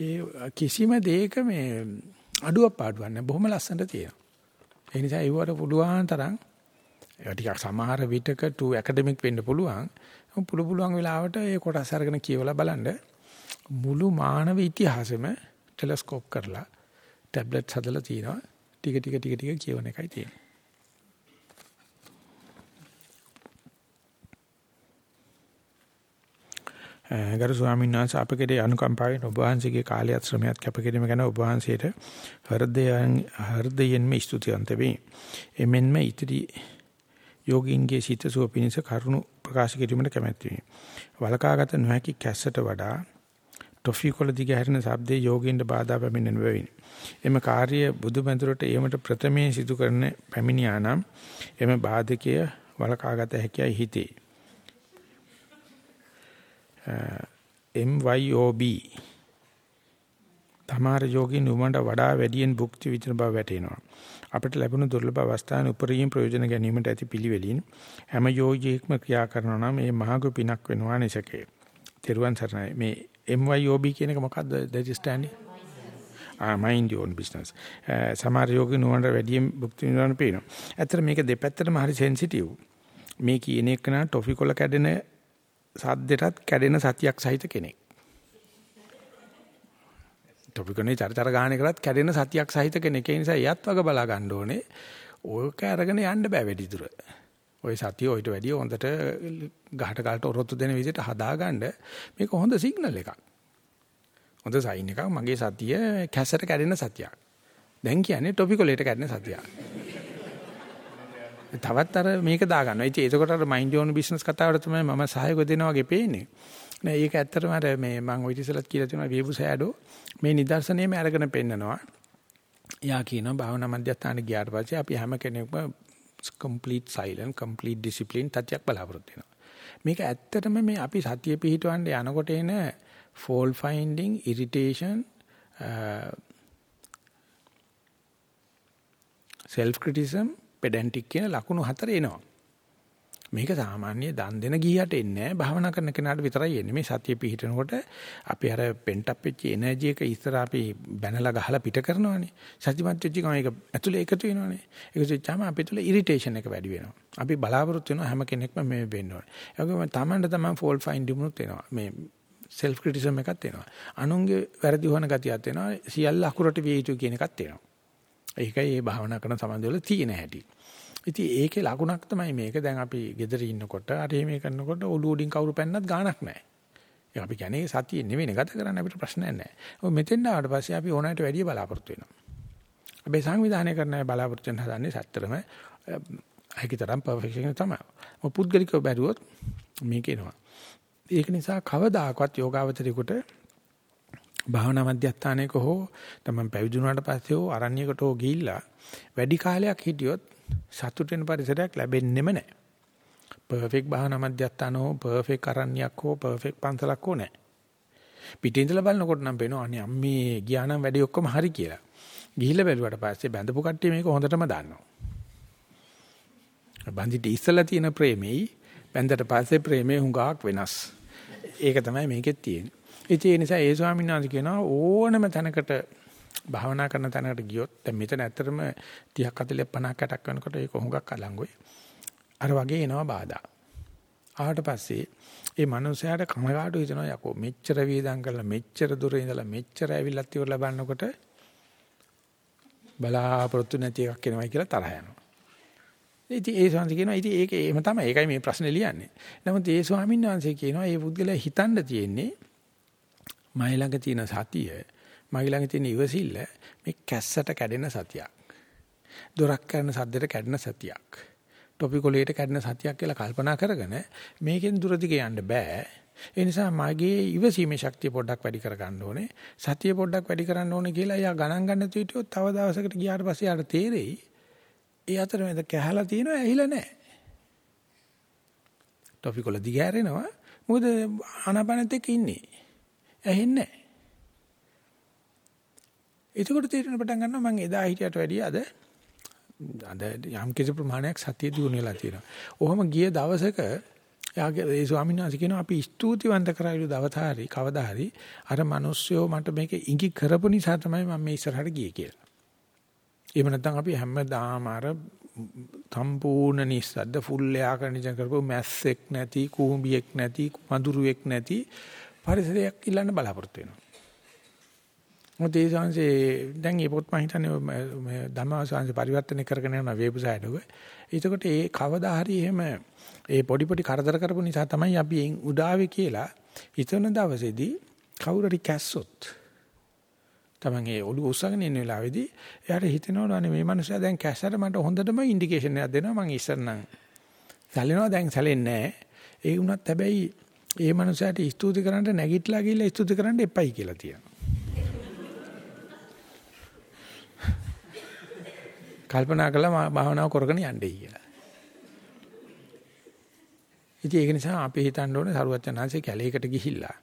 ඒ කිසිම දෙයක මේ අඩුවක් පාඩුවක් නැහැ බොහොම ලස්සනට තියෙනවා. ඒ නිසා ඒවට පුළුවන් තරම් ඒවා ටිකක් සමහර විටක ටු ඇකඩමික් වෙන්න පුළුවන්. පුළු පුළුවන් වෙලාවට ඒ කොටස් අරගෙන කියවලා බලන්න මුළු මානව ඉතිහාසෙම ටෙලස්කෝප් කරලා ටැබ්ලට්ස් හදලා තිනවා ටික ටික ටික ටික කියවන එකයි තියෙන්නේ. ගරු ස්වාමීන් වහන්සේ අප කෙරේ අනුකම්පාවෙන් ඔබ වහන්සේගේ කාලයත් ශ්‍රමයත් කැපකිරීම ගැන ඔබ වහන්සේට හෘදයෙන් හෘදයෙන්ම ස්තුතිවන්ත වේ. එමෙන්ම ඉදිරි යෝගින්ගේ සිත සුව පිණිස කරුණු ප්‍රකාශ කිරීමට කැමැති වේ. වලකාගත නොහැකි කැස්සට වඩා ටොෆි කොළ දිග හැරෙන ශබ්දයේ යෝගින්ට බාධා පැමිණෙන බැවින්. එම කාර්ය බුදුබඳුරට ඒමට ප්‍රථමයෙන් සිදු කරන පැමිණියා නම් එම බාධකය වලකාගත හැකියි හිතේ. MYOB තමාර යෝගින් උමන්ට වඩා වැඩියෙන් භුක්ති විඳින බව වැටෙනවා. අපට ලැබුණු දුර්ලභ අවස්ථාන උපරිම ප්‍රයෝජන ගැනීමට ඇති පිළිවෙලින් හැම යෝගියෙක්ම ක්‍රියා කරනවා නම් මේ මහඟු පිනක් වෙනවා නිසකේ. තෙරුවන් සරණයි. මේ MYOB කියන එක මොකද්ද? that is standing ආ mind your own business. Eh, සමහර යෝගින් උමන්ට වැඩියෙන් භුක්ති විඳිනවන පේනවා. ඇත්තට මේක දෙපැත්තටම හරි සෙන්සිටිව්. මේ කියන එක නා ටොෆි කොල කැඩෙන සද්දෙටත් කැඩෙන සතියක් සහිත කෙනෙක්. ටොපිකනේ චරිතර ගාන කරත් කැඩෙන සතියක් සහිත කෙනෙක්. ඒ නිසා එයත් වග බලා ගන්න ඕනේ. ඕක අරගෙන යන්න බෑ වැඩි දුර. ওই සතිය ඔයිට වැඩිය හොඳට ගහට ගලට ඔරොත්තු දෙන විදිහට හදාගන්න මේක හොඳ සිග්නල් එකක්. හොඳ සයින් එකක් මගේ සතිය කැසට කැඩෙන සතියක්. දැන් කියන්නේ ටොපිකොලේට කැඩෙන සතියක්. තවත් අර මේක දාගන්නවා. ඉතින් ඒකට අර මයින්ඩ් යෝන් බිස්නස් කතාවට තමයි මම සහයෝග දෙනවා වගේ පේන්නේ. නෑ ඒක ඇත්තටම අර මේ මම ওই ඉතිසලත් කියලා තියෙනවා වේබු සෑඩෝ මේ නිදර්ශනයෙම අරගෙන පෙන්නනවා. එයා කියනවා භාවනා මධ්‍යස්ථාන ගියාට පස්සේ අපි හැම කෙනෙක්ම complete silent complete discipline තත්යක් බලාපොරොත්තු වෙනවා. මේක ඇත්තටම මේ අපි සතිය පිහිටවන්න යනකොට එන fall finding irritation uh, self criticism pedantic කියන ලකුණු හතර එනවා. මේක සාමාන්‍ය දන් දෙන ගියට එන්නේ නැහැ. භාවනා කරන කෙනාට විතරයි එන්නේ. මේ සතිය පිහිටනකොට අපි අර පෙන්ට් අප් වෙච්ච එනර්ජි එක ඉස්සර අපි බැනලා ගහලා පිට කරනවානේ. සතිමත් වෙච්ච ගමන් ඒක ඇතුලේ එකතු වෙනවානේ. ඒක වෙච්චාම අපි තුල ඉරිටේෂන් එක වැඩි වෙනවා. අපි බලාපොරොත්තු වෙනවා හැම කෙනෙක්ම මේ වෙන්න ඕනේ. ඒ වගේම තමන්ට තමන් ෆෝල්ට් ෆයින්ඩ් උනොත් එනවා. මේ සෙල්ෆ් ක්‍රිටිසිසම් එකක් එනවා. අනුන්ගේ වැරදි හොන ගතියක් එනවා. සියල්ල අකුරට විය යුතු කියන එකක් එනවා. ඒකයි මේ භාවනා කරන සමාධිය වල තියෙන හැටි. ඉතින් ඒකේ ලකුණක් තමයි මේක. දැන් අපි ගෙදර ඉන්නකොට අර මේ කරනකොට ඔළුව උඩින් කවුරු පැන්නත් ගාණක් නැහැ. ඒක අපි කියන්නේ සතිය නෙවෙයි ගත කරන්න අපිට ප්‍රශ්නයක් නැහැ. ඔය මෙතෙන් ආවට පස්සේ අපි ඕනෑමට වැඩිය බලාපොරොත්තු වෙනවා. අපි සංවිධානය කරන අය බලාපොරොත්තු වෙන හදන්නේ සත්‍තරම හැකිතරම් පර්ෆෙක්ෂන් තමයි. මොකද පුද්ගලිකව බැලුවොත් මේක එනවා. ඒක නිසා කවදාකවත් යෝගාවචරිකට භාවනා මධ්‍යස්ථානයක හෝ තමයි පැවිදි වුණාට පස්සේ හෝ අරණ්‍යයකට හෝ ගිහිල්ලා වැඩි කාලයක් හිටියොත් සතුට වෙන පරිසරයක් ලැබෙන්නෙම නැහැ. පර්ෆෙක්ට් භාවනා මධ්‍යස්ථාන හෝ පර්ෆෙක්ට් අරණ්‍යයක් හෝ පර්ෆෙක්ට් පන්සලක් හෝ නැහැ. පිටින් ඉඳලා බලනකොට නම් පේනවා අනේ අම්මේ ගියා නම් වැඩි ඔක්කොම හරි කියලා. ගිහිල්ලා බැලුවට පස්සේ බැඳපු කට්ටිය මේක හොඳටම දන්නවා. බන්දිට ඉස්සලා තියෙන ප්‍රේමෙයි බැඳට පස්සේ ප්‍රේමේ හුඟක් වෙනස්. ඒක තමයි මේකෙත් තියෙන්නේ. ඉතින් ඒ නිසා ඒ ස්වාමීන් වහන්සේ කියනවා ඕනම තැනකට භාවනා කරන තැනකට ගියොත් දැන් මෙතන ඇත්තටම 30ක් 40 50ක් 60ක් වෙනකොට ඒක හුඟක් අලංගුයි. අර වගේ එනවා බාධා. ආවට පස්සේ ඒ මනුස්සයාට කනගාටු හිතනවා යකෝ මෙච්චර වේදම් කරලා මෙච්චර දුර ඉඳලා මෙච්චර ඇවිල්ලත් ඉවරලා බලනකොට බලාපොරොත්තු නැති එකක් එනවයි කියලා තරහ යනවා. ඉතින් ඒ ස්වාමීන් කියනවා ඉතින් ඒක එහෙම තමයි. ඒකයි මේ ප්‍රශ්නේ ලියන්නේ. නමුත් ඒ ස්වාමීන් වහන්සේ කියනවා මේ පුද්ගලයා හිතන්න තියෙන්නේ මයි ළඟ තියෙන සතිය, මයි ළඟ තියෙන ඉවසිල්ල මේ කැස්සට කැඩෙන සතියක්. දොරක් කරන සද්දෙට කැඩෙන සතියක්. ටොපිකොලේට කැඩෙන සතියක් කියලා කල්පනා කරගෙන මේකෙන් දුරදිග යන්න බෑ. ඒ නිසා මගේ ඉවසීමේ ශක්තිය පොඩ්ඩක් වැඩි කර ගන්න ඕනේ. සතිය පොඩ්ඩක් වැඩි කරන්න ඕනේ කියලා එයා ගණන් ගන්න තුිටියොත් තව දවසකට ගියාට පස්සේ යාට තේරෙයි. ඒ අතර මැද කැහලා තියෙනවා ඇහිලා නැහැ. ටොපිකොල දිගහැරෙනවා. මොකද ආනාපානෙත් එක්ක ඉන්නේ. ඇහෙන්නේ නැහැ. එතකොට තේරෙන පටන් ගන්නවා මම එදා හිටියට වැඩිය අද අද යම් කිසි ප්‍රමාණයක් සතිය දිනු වෙලා තියෙනවා. ඔහොම ගිය දවසක යාගේ ඒ ස්වාමීන් වහන්සේ කියනවා අපි ස්තුතිවන්ත කරයිලු දවතාරි කවදා හරි අර මිනිස්සුયો මට මේක ඉඟි කරපු නිසා තමයි මම මේ ඉස්සරහට ගියේ කියලා. එහෙම නැත්නම් අපි හැමදාම අර සම්පූර්ණ නිස්සද්ද ෆුල් එයා කන්ඩිෂන් කරපු මැස්සෙක් නැති කූඹියෙක් නැති මදුරුවෙක් නැති පරිසරයක් ඉල්ලන්න බලාපොරොත්තු වෙනවා. මොකද ඒ සංසේ දැන් මේ පොත් මම හිතන්නේ මේ ධම්මවසංශ පරිවර්තනය කරගෙන යන වෙබ්සයිට් එක. එතකොට ඒ කවදා හරි එහෙම ඒ පොඩි පොඩි කරදර කරපු නිසා තමයි අපි උඩාවේ කියලා හිතන දවසේදී කවුරු හරි කැස්සොත් තමන් ඒ ඔළුව උස්සගෙන ඉන්න වෙලාවේදී එයාට හිතෙනවනේ අනේ මේ මනුස්සයා දැන් කැස්සට මට හොඳටම ඉන්ඩිකේෂන් එකක් දෙනවා මං ඉස්සර නම් සැලෙනවා දැන් සැලෙන්නේ නැහැ. ඒ වුණත් හැබැයි ඒ මනුස්සයාට ස්තුති කරන්න නැගිටලා ගිහලා ස්තුති කරන්න එපයි කියලා තියෙනවා. කල්පනා කළා භාවනාව කරගෙන යන්නයි කියලා. ඉතින් ඒක නිසා අපි හිතන්න ඕනේ සරුවචනාංශේ කැලේකට ගිහිල්ලා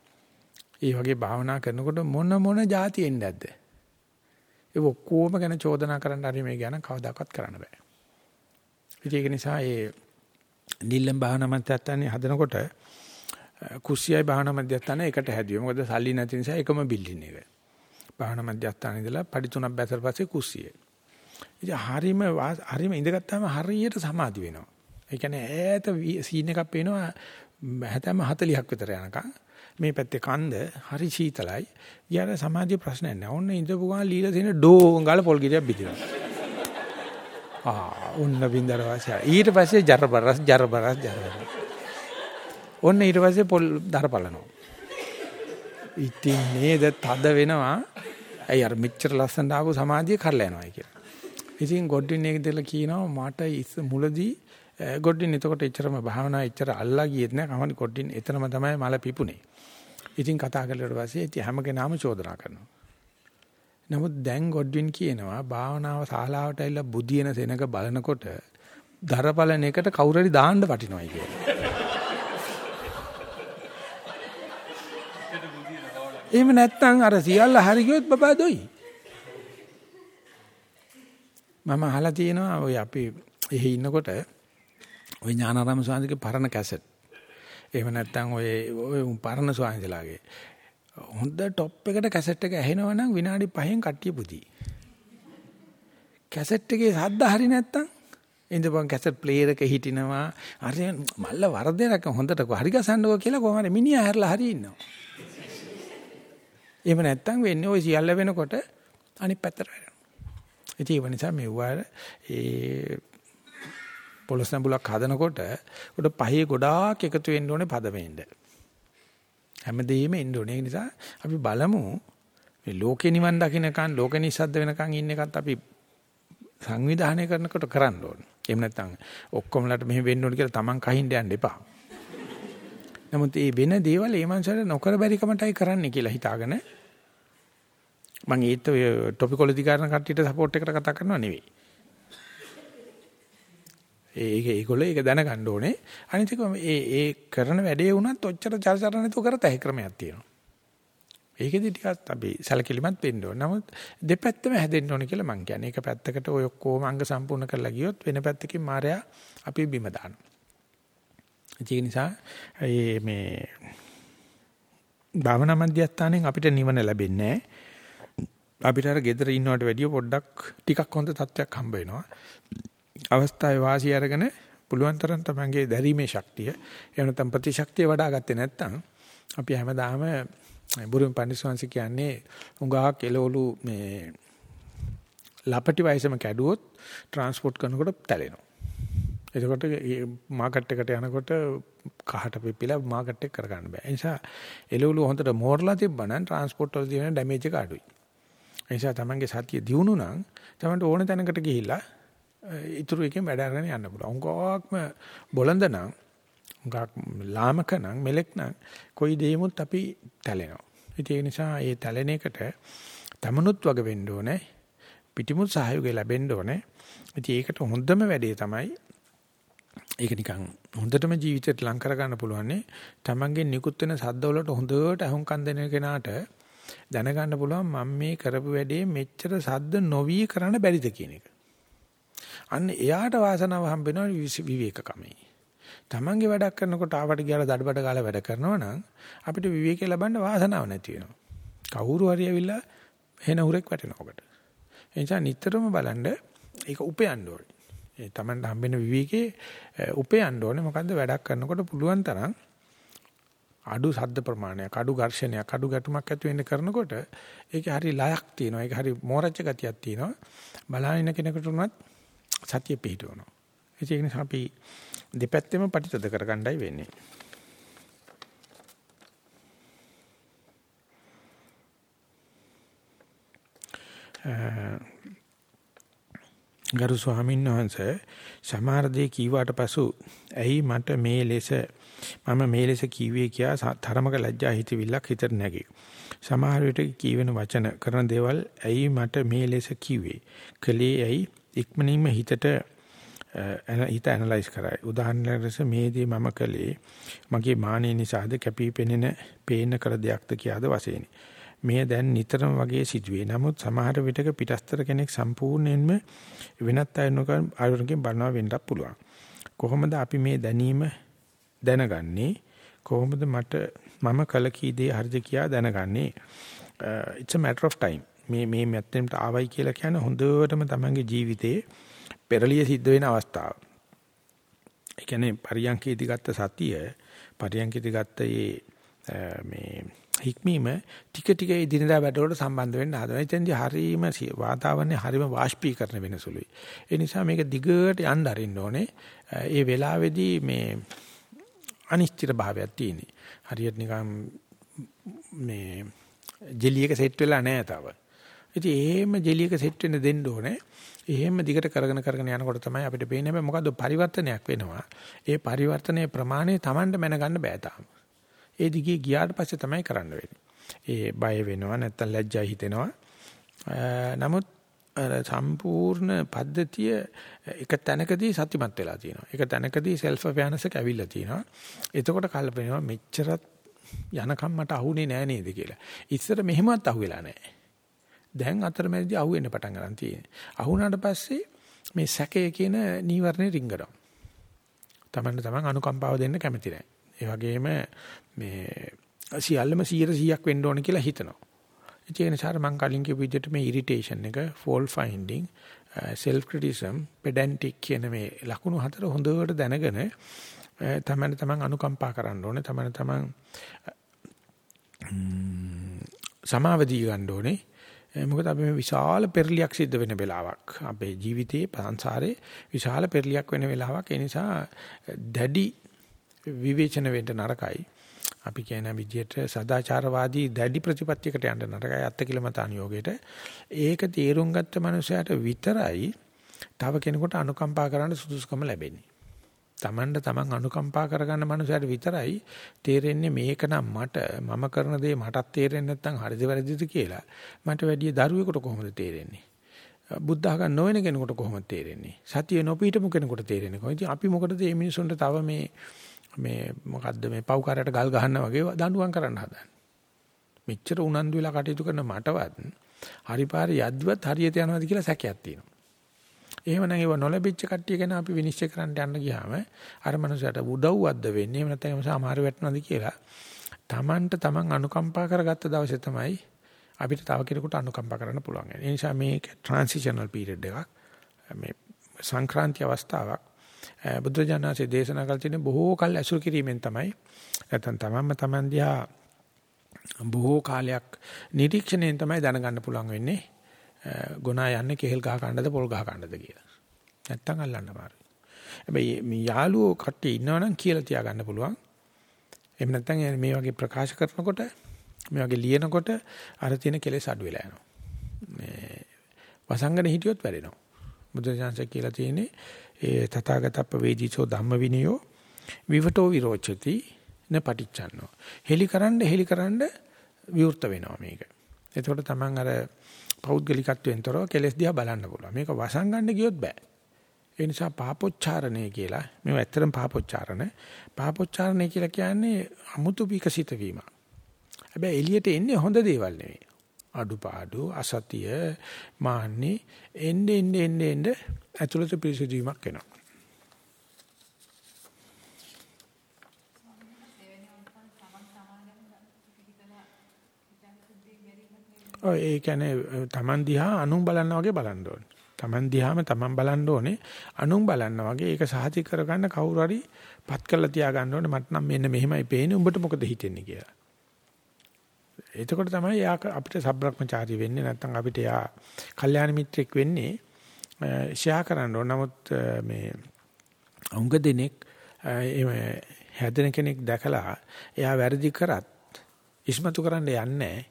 ඒ වගේ භාවනා කරනකොට මොන මොන જાති එන්නේ නැද්ද? ඒ ඔක්කොම ගැන චෝදනා කරන්න හරි මේ ගැන කවදාකවත් කරන්න බෑ. ඉතින් ඒක නිසා ඒ නිල්ලම් භාවනා මධ්‍යස්ථානේ හදනකොට කුස්සියයි භාවනා මධ්‍යස්ථාන එකට හැදුවේ. මොකද සල්ලි නැති නිසා එකම බිල්ඩින් එක. භාවනා මධ්‍යස්ථානේ ඉඳලා පඩි තුනක් බැසලා පස්සේ කුස්සියේ. ඉතින් හරීම හරීම ඉඳගත්තාම හරියට සමාධි වෙනවා. ඒ කියන්නේ ඈත සීන් එකක් පේනවා හැතැම්ම 40ක් විතර යනකම්. මේ පැත්තේ කන්ද හරි සීතලයි. ඊයර සමාධිය ප්‍රශ්නයක් නැහැ. ඔන්න ඉඳපු ගමන් ලීලා තියෙන ඩෝංගල පොල් ගෙඩියක් බිදිනවා. ආ ඔන්න බින්දර වාසිය. ඊට පස්සේ ජරබරස් ජරබරස් ජරබරස්. ඔන්න ඊට පස්සේ පොල් දරපලනවා. ඉතින් නේද තද වෙනවා. අය අර මෙච්චර ලස්සනට ආපු සමාධිය කරලා යනවා කියලා. ඉතින් ගොඩින් එක දෙල කියනවා මට ඉස් මුලදී ගොඩින් එතකොට එච්චරම භාවනා එච්චර අල්ලා ගියෙත් නෑ කමනි ගොඩින් එතනම තමයි මල පිපුනේ. ඉතින් කතා කළාට පස්සේ ඉතින් හැම කෙනාම චෝදනා කරනවා. නමුත් දැන් ගොඩ්වින් කියනවා භාවනාව ශාලාවට ඇවිල්ලා බුදියන සෙනක බලනකොට දරපලන එකට කවුරු හරි දාන්න වටිනවයි කියලා. එහෙම නැත්නම් අර සියල්ල හරි ගියොත් බබා දොයි. මම අහලා තියෙනවා ඔය අපි එහි ඉන්නකොට ඔය ඥානාරාම ස්වාමීන්ගේ පරණ කැසට්. එහෙම නැත්නම් ඔය ඔය පරණ ස්වාමීන්ලාගේ හොඳ টොප් එකට කැසට් එක ඇහෙනවනම් විනාඩි 5න් කට්ටිය පුදී. කැසට් එකේ සද්ද හරි නැත්නම් ඉඳපන් කැසට් ප්ලේයර් එක හිටිනවා. හරි මල්ල වර්ධනක හොඳට හරි ගසන්නකෝ කියලා කොහමද මිනිහා හැරලා හරි ඉන්නවා. එහෙම නැත්නම් වෙන්නේ ඔය සියල්ල වෙනකොට අනිත් පැත්තට ඉතින් ඒ නිසා මෙව්වාර ඒ පොලොස් නැඹුලක් හදනකොට උඩ පහේ ගොඩාක් එකතු වෙන්න ඕනේ පදමෙන්ද. හැමදේම එන්න ඕනේ. ඒ නිසා අපි බලමු මේ ලෝකේ නිවන් දකින්නකන් ලෝක නිසද්ද වෙනකන් ඉන්න එකත් අපි සංවිධානය කරනකොට කරන්න ඕනේ. එහෙම නැත්නම් ඔක්කොමලට මෙහෙම වෙන්න ඕනේ කියලා Taman කහින්න යන්න එපා. නමුත් මේ වෙන දේවල් ඒ මනසට නොකර බැරි කමටයි කරන්නේ කියලා හිතාගෙන මම ඒත් ඔය ටොපිකොලොජි කරන කට්ටියට සපෝට් එකට කතා කරනවා නෙවෙයි. ඒක ඒගොල්ලෝ ඒක දැනගන්න ඕනේ. අනිත් එක ඒ ඒ කරන වැඩේ වුණත් ඔච්චර චර්චර නැතුව කරත හැකි ක්‍රමයක් තියෙනවා. ඒකෙදි ටිකක් අපි සැලකිලිමත් වෙන්න ඕන. නමුත් දෙපැත්තම හැදෙන්න ඕන කියලා මං කියන්නේ. එක පැත්තකට ඔය ඔක්කොම අංග සම්පූර්ණ කරලා ගියොත් වෙන පැත්තකින් මායя අපි බිම දානවා. ඒ නිසා මේ භාවනා මධ්‍යස්ථානෙන් අපිට නිවන ලැබෙන්නේ අපිට අර gedara ඉන්නවට වැඩිය පොඩ්ඩක් ටිකක් හොඳ තත්ත්වයක් හම්බ වෙනවා. අවස්ථාවේ වාසිය අරගෙන පුළුවන් තරම් තමන්ගේ දැරීමේ ශක්තිය එහෙම නැත්නම් ප්‍රතිශක්තිය වඩා ගත්තේ නැත්නම් අපි හැමදාම බුරුම් පඬිස්වංශ කියන්නේ උඟාක් එළවලු මේ ලපටි වයසම කැඩුවොත් ට්‍රාන්ස්පෝර්ට් කරනකොට තැලෙනවා. එතකොට මාකට් එකට යනකොට කහට පිපිලා මාකට් එක කරගන්න බෑ. ඒ නිසා එළවලු හොඳට මෝරලා තිබ්බනම් ට්‍රාන්ස්පෝර්ට් වල තියෙන ඩැමේජ් එක අඩුයි. ඒ නිසා තමන්ගේ සතිය දියුණු නම් තමන්ට ඕන තැනකට ගිහිල්ලා ඉතුරු එකෙන් වැඩ අරගෙන යන්න පුළුවන්. උංගාක්ම බොළඳ නම් උංගාක් ලාමක නම් මෙලෙක් නම් කොයි දෙයමුත් අපි තැලෙනවා. ඒ නිසා මේ තැලෙන එකට තමනුත් වග වෙන්න ඕනේ. පිටිමුත් සහයෝගය ලැබෙන්න ඕනේ. ඉතින් ඒකට හොඳම වැඩේ තමයි ඒක නිකන් හොඳටම ජීවිතේට ලං කර ගන්න පුළුවන් නේ. Tamange නිකුත් වෙන සද්ද වලට හොඳට අහුම්කම් දෙන කෙනාට දැනගන්න පුළුවන් මම මේ කරපු වැඩේ මෙච්චර සද්ද නොවි කරන්න බැරිද කියන එක. අන්න එයාට වාසනාව හම්බ වෙනවා විවේකකමේ. Tamange වැඩක් කරනකොට ආවට ගියාලා දඩබඩ ගාලා වැඩ කරනවා නම් අපිට විවේකේ ලබන්න වාසනාවක් නැති වෙනවා. කවුරු හරි ඇවිල්ලා වෙන හුරෙක් වැටෙනවා ඔකට. ඒ නිසා නිතරම බලන්න ඒක උපයන්න ඕනේ. ඒ Tamanට හම්බෙන විවේකේ උපයන්න ඕනේ. මොකද්ද වැඩක් කරනකොට පුළුවන් තරම් අඩු ශබ්ද ප්‍රමාණයක් අඩු ඝර්ෂණයක් අඩු ගැටුමක් ඇති වෙන්න කරනකොට ඒකේ හරි ලයක් තියෙනවා. ඒක හරි මෝරච්ච ගතියක් තියෙනවා. බලහින කෙනෙකුට උනත් සතිය පිහිටවනවා. ඒක නිසා අපි දෙපැත්තෙම පටිතද කරගන්නයි වෙන්නේ. ගරු ස්වාමීන් වහන්සේ සමහර දේ කීවාට පසු ඇයි මට මේ ලෙස මම මේ ලෙස කීවේ කියා තරමක ලැජ්ජා හිතවිල්ලක් හිතට නැගේ. සමහර විට කීවෙන වචන කරන දේවල් ඇයි මට මේ ලෙස කිව්වේ? කලේ ඇයි ඉක්මනින්ම හිතට හිත ඇනලයිස් කරයි. උදාහරණයක් ලෙස මේ දේ මම කළේ මගේ මානෙ නිසාද කැපී පෙනෙන පේන කර දෙයක්ද කියාද වශයෙන්ි. මෙය දැන් නිතරම වගේ සිදුවේ. නමුත් සමහර විටක පිටස්තර කෙනෙක් සම්පූර්ණයෙන්ම වෙනත් අයනුකෙන් බලනවා වෙන්නත් පුළුවන්. කොහොමද අපි මේ දැනීම දැනගන්නේ? කොහොමද මට මම කල කී දේ හරිද කියා දැනගන්නේ? it's a matter of time. මේ මේ මැත්තෙන්ට ආවයි කියලා කියන්නේ හොඳටම තමන්ගේ ජීවිතේ පෙරලිය සිද්ධ වෙන අවස්ථාව. ඒ කියන්නේ පරියන්කේදී ගත්ත සතිය පරියන්කේදී ගත්ත මේ හික්මීම ටික ටික එදිනදා වැඩවලට සම්බන්ධ වෙන්න හදනවා. එතෙන්දී හරීම වාතාවරණය හරීම වාෂ්පීකරණ වෙන සුළුයි. ඒ නිසා මේක දිගට යන්න අරින්න ඕනේ. ඒ වෙලාවේදී මේ අනිශ්චිත භාවයක් තියෙන්නේ. හරියට නිකන් මේ ජෙලියක සෙට් වෙලා නැහැ තව. ඉතින් එහෙම ජෙලියක සෙට් වෙන්න දෙන්න ඕනේ. එහෙම දිගට කරගෙන කරගෙන යනකොට තමයි අපිට පේන්නේ හැබැයි මොකද්ද පරිවර්තනයක් වෙනවා. ඒ පරිවර්තනයේ ප්‍රමාණය Tamanට මැනගන්න බෑ තාම. ඒ දිගේ ගියාට පස්සේ තමයි කරන්න වෙන්නේ. ඒ බය වෙනවා නැත්තම් ලැජ්ජා හිතෙනවා. නමුත් සම්පූර්ණ පද්ධතිය එක තැනකදී සතිමත් වෙලා තියෙනවා. එක තැනකදී self awareness එක ඇවිල්ලා තියෙනවා. එතකොට කල්පනවා මෙච්චරත් යනකම් මට අහුනේ නෑ නේද කියලා. ඉස්සර මෙහෙමවත් අහුවෙලා නෑ. දැන් අතරමැදි අහුවෙන්න පටන් ගන්න තියෙන්නේ. අහුණාට පස්සේ මේ සැකය කියන නීවරණේ රිංගනවා. තමන්න තමන් අනුකම්පාව දෙන්න කැමති නෑ. ඒ වගේම මේ සියල්ලම 100%ක් වෙන්න ඕන කියලා හිතනවා. ඒ නිසා මම කලින් කියපු විදිහට මේ ඉරිටේෂන් එක, fault finding, self criticism, pedantic කියන මේ ලකුණු හතර හොඳට දැනගෙන තමන්න තමන් අනුකම්පා කරන්න ඕනේ. තමන්න තමන් සමාවදී ගන්න ඕනේ. මොකද අපි මේ විශාල පෙරලියක් සිද්ධ වෙන වෙලාවක් අපේ ජීවිතයේ සංසාරේ විශාල පෙරලියක් වෙන වෙලාවක් ඒ නිසා දැඩි විවේචන වෙන්න නරකයි. අපි කියන විදිහට සදාචාරවාදී දැඩි ප්‍රතිපත්තියකට යන්න නරකයි අත්කිලමතාන යෝගයට. ඒක තේරුම් ගත්ත මනුස්සයාට විතරයි තව කෙනෙකුට අනුකම්පා කරන්න සුදුසුකම ලැබෙන්නේ. Tamanට Taman අනුකම්පා කරගන්න මනුස්සයාට විතරයි තේරෙන්නේ මේක නම් මට මම කරන දේ මටත් තේරෙන්නේ නැත්නම් හරිද වැරදිද කියලා. මට වැඩි දරුවෙකුට කොහොමද තේරෙන්නේ? බුද්ධ ආගම් නොවන කෙනෙකුට කොහොමද තේරෙන්නේ? සතිය නොපීටමු කෙනෙකුට තේරෙන්නේ කොහොමද? අපි මොකටද මේ මිනිසුන්ට තව මේ මේ මොකද්ද මේ පව්කාරයට ගල් ගහන්න වගේ දඬුවම් කරන්න හදන්නේ. මෙච්චර උනන්දු වෙලා කටයුතු කරන මටවත් හරි පාරේ යද්දිවත් හරියට යනවාද කියලා සැකයක් තියෙනවා. එහෙමනම් ඒව නොලැබිච්ච කට්ටිය ගැන අපි විනිශ්චය කරන්න යන්න ගියාම අර මනුස්සයට උදව්වක්ද වෙන්නේ එහෙම නැත්නම් සමහර වැටෙනවද කියලා Tamanට Taman අනුකම්පා කරගත්ත දවසේ තමයි අපිට තව කෙනෙකුට අනුකම්පා කරන්න පුළුවන්. ඒ නිසා මේක ට්‍රාන්සිෂනල් පීරියඩ් එකක්. මේ සංක්‍රාන්ති අවස්ථාවක්. බුද්ධ ජානසේ දේශනා කළ තියෙන බොහෝ කල් ඇසුරු කිරීමෙන් තමයි නැත්නම් තමන්ම තමන් දිහා බොහෝ කාලයක් නිරීක්ෂණයෙන් තමයි දැනගන්න පුළුවන් වෙන්නේ ගුණා යන්නේ කෙහෙල් ගහ කන්නද පොල් ගහ කන්නද කියලා. නැත්තම් අල්ලන්න බාරයි. හැබැයි මේ යාළුවෝ කට්ටිය ඉන්නවනම් කියලා තියාගන්න පුළුවන්. එහෙම නැත්නම් මේ වගේ ප්‍රකාශ කරනකොට මේ වගේ ලියනකොට අර තියෙන කෙලෙස් අඩු වෙලා යනවා. මේ වසංගන හිටියොත් වැඩෙනවා. බුදුසසුන කියලා තියෙන්නේ ඒ තථාගතප්ප වේදිසෝ ධම්ම විනයෝ විවටෝ විරෝචති න පටිච්චන්නෝ හෙලිකරන්න හෙලිකරන්න විවෘත වෙනවා මේක. එතකොට තමන් අර පෞද්ගලිකත්වයෙන් තොරව කෙලස් දිහා බලන්න පුළුවන්. මේක වසන් ගන්න ගියොත් බෑ. ඒ නිසා පාපොච්චාරණය කියලා මේව ඇත්තටම පාපොච්චාරණ. පාපොච්චාරණය කියලා කියන්නේ අමුතු විකසිත වීම. හැබැයි එළියට එන්නේ හොඳ දේවල් නෙවෙයි. අඩුපාඩු අසතිය මාන්නේ එන්නේ එන්නේ එන්නේ එන්නේ ඇතුළත පිරිසිදුවීමක් වෙනවා. ඔය ඒ කියන්නේ Taman දිහා අනුන් බලනවා වගේ බලන්න ඕනේ. Taman දිහාම Taman බලන්න ඕනේ. අනුන් බලන්න වගේ ඒක සාහිත කරගන්න කවුරු හරි පත් කරලා තියා ගන්න ඕනේ. මට නම් මෙන්න මෙහෙමයි පේන්නේ. උඹට මොකද හිතෙන්නේ කියලා. එතකොට තමයි යා අපිට සබ්‍රක්‍මචාරී වෙන්නේ නැත්නම් අපිට යා කල්යාණ මිත්‍රෙක් වෙන්නේ ෂෙයා කරන්න ඕන. නමුත් මේ උංග දෙනෙක් එහෙම හැදෙන කෙනෙක් දැකලා එයා වැරදි කරත් ඉස්මතු කරන්න යන්නේ නැහැ.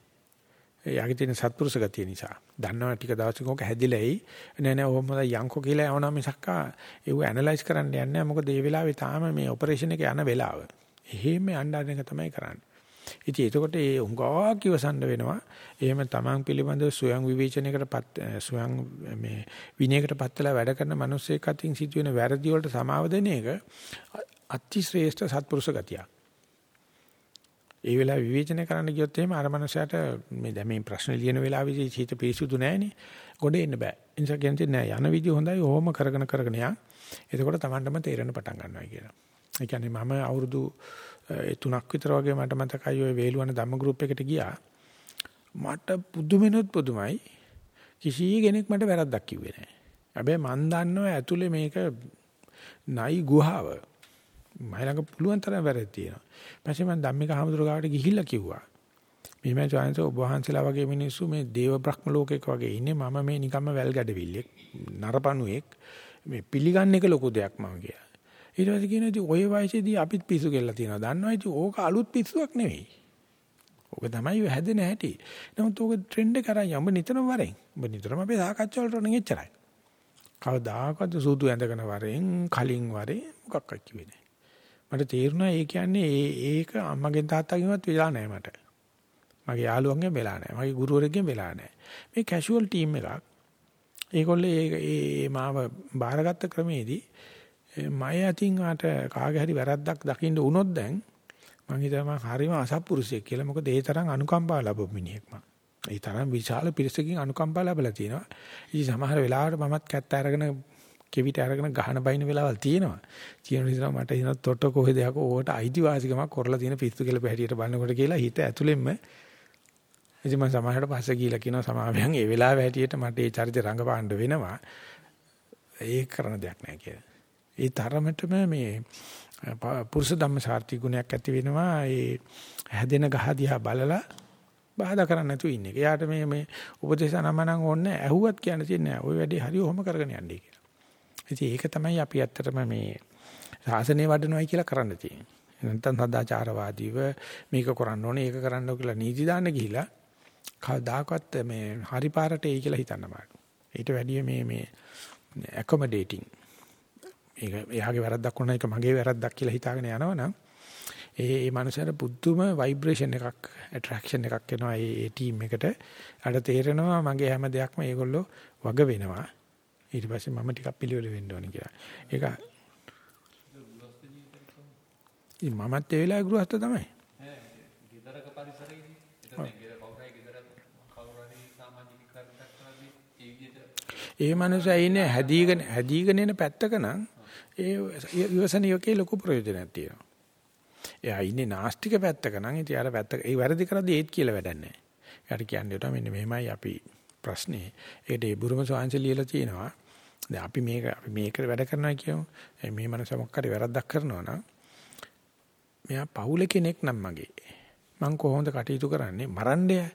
එයාගේ තියෙන සත්පුරුෂ ගතිය නිසා. දන්නවා ටික දවසක ඕක හැදිලායි. නෑ නෑ ඔහොම යන්කෝ කියලා යවනවා මිසක්කා ඒව ඇනලයිස් කරන්න යන්නේ නැහැ. මොකද ඒ වෙලාවේ තාම මේ ඔපරේෂන් එක යන වෙලාව. එහෙම යන්න එක තමයි කරන්නේ. ඉතින් එතකොට ඒ උංගා කිවසන්න වෙනවා. එහෙම තමන් පිළිබඳව ස්වයං විවේචනයකටපත් ස්වයං මේ විනයකටපත් වෙලා වැඩ කරන මිනිස්සෙක් අතින් සිදුවෙන වැරදි වලට සමාව දෙන එක අති ශ්‍රේෂ්ඨ සත්පුරුෂ ගතියක්. ඒ වෙලාව විවේචනය කරන්න ගියොත් එහෙම අර මනුස්සයාට මේ දැන් මේ ප්‍රශ්න ලියන වෙලාවේදී හිත පිරිසුදු නැහැනේ. ගොඩේ එන්න බෑ. ඒ නිසා කියන්නේ නෑ යන විදිය හොඳයි. ඕම කරගෙන කරගෙන යන්. එතකොට Tamanටම තේරෙන්න පටන් ගන්නවා කියලා. ඒ කියන්නේ මම අවුරුදු තුනක් විතර වගේ මට මතකයි ඔය වේලුවන ධම්ම ගෲප් එකට ගියා. මට පුදුමෙනොත් පුදුමයි. කිසි කෙනෙක් මට වැරද්දක් කිව්වේ නෑ. හැබැයි මන් දන්නවා ඇතුලේ මේක නයි ගුහාව. මයි ළඟ පුළුවන් තරම් වැරදි තියෙනවා. ඊපස්සේ මම ධම්මික හමුදුර ගාවට ගිහිල්ලා කිව්වා. මේ චාන්ස ඔබ වහන්සේලා වගේ මිනිස්සු මේ දේව බ්‍රහ්ම ලෝකයක වගේ ඉන්නේ මම මේ නිකම්ම වැල් ගැඩවිල්ලෙක් නරපණුවෙක් මේ පිළිගන්න එක ලොකු දෙයක් මම කියලා. ඊට පස්සේ කියනවා ඉතින් ওই වයසේදී අපිත් පිස්සු කෙල්ල තියෙනවා. දන්නවා ඉතින් ඕක අලුත් පිස්සුවක් නෙවෙයි. ඕක තමයි හැදෙන හැටි. නමුත් ඕක ට්‍රෙන්ඩ් එක කරන් යඹ නිතරම වරෙන්. ඔබ නිතරම අපේ සාකච්ඡා වලට නම් එච්චරයි. කවදාකවත් සූදු ඇඳගෙන වරෙන් කලින් වරේ මොකක්වත් කිව්වේ නෑ. මට තේරුණා ඒ කියන්නේ ඒක අම්මගෙන් තාත්තගෙන්වත් වෙලා නැහැ මට. මගේ යාළුවන්ගෙන් වෙලා නැහැ. මගේ ගුරුවරයෙක්ගෙන් වෙලා නැහැ. මේ කැෂුවල් ටීම් එකක්. ඒගොල්ලෝ ඒ ඒ මාව බාරගත්ත ක්‍රමේදී මම අතින් ආට කාගේ හරි වැරද්දක් දකින්න වුණොත් දැන් මම හිතනවා හරිම අසත්පුරුෂයෙක් කියලා. මොකද ඒ තරම් අනුකම්පාව ලැබපු මිනිහෙක් මම. ඒ තරම් විශාල පිරිසකින් අනුකම්පාව ලැබලා තිනවා. ඉතින් සමහර වෙලාවට මමත් කැත්ත අරගෙන කෙවිත අරගෙන ගහන බයින වෙලාවල් තියෙනවා. තියෙන නිසා මට හිතන තොට කොහෙද යකෝ ඕකට අයිතිවාසිකමක් කරලා තියෙන පිස්සු කියලා පැහැදියට බලනකොට කියලා හිත ඇතුළෙන්ම ඉතින් මම සමහරට පස්සේ ගිහිලා කියනවා සමාවෙන් ඒ වෙලාව හැටියට මට ඒ චරිත රඟපාන්න වෙනවා. ඒක කරන දෙයක් නෑ කියලා. ඒ තරමටම මේ පුරුෂ ධම්ම සාර්ථි ගුණයක් ඇති වෙනවා. ඒ හැදෙන ගහ දිහා බලලා බාධා කරන්න නැතුව ඉන්නේ. එයාට මේ මේ උපදේශ නමනම් ඕනේ ඇහුවත් කියන්න තියන්නේ නැහැ. ওই වැඩේ හරිය ඔහොම කරගෙන යන්නේ කියලා. ඉතින් ඒක තමයි අපි ඇත්තටම මේ සාසනය වඩනවයි කියලා කරන්න තියෙන්නේ. නැත්නම් සදාචාරවාදීව මේක කරන්න ඕනේ ඒක කරන්න ඕනේ කියලා නීති දාන්න ගිහිලා කවදාකවත් මේ හරි පාරට එයි කියලා හිතන්න බෑ. ඊට වැඩිය මේ මේ ඇකොමඩේටිං ඒක එයාගේ වැරද්දක් වුණා ඒක මගේ වැරද්දක් කියලා හිතාගෙන යනවනම් ඒ ඒ මනුස්සයාට පුදුම ভাইබ්‍රේෂන් එකක් ඇට්‍රැක්ෂන් එකක් එනවා ඒ ටීම් එකට. අර තේරෙනවා මගේ හැම දෙයක්ම ඒගොල්ලෝ වග වෙනවා. ඊට පස්සේ මම ටිකක් පිළිවෙල වෙන්න ඕනේ කියලා. ඒක මමත් ඒ වෙලාවේ ගෘහස්ත තමයි. ගෙදරක පරිසරයේදී එතන ගෙදර කවුරුහරි ගෙදර කවුරුහරි සමාජික කර්මයක් කරද්දී ඒ විදිහට ඒ මනුස්සයා ඉන්නේ හැදීගෙන හැදීගෙන එන පැත්තක නම් ඒ ඉවසන යකේ ලොකු ප්‍රයෝජනයක් තියෙනවා. එයා ඉන්නේ නාස්තික පැත්තක නම් ඉතින් අර පැත්තක ඒ වැරදි කරද්දී ඒත් කියලා වැඩක් නැහැ. එයාට කියන්නේ මෙන්න මෙහෙමයි අපි ප්‍රශ්නේ. ඒකට ඒ බුරුම සාංශ ලියලා තියෙනවා. දැන් අපි මේක අපි මේක වැඩ කරනවා කියමු. මේ මනස මොකක් හරි වැරද්දක් කරනවා නම් මෙයා පවුල කෙනෙක් නම් මගේ. මං කොහොමද කටයුතු කරන්නේ? මරන්නේ.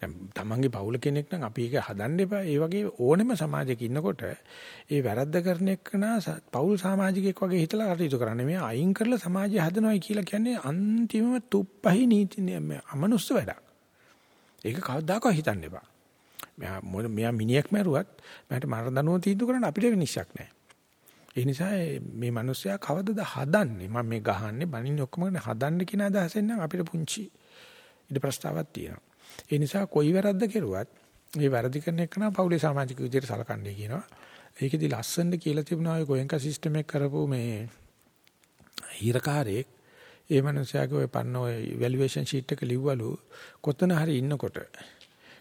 දැන් තමන්ගේ පවුල කෙනෙක් නම් අපි ඒක හදන්න එපා. ඒ වගේ ඕනෙම සමාජයක ඉන්නකොට ඒ වැරද්ද කරන එක්කන පවුල් සමාජිකයෙක් වගේ හිතලා කටයුතු කරන්නේ. මෙයා අයින් කරලා සමාජය හදනවයි කියලා කියන්නේ අන්තිමම තුප්පහයි නීති අමනුස්ස වැඩක්. ඒක කවදාකවත් හිතන්න එපා. මෙයා මොන මෙයා මිනිහෙක් මැරුවත් මට මරණ දනුව තීන්දුව කරන්න අපිට විනිශ්චයක් නැහැ. ඒ නිසා මේ මිනිස්සයා කවදද හදන්නේ? මම මේ ගහන්නේ බනින්නේ ඔක්කොම හදන්න කියන අදහසෙන් නම් අපිට පුංචි ඉද ප්‍රස්තාවක් තියෙනවා. ඒ නිසා කොයි වැරද්ද කෙරුවත් මේ වැරදි කරන එක නම් පෞලි සමාජික විදියට සලකන්නේ කියනවා. ඒකෙදි ලස්සනට කියලා තිබුණා ඔය ගෝයන්කා සිස්ටම් එක කරපු මේ හිරකාරයෙක් ඒ මනුස්සයාගේ ඔය පන්න ඔය ඉවැලුවේෂන් ෂීට් එක ලිව්වලු කොතන හරි ඉන්නකොට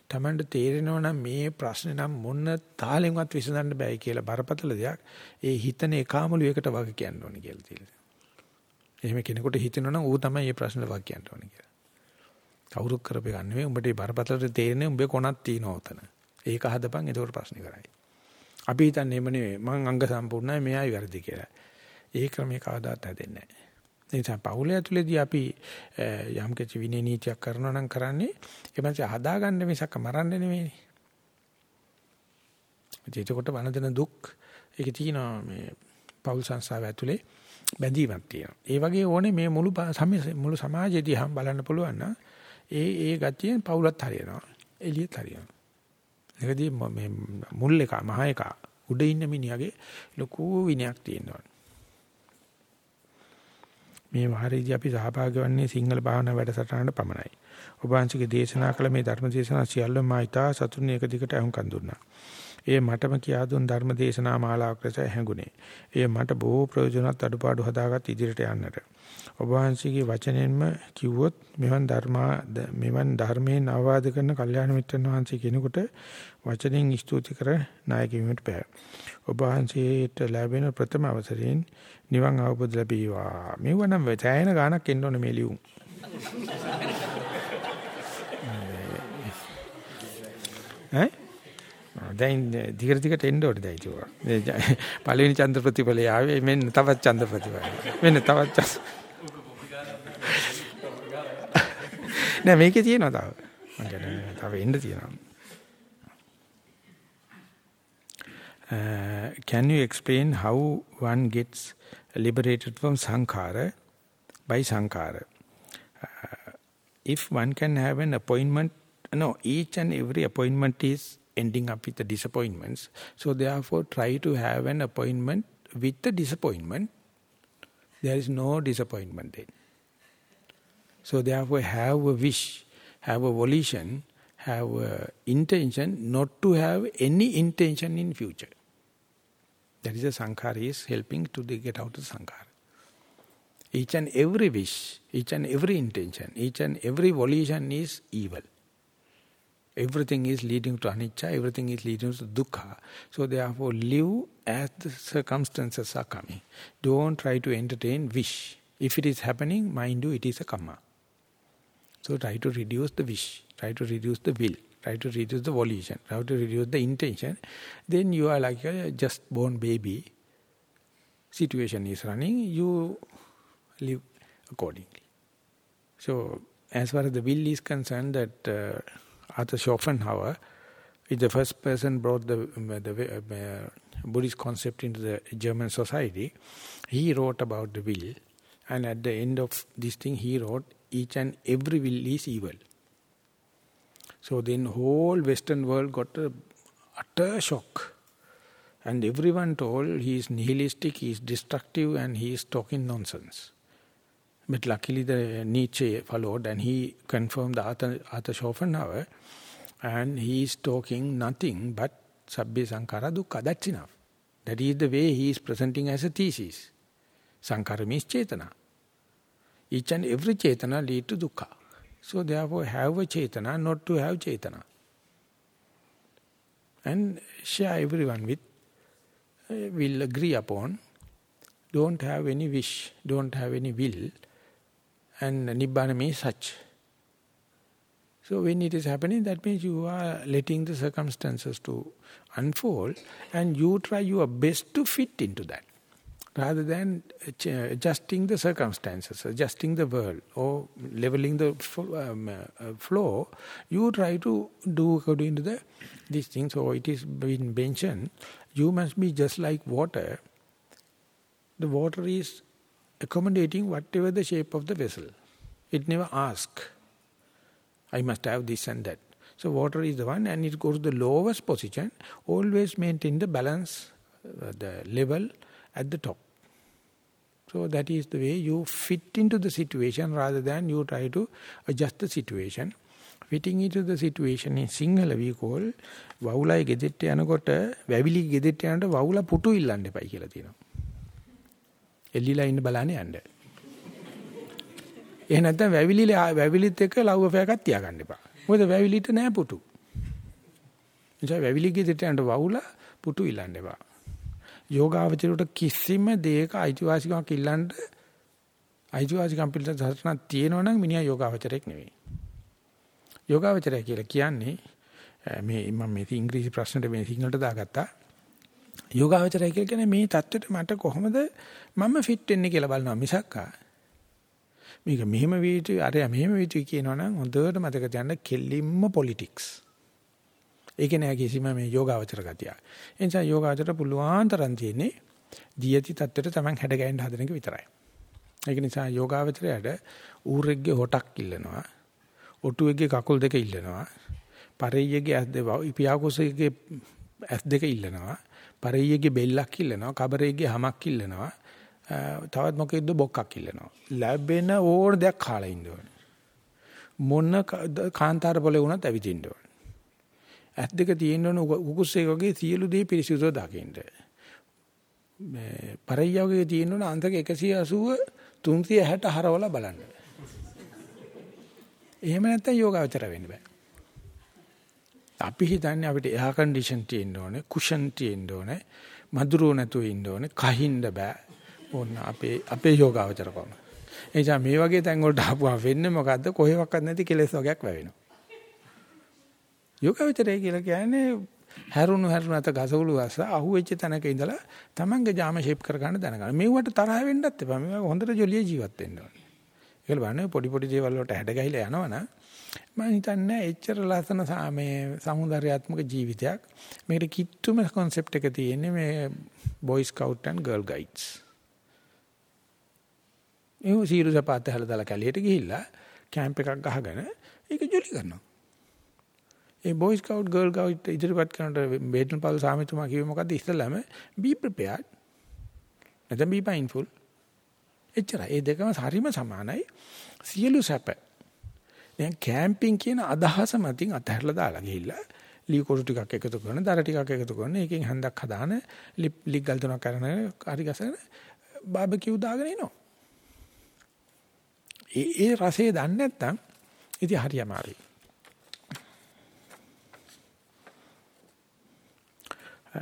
Tamanට තේරෙනවා නම් මේ ප්‍රශ්නේ නම් මොන තාලෙන්වත් විසඳන්න බෑ කියලා බරපතල දෙයක් ඒ හිතන එකාමලු එකට වග කියන්න ඕනේ කියලා තියෙනවා. එහෙම කෙනෙකුට හිතෙනවා නම් ඌ තමයි මේ ප්‍රශ්නට වග කියන්න ඕනේ කියලා. කවුරුත් කරපේ ගන්න නෙවෙයි උඹට මේ බරපතලට තේරෙන්නේ උඹේ කොනක් තියෙනවා උතන. ඒක හදපන් එතකොට ප්‍රශ්නේ කරයි. අපි හිතන්නේ එම නෙවෙයි මං අංග සම්පූර්ණයි මෙයයි වැරදි කියලා. ඒ ක්‍රමේ කවදාත් හැදෙන්නේ නැහැ. ඒ නිසා පවුල ඇතුලේදී අපි යම් කිසි විනය නීතියක් කරනවා නම් කරන්නේ එමන්ස හදාගන්න මිසක් මරන්න නෙවෙයිනේ. ඒකට වනදෙන දුක් ඒක තියෙනවා මේ පෞල් සංස්ථාව ඇතුලේ බැඳීමක් තියෙනවා. ඒ වගේ ඕනේ මේ මුළු මුළු සමාජයේදී හම් බලන්න පුළුවන් නම් ඒ ඒ ගතියෙන් පෞලත් හරියනවා. එළියත් හරියනවා. ඒකදී මේ මුල් එක මහ එක උඩ ඉන්න මිනිහාගේ ලොකු විනයක් තියෙනවා. මේ වාරයේදී අපි සහභාගී වන්නේ සිංහල භාවනා වැඩසටහනට පමණයි. ඔබ වහන්සේගේ දේශනා කළ මේ ධර්ම දේශනා සියල්ලම මා ඉතා සතුටින් එක දිගට අහුම්කන් දුන්නා. ඒ මටම කියා දුන් ධර්ම දේශනා මාලාවක් ලෙස හැඟුණේ. ඒ මට බොහෝ ප්‍රයෝජනවත් අඩුපාඩු හදාගත් ඉදිරියට යන්නට. ඔබ වහන්සේගේ වචනෙන්ම කිව්වොත් මෙවන් ධර්මා මෙවන් ධර්මයෙන් අවවාද කරන කල්යාණ මිත්‍රන් වහන්සේ කෙනෙකුට වචනෙන් ස්තුති කර නායක වීමට බෑ. ඔබ වහන්සේට ලැබෙන ප්‍රථම අවසරයෙන් නිවන් අවබෝධ ලැබීවා. මෙව නම් වැතෑයන ගානක් එන්න ඕනේ මේ ලියුම්. ඈ දැන් දිගට දිගට එන්න ඕනේ දැන් ඒක. පළවෙනි චන්ද්‍ර ප්‍රතිඵලය ආවේ මෙන්න තවත් චන්ද්‍ර ප්‍රතිඵලය. මෙන්න තවත් නෑ මේකේ තියෙනවා තව. මම කියන්නේ තව එන්න තියෙනවා. Uh, can you explain how one gets liberated from sankhara by sankhara? Uh, if one can have an appointment, no, each and every appointment is ending up with the disappointments. So therefore try to have an appointment with the disappointment. There is no disappointment then. So therefore have a wish, have a volition, have a intention not to have any intention in future. That is a sankhara is helping to get out of sankhara. Each and every wish, each and every intention, each and every volition is evil. Everything is leading to anicca, everything is leading to dukkha. So therefore live as the circumstances are coming. Don't try to entertain wish. If it is happening, mind you, it is a karma. So try to reduce the wish, try to reduce the will, try to reduce the volition, try to reduce the intention. Then you are like a just born baby. Situation is running, you live accordingly. So as far as the will is concerned, that uh, Arthur Schopenhauer is the first person brought the, the uh, Buddhist concept into the German society. He wrote about the will and at the end of this thing he wrote each and every will is evil. So then whole western world got a utter shock. And everyone told he is nihilistic, he is destructive and he is talking nonsense. But luckily the Nietzsche followed and he confirmed the Arthur, Arthur Schopenhauer and he is talking nothing but Sabbe Sankara Dukkha. That's enough. That is the way he is presenting as a thesis. Sankara means Chetana. Each and every Chetana lead to Dukkha. So therefore have a Chetana, not to have Chetana. And share everyone with, uh, will agree upon. Don't have any wish, don't have any will and Nibbana means such. So when it is happening, that means you are letting the circumstances to unfold and you try your best to fit into that. Rather than adjusting the circumstances, adjusting the world or leveling the um, uh, flow, you try to do according to the these things. So it is been mentioned, you must be just like water. The water is accommodating whatever the shape of the vessel. It never asks, I must have this and that. So water is the one and it goes to the lowest position, always maintain the balance, uh, the level at the top. So that is the way you fit into the situation rather than you try to adjust the situation. Fitting into the situation in Sinhala we call වවුලයි ගෙදෙට්ට යනකොට වැවිලි ගෙදෙට්ට යනකොට වවුල පුටු ඉල්ලන්න එපයි කියලා තියෙනවා. එල්ලිලා ඉන්න බලන්නේ යන්න. එහෙ නැත්නම් වැවිලි වැවිලිත් එක්ක ලව් අෆයර් එකක් තියාගන්න එපා. මොකද වැවිලිට නෑ පුටු. එනිසා වැවිලි ගෙදරට යන්න වවුල පුටු ඉල්ලන්න එපා. යෝගාවචරයට කිසිම දෙයක අයිතිවාසිකමක් ඉල්ලන්න අයිතිවාසිකම් පිළිබඳ ධර්මයක් තියෙනවා නම් මිනිහා යෝගාවචරයක් නෙවෙයි. යෝගාවචරය කියලා කියන්නේ මේ මම මේ ඉංග්‍රීසි ප්‍රශ්නෙට මේ සිංහලට දාගත්තා. යෝගාවචරය කියලා කියන්නේ මේ தත්වෙට මට කොහොමද මම ෆිට වෙන්නේ කියලා බලනවා මිසක් මේක මෙහෙම වීටි අරයා මෙහෙම වීටි කියනවනම් හොඳට මතක තියාගන්න කෙලින්ම පොලිටික්ස්. ඒක නෑ කිසිම මේ යෝගාවචර ගතිය. ඒ නිසා යෝගාවචර පුළුවන් තරම් තියෙන්නේ දියති தත්වෙට Taman හැඩ ගැහෙන්න හදන එක විතරයි. ඒක නිසා යෝගාවචරයට ඌරෙක්ගේ හොටක් ඉල්ලනවා. ඔටුවෙක්ගේ කකුල් දෙක ඉල්ලනවා. පරෙයියගේ ඇස් දෙක පියාකුසෙක්ගේ ඇස් දෙක ඉල්ලනවා. පරෙයියගේ බෙල්ලක් ඉල්ලනවා. කබරෙයිගේ හමක් ඉල්ලනවා. තවත් මොකෙද්ද බොක්කක් ඉල්ලනවා. ලැබෙන ඕන දෙයක් කාලා ඉන්න ඕනේ. මොන කාන්තාර පොලේ වුණත් ඇවිදින්න ඕනේ. ඇස් දෙක තියෙන්න ඕන උකුස්සේ වගේ සියලු දේ පිරිසිදුව දකින්න. මේ පරෙයියගේ තියෙන්න ඕන අන්තක 180 360 හරවලා බලන්න. එහෙම නැත්නම් යෝගාවචර වෙන්න බෑ. අපි හිතන්නේ අපිට එහා කන්ඩිෂන් තියෙන්න ඕනේ, කුෂන් තියෙන්න ඕනේ, මధుරෝ නැතුව ඉන්න ඕනේ, කහින්න බෑ. ඕන්න අපේ අපේ යෝගාවචර කොම. එනිසා මේ වගේ තැන් වලට ආපුවා වෙන්නේ මොකද්ද? කොහෙවත් නැති කෙලෙස් වගේක් වැවෙනවා. යෝගාවචරය කියලා කියන්නේ හැරුණු හැරුණු අත ගසවලු අස්ස අහුවෙච්ච තැනක ඉඳලා තමන්ගේ ජාම ෂේප් කර ගන්න දැනගන්න. මේවට තරහ වෙන්නත් එපා. මේක හොඳට ජොලිය ජීවත් වෙන්න ඕනේ. ඒකල බලන්න පොඩි පොඩි දේවල් වලට හැඩ ගහිලා යනවනම් මම හිතන්නේ එච්චර ලස්සන මේ සමුදායාත්මක ජීවිතයක්. මේකට කිට්ටුම concept එක තියෙන්නේ මේ boy scout and girl guides. ඒ සීරු සපාත හැලදලා දාලා කැලියට ගිහිල්ලා කැම්ප් එකක් ගහගෙන ඒක ජොලි කරනවා. ඒ boy scout girl scout ඉදිරිපත් කරනට බේටන් පාල් සාමිතුමා කිව්වේ මොකද්ද ඉස්සෙල්ලාම be prepared. නැත්නම් be mindful. එච්චරයි. ඒ දෙකම හරිම සමානයි. සියලු සැප. දැන් කැම්පින් කියන අදහස මතින් අතහැරලා දාලා ගිහිල්ලා ලී කොටු ටිකක් එකතු කරන, දර ටිකක් එකතු කරන, එකකින් හන්දක් හදාන, ලික් ගල් තුනක් කරන, හරි ගසන බාබකියු දාගෙන එනවා. ඒ ඒ රසය දන්නේ නැත්නම් ඉතින් හරි අමාරුයි.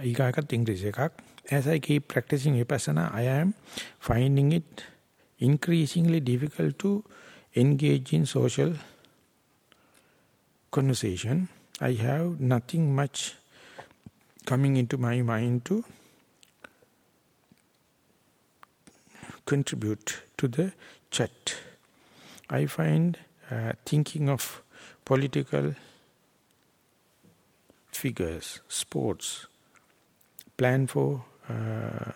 ඊගාකට ඉංග්‍රීසි එකක් as i keep practicing vipassana i am finding it increasingly difficult to engage in social conversation. I have nothing much coming into my mind to contribute to the chat. I find uh, thinking of political figures, sports, plan for uh,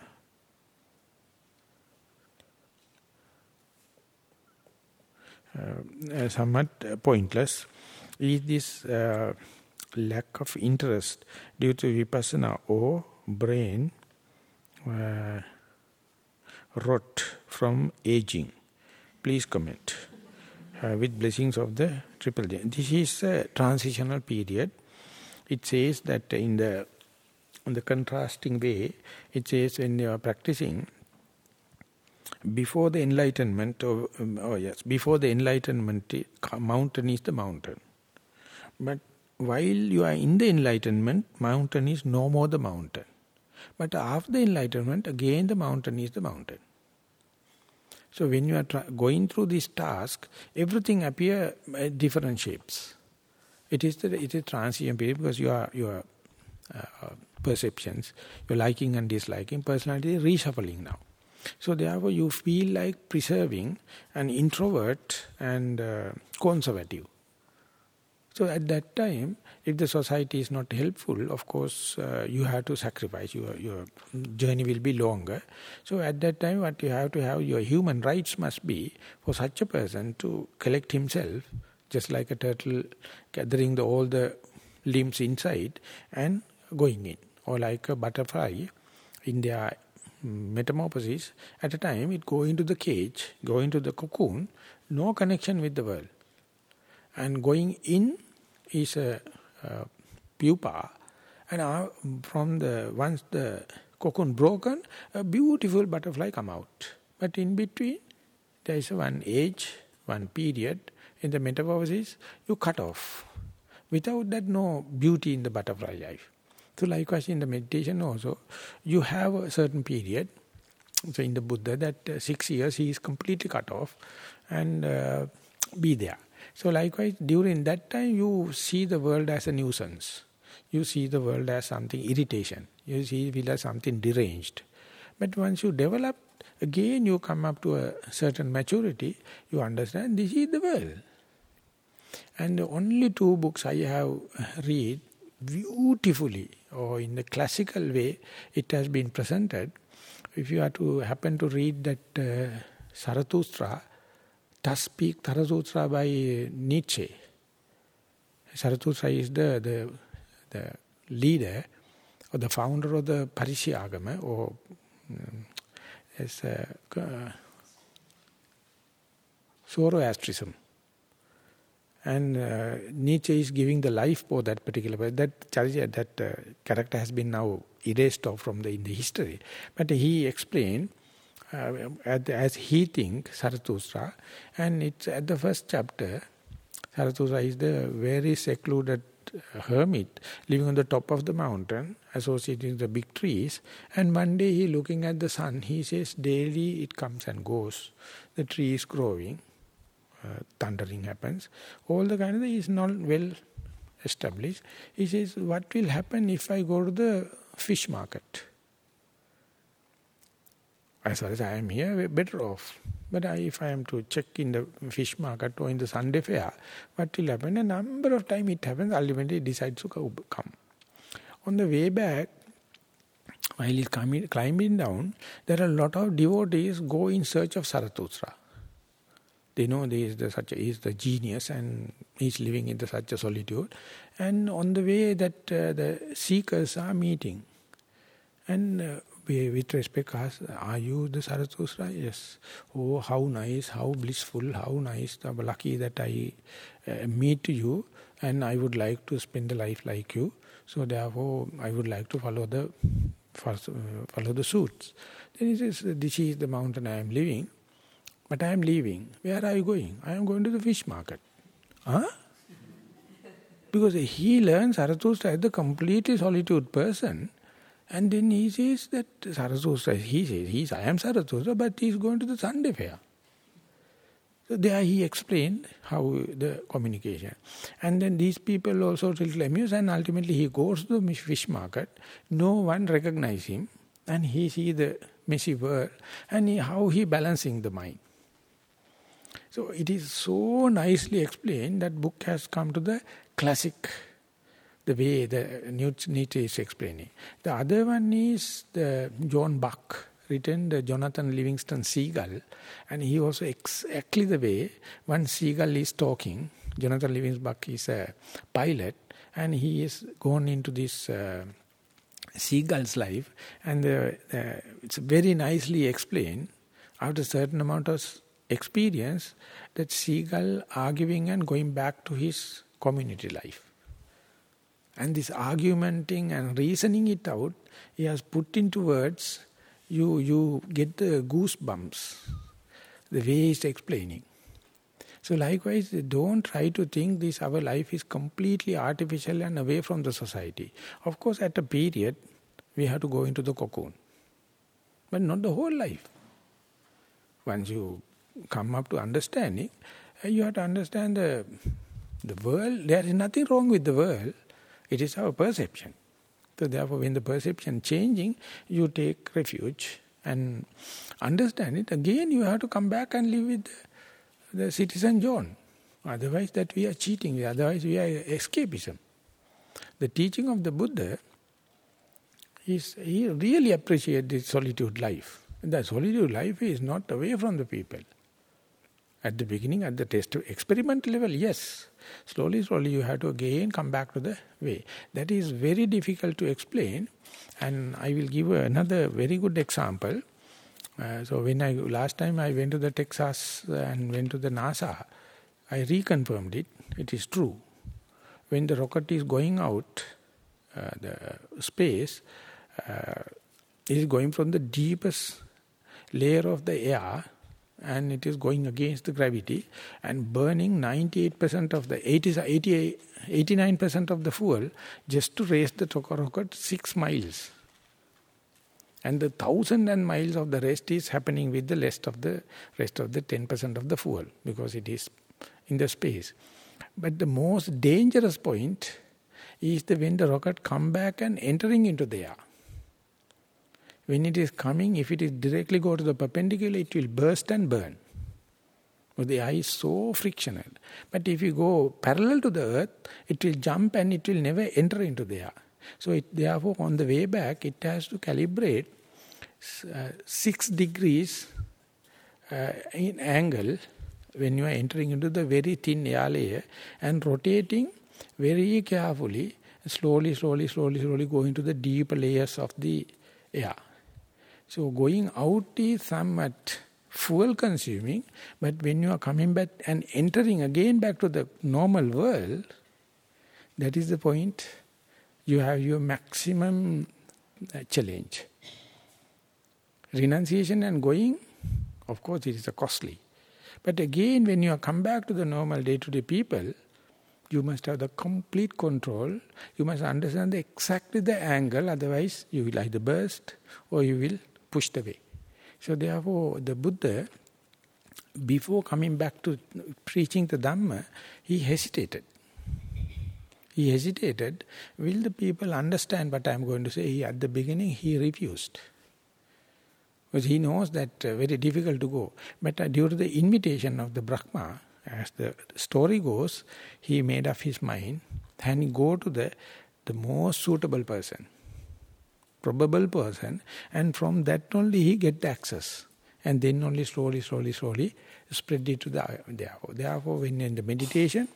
uh, somewhat pointless. Is this uh, lack of interest due to vipassana or brain uh, rot from aging? Please comment. Uh, with blessings of the Triple J. This is a transitional period. It says that in the in the contrasting way, it says when you are practicing, before the enlightenment, or, um, oh yes, before the enlightenment, mountain is the mountain. But while you are in the enlightenment, mountain is no more the mountain. But after the enlightenment, again the mountain is the mountain. So when you are going through this task, everything appear uh, different shapes. It is the it is transient period because your your uh, perceptions, your liking and disliking, personality reshuffling now. So therefore you feel like preserving an introvert and uh, conservative. So at that time, if the society is not helpful, of course, uh, you have to sacrifice. Your, your journey will be longer. So at that time, what you have to have, your human rights must be for such a person to collect himself, just like a turtle gathering the, all the limbs inside and going in. Or like a butterfly in their metamorphosis, at a time it go into the cage, go into the cocoon, no connection with the world. And going in is a, a pupa, and uh, from the once the cocoon broken, a beautiful butterfly come out. But in between, there is one age, one period, in the metamorphosis, you cut off. Without that, no beauty in the butterfly life. So likewise in the meditation also, you have a certain period. So in the Buddha, that uh, six years he is completely cut off and uh, be there. So likewise, during that time, you see the world as a nuisance. You see the world as something irritation. You see it as something deranged. But once you develop, again you come up to a certain maturity, you understand this is the world. And the only two books I have read beautifully, or in the classical way, it has been presented. If you are to happen to read that uh, Zarathustra, does speak by Nietzsche. Zarathustra is the, the, the leader or the founder of the Parishyagama or um, as a, uh, Zoroastrism. And uh, Nietzsche is giving the life for that particular, that that uh, character has been now erased off from the in the history. But he explained uh, as he thinks Zarathustra, and it's at the first chapter. Zarathustra is the very secluded hermit living on the top of the mountain, associated with the big trees. And one day he looking at the sun, he says daily it comes and goes. The tree is growing, uh, thundering happens. All the kind of thing is not well established. He says, what will happen if I go to the fish market? As far as I am here, we're better off. But I, if I am to check in the fish market or in the Sunday fair, what will happen? A number of times it happens, ultimately it decides to come. On the way back, while he's climbing, climbing down, there are a lot of devotees go in search of Zarathustra. They know he is the, such a, he is the genius and he's living in the, such a solitude. And on the way that uh, the seekers are meeting. And uh, with respect, ask, are you the Zarathustra? Yes. Oh, how nice, how blissful, how nice, how lucky that I uh, meet you and I would like to spend the life like you. So therefore, I would like to follow the follow the suits. Then he says, this is the mountain I am living. But I am leaving. Where are you going? I am going to the fish market. Huh? Because he learns Zarathustra as the completely solitude person. And then he says that Zarathustra, he says, he I am Zarathustra, but he is going to the Sunday fair. So there he explained how the communication. And then these people also little amused and ultimately he goes to the fish market. No one recognize him and he see the messy world and he, how he balancing the mind. So it is so nicely explained that book has come to the classic, the way the Nietzsche is explaining. The other one is the John Buck, written the Jonathan Livingston Seagull, and he also exactly the way one seagull is talking. Jonathan Livingston Buck is a pilot, and he is gone into this uh, seagull's life, and uh, uh, it's very nicely explained. After a certain amount of experience that seagull arguing and going back to his community life. And this argumenting and reasoning it out, he has put into words, you, you get the goosebumps, the way he's explaining. So likewise, don't try to think this our life is completely artificial and away from the society. Of course, at a period, we have to go into the cocoon. But not the whole life. Once you come up to understanding, you have to understand the, the world. There is nothing wrong with the world. It is our perception. So therefore, when the perception changing, you take refuge and understand it. Again, you have to come back and live with the, citizen John. Otherwise, that we are cheating. Otherwise, we are escapism. The teaching of the Buddha is he really appreciates the solitude life. The solitude life is not away from the people. At the beginning, at the test experiment level, yes. Slowly, slowly you have to again come back to the way. That is very difficult to explain. And I will give another very good example. Uh, so when I last time I went to the Texas and went to the NASA, I reconfirmed it. It is true. When the rocket is going out, uh, the space, uh, is going from the deepest layer of the air and it is going against the gravity and burning 98% of the 80, 80, 89% of the fuel just to raise the rocket 6 miles. And the thousand and miles of the rest is happening with the rest of the rest of the 10% of the fuel because it is in the space. But the most dangerous point is the when the rocket come back and entering into the air. When it is coming, if it is directly go to the perpendicular, it will burst and burn. But the eye is so frictional. But if you go parallel to the earth, it will jump and it will never enter into the air. So it, therefore, on the way back, it has to calibrate uh, six degrees uh, in angle when you are entering into the very thin air layer and rotating very carefully, slowly, slowly, slowly, slowly going to the deeper layers of the air. So going out is somewhat fuel consuming, but when you are coming back and entering again back to the normal world, that is the point. You have your maximum uh, challenge. Renunciation and going, of course, it is a costly. But again, when you are come back to the normal day-to-day -day people, you must have the complete control. You must understand the exactly the angle, otherwise you will either burst or you will push away. So therefore, the Buddha, before coming back to preaching the Dhamma, he hesitated. He hesitated. Will the people understand what I am going to say? He, at the beginning, he refused. Because he knows that uh, very difficult to go. But uh, due to the invitation of the Brahma, as the story goes, he made up his mind and go to the, the most suitable person probable person and from that only he get access and then only slowly, slowly, slowly spread it to the therefore. Therefore, when in the meditation,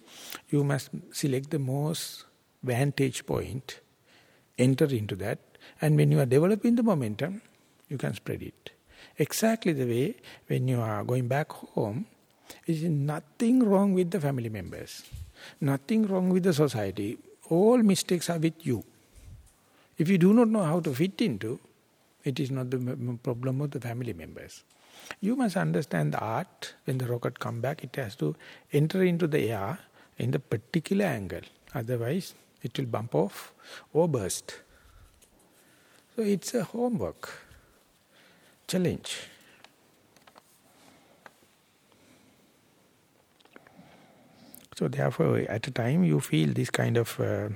you must select the most vantage point, enter into that, and when you are developing the momentum, you can spread it. Exactly the way when you are going back home, is nothing wrong with the family members, nothing wrong with the society. All mistakes are with you. If you do not know how to fit into, it is not the problem of the family members. You must understand the art. When the rocket come back, it has to enter into the air in the particular angle. Otherwise, it will bump off or burst. So it's a homework, challenge. So therefore, at a time you feel this kind of uh,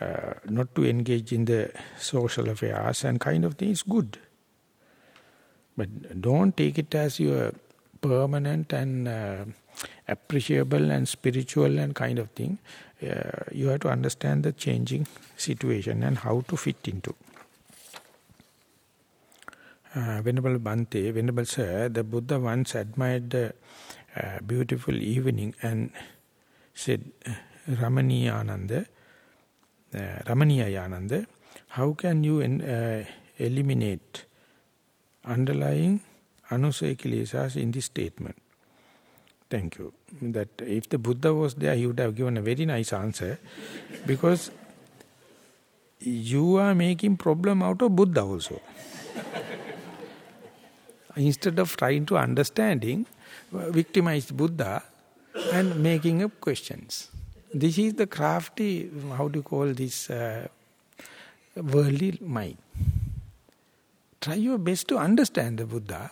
uh, not to engage in the social affairs and kind of thing is good. But don't take it as your permanent and uh, appreciable and spiritual and kind of thing. Uh, you have to understand the changing situation and how to fit into. Uh, Venerable Bante, Venerable Sir, the Buddha once admired the uh, beautiful evening and said, Ramani Ananda, Ramaniya Yananda, how can you uh, eliminate underlying anusaya in this statement? Thank you. That if the Buddha was there, he would have given a very nice answer because you are making problem out of Buddha also. Instead of trying to understanding, victimize Buddha and making up questions. This is the crafty, how do you call this, uh, worldly mind. Try your best to understand the Buddha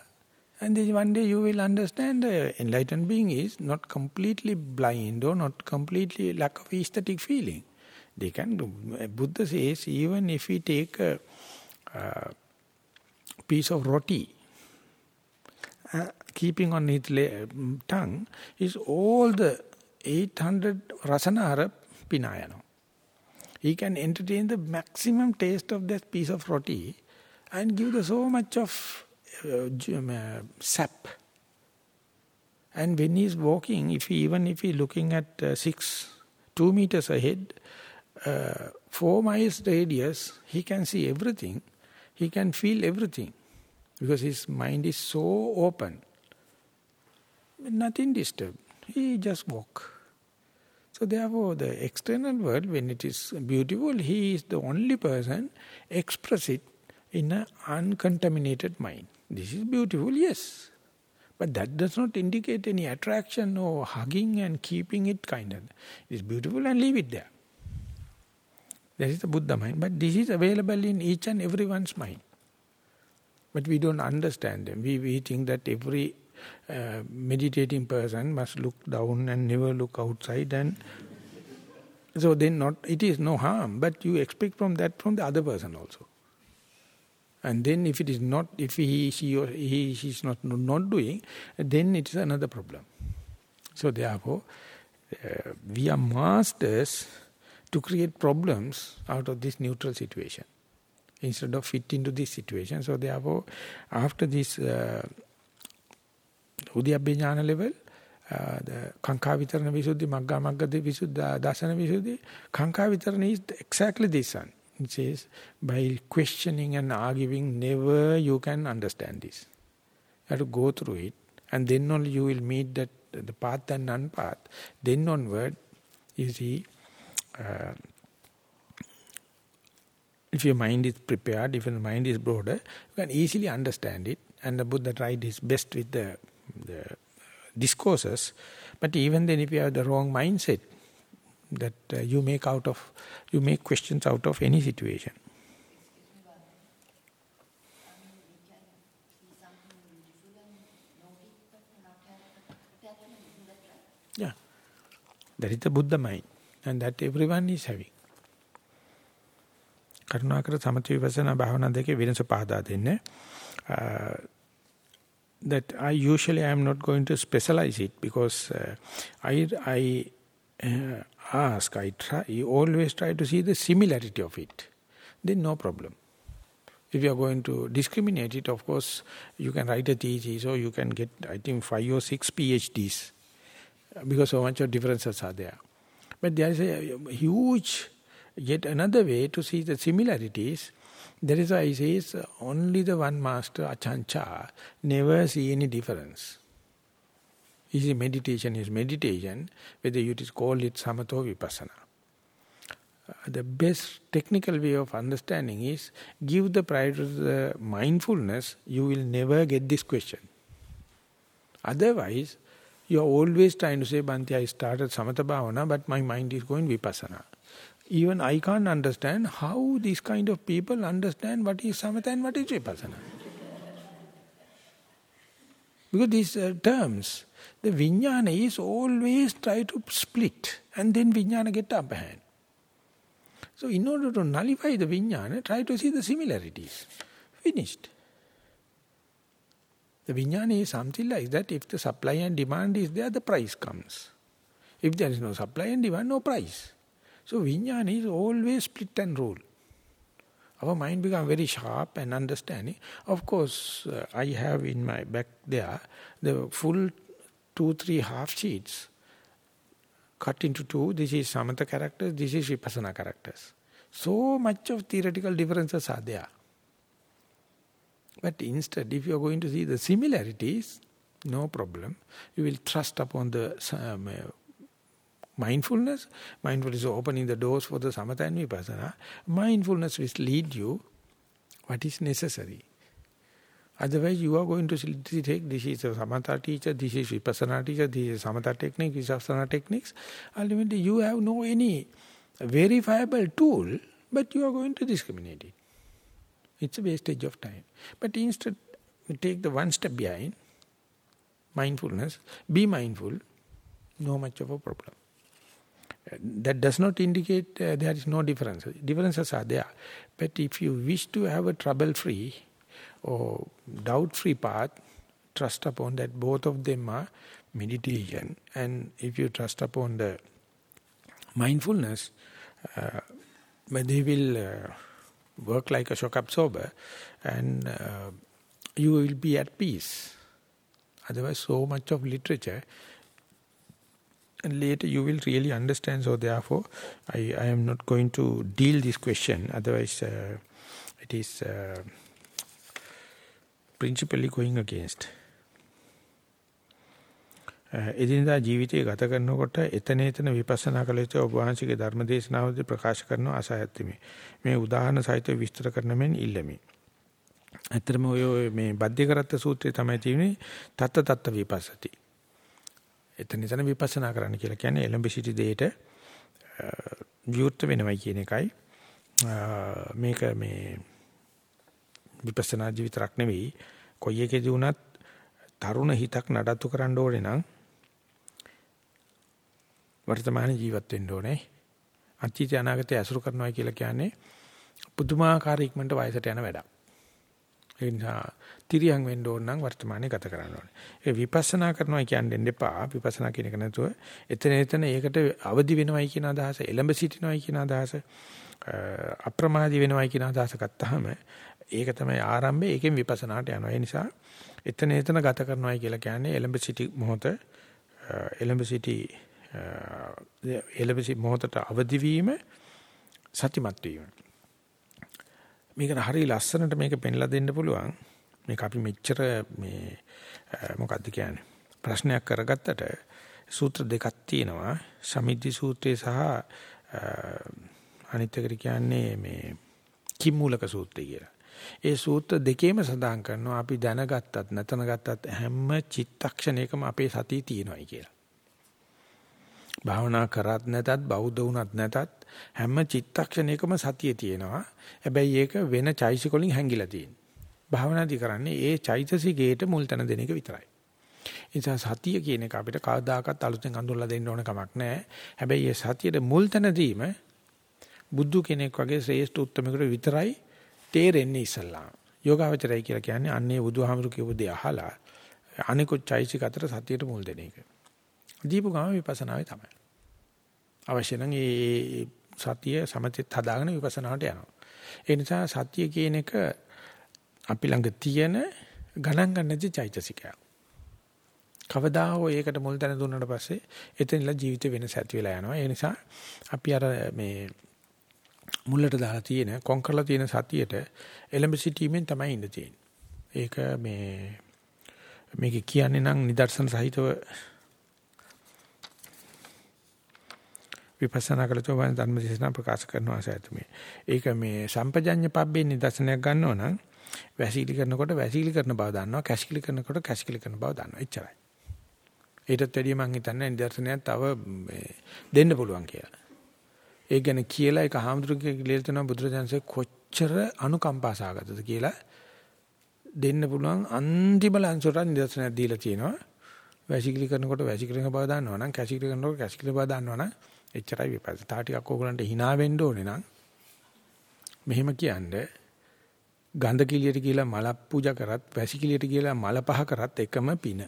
and then one day you will understand the enlightened being is not completely blind or not completely lack of aesthetic feeling. They can do. Buddha says even if we take a, a piece of roti, uh, keeping on his tongue, is all the 800 rasanahara pinayano. He can entertain the maximum taste of that piece of roti and give the so much of uh, um, uh, sap. And when he is walking, if he, even if he is looking at uh, six, two meters ahead, uh, four miles radius, he can see everything. He can feel everything. Because his mind is so open. Nothing disturbed. He just walk. So therefore, the external world, when it is beautiful, he is the only person express it in an uncontaminated mind. This is beautiful, yes. But that does not indicate any attraction or hugging and keeping it kind of. It is beautiful and leave it there. That is the Buddha mind. But this is available in each and everyone's mind. But we don't understand them. We, we think that every uh, meditating person must look down and never look outside and so then not it is no harm but you expect from that from the other person also and then if it is not if he she or he she is not not doing then it is another problem so therefore uh, we are masters to create problems out of this neutral situation instead of fit into this situation. So therefore, after this uh, Udyabbe jnana level, uh, the Kanka Vitarana Visuddhi, Magga Magga Visuddha, Dasana Visuddhi, Kanka is exactly this one. It says, by questioning and arguing, never you can understand this. You have to go through it, and then only you will meet that the path and non-path. Then onward, you see, uh, if your mind is prepared, if your mind is broader, you can easily understand it. And the Buddha tried his best with the, the discourses. But even then, if you have the wrong mindset, that uh, you make out of, you make questions out of any situation. Yeah, that is the Buddha mind, and that everyone is having. කරුණාකර සමථ විපස්සනා භාවනා දෙකේ වෙනස පහදා දෙන්න. that I usually I am not going to specialize it because uh, I I uh, ask I try always try to see the similarity of it. Then no problem. If you are going to discriminate it, of course, you can write a thesis or you can get, I think, five or six PhDs because so much of differences are there. But there is a huge Yet another way to see the similarities, there is why he says, only the one master, Achancha, never see any difference. Says meditation is meditation, whether you call it samatha vipassana. Uh, the best technical way of understanding is give the priority to the mindfulness, you will never get this question. Otherwise, you are always trying to say, Bhante, I started samatha bhavana, but my mind is going vipassana even I can't understand how these kind of people understand what is samatha and what is vipassana. Because these uh, terms, the vijnana is always try to split and then vijnana get upper hand. So in order to nullify the vijnana, try to see the similarities. Finished. The vijnana is something like that. If the supply and demand is there, the price comes. If there is no supply and demand, no price. So vijnana is always split and rule. Our mind become very sharp and understanding. Of course, uh, I have in my back there the full two, three half sheets cut into two. This is samatha characters, this is vipassana characters. So much of theoretical differences are there. But instead, if you are going to see the similarities, no problem. You will trust upon the um, Mindfulness, mindfulness is opening the doors for the samatha and vipassana. Mindfulness will lead you what is necessary. Otherwise, you are going to take this is a samatha teacher, this is vipassana teacher, this is samatha technique, vipassana techniques. Ultimately, you have no any verifiable tool, but you are going to discriminate it. It's a wastage of time. But instead, take the one step behind, mindfulness, be mindful, no much of a problem that does not indicate uh, there is no difference. Differences are there. But if you wish to have a trouble-free or doubt-free path, trust upon that both of them are meditation. And if you trust upon the mindfulness, uh, they will uh, work like a shock absorber and uh, you will be at peace. Otherwise, so much of literature and later you will really understand. So therefore, I, I am not going to deal this question. Otherwise, uh, it is uh, principally going against. Uh, එදිනදා ජීවිතය ගත කරනකොට එතන එතන විපස්සනා කළ යුතු ඔබ වහන්සේගේ ධර්ම දේශනාවදී ප්‍රකාශ කරන ආසයත්තිමේ මේ උදාහරණ සහිතව විස්තර කරන මෙන් ඉල්ලමි. ඇත්තටම ඔය මේ බද්ධ කරත්ත සූත්‍රයේ තමයි තියෙන්නේ තත්ත තත්ත විපස්සති. එතන එතන විපස්සනා කරන්න කියලා කියන්නේ එලඹ සිටි දෙයට විවෘත වෙනවයි කියන එකයි. මේක මේ විපස්සනා ජීවිතයක් නෙවෙයි. කොයි එකේදී වුණත් තරුණ හිතක් නඩත්තු කරන්න ඕනේ නම් වර්තමාන ජීවත් වෙන්න ඕනේ. අතීත අනාගතය ඇසුරු කරනවා කියලා කියන්නේ පුදුමාකාර ඉක්මනට වයසට යන වැඩක්. ඒ නිසා තිරියන් වෙන්න ඕන නම් වර්තමානයේ ගත කරන්න ඕනේ. ඒ විපස්සනා කරනවා කියන්නේ දෙපා විපස්සනා කියන එක නැතුව එතන එතන ඒකට අවදි වෙනවයි කියන අදහස, එළඹ සිටිනවයි කියන අදහස, අප්‍රමාදී වෙනවයි කියන අදහස ගත්තාම ඒක තමයි ආරම්භය. ඒකෙන් විපස්සනාට යනවා. ඒ නිසා එතන එතන ගත කරනවායි කියලා කියන්නේ එළඹ සිටි මොහොත එළඹ සිටි එළඹ සිටි මොහොතට අවදි වීම සතිමත් වීම. මේකට හරි ලස්සනට මේක පෙන්ලා දෙන්න පුළුවන්. මේක අපි මෙච්චර මේ මොකද්ද කියන්නේ ප්‍රශ්නයක් කරගත්තට සූත්‍ර දෙකක් තියෙනවා. සමිද්ධි සූත්‍රය සහ අනිත් එකට කියන්නේ මේ කිම්මූලක සූත්‍රය කියලා. ඒ සූත්‍ර දෙකේම සඳහන් කරනවා අපි දැනගත්තත් නැතන ගත්තත් හැම චිත්තක්ෂණයකම අපේ සතිය තියෙනවායි කියලා. භාවනා කරත් නැතත් බෞද්ධ වුණත් නැතත් හැම චිත්තක්ෂණයකම සතිය තියෙනවා. හැබැයි ඒක වෙන චෛසික වලින් හැංගිලා තියෙනවා. භාවනාදි කරන්නේ ඒ චෛතසිකේට මුල් තැන දෙන එක විතරයි. ඒ නිසා සතිය කියන එක අපිට කවදාකවත් අලුතෙන් අඳුරලා දෙන්න ඕන කමක් නැහැ. හැබැයි ඒ සතියේ මුල් තැන දීම බුදු කෙනෙක් වගේ ශ්‍රේෂ්ඨ උත්තමයෙකුට විතරයි තේරෙන්නේ ඉස්සල්ලා. යෝගාවචරය කියලා කියන්නේ අන්නේ බුදුහාමුදුරු කියපු දේ අහලා අනිකුත් චෛසික අතර සතියට මුල් දෙන එක. දීපු ගම විපස්සනාවේ තමයි. අවශ්‍ය නම් ඒ සතිය සමතෙත් හදාගෙන විපස්සනාවට යනවා. ඒ නිසා සතිය කියන එක අපි ළඟ තියෙන ගණන් ගන්න නැති චෛතසිකයක්. කවදා හෝ ඒකට මුල් තැන දුන්නාට පස්සේ එතනලා ජීවිත වෙනස ඇති වෙලා යනවා. ඒ නිසා අපි අර මේ මුල්ලට දාලා තියෙන කොන් කරලා තියෙන සතියට එලඹ සිටීමෙන් තමයි ඉන්න තියෙන්නේ. ඒක මේ මේක කියන්නේ නම් නිදර්ශන සහිතව විපස්සනා කළතෝ වන ධර්ම දේශනා ප්‍රකාශ කරනවා සෑතුමේ. ඒක මේ සම්පජඤ්ඤ පබ්බේ නිදර්ශනයක් ගන්නෝ නම් වැසීලි කරනකොට වැසීලි කරන බව දන්නවා, කැසිකිලි කරනකොට කැසිකිලි කරන බව දන්නවා. එච්චරයි. ඊටත් වැඩිය මම හිතන්නේ නිදර්ශනයක් තව දෙන්න පුළුවන් කියලා. ඒ ගැන කියලා ඒක හාමුදුරුවෝ කියලා තියෙනවා බුදුරජාන්සේ කොච්චර අනුකම්පාසහගතද කියලා දෙන්න පුළුවන් අන්තිම ලංසොට නිදර්ශනයක් දීලා තියෙනවා. වැසිකිලි කරනකොට වැසිකිලි කරන බව දන්නවනම් කැසිකිලි කරනකොට කැසිකිලි බව දන්නවනම් එච්චරයි විපස්ස. තා ටිකක් ඕගලන්ට hina වෙන්න ඕනේ නම් මෙහෙම කියන්නේ ගන්ධ කිලියට කියලා මල පූජා කරත් වැසි කිලියට කියලා මල පහ කරත් එකම පින.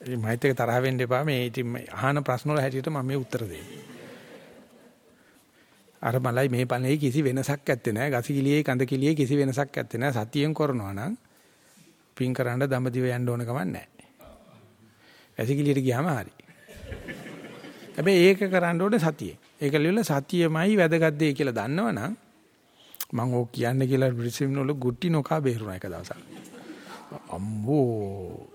ඉතින් මයිත් එක තරහ වෙන්න එපා මේ ඉතින් අහන ප්‍රශ්න වල හැටියට මම මේ උත්තර දෙන්නේ. අර මලයි මේ පණේ කිසි වෙනසක් ඇත්තේ නැහැ. ගසි කිලියේ කඳ කිලියේ කිසි වෙනසක් ඇත්තේ නැහැ. සතියෙන් කරනවා නම් පින් කරන්න දඹදිව යන්න ඕන කමක් නැහැ. වැසිකිළියට ගියාම හරි. හැබැයි ඒක කරන්න ඕනේ සතියේ. ඒක ලියලා සතියමයි වැදගත් දෙය කියලා දන්නවනම් මම ඕක කියන්නේ කියලා බ්‍රිසිම් වල ගුටි නොකා බේරුණා එක දවසක්. අම්බෝ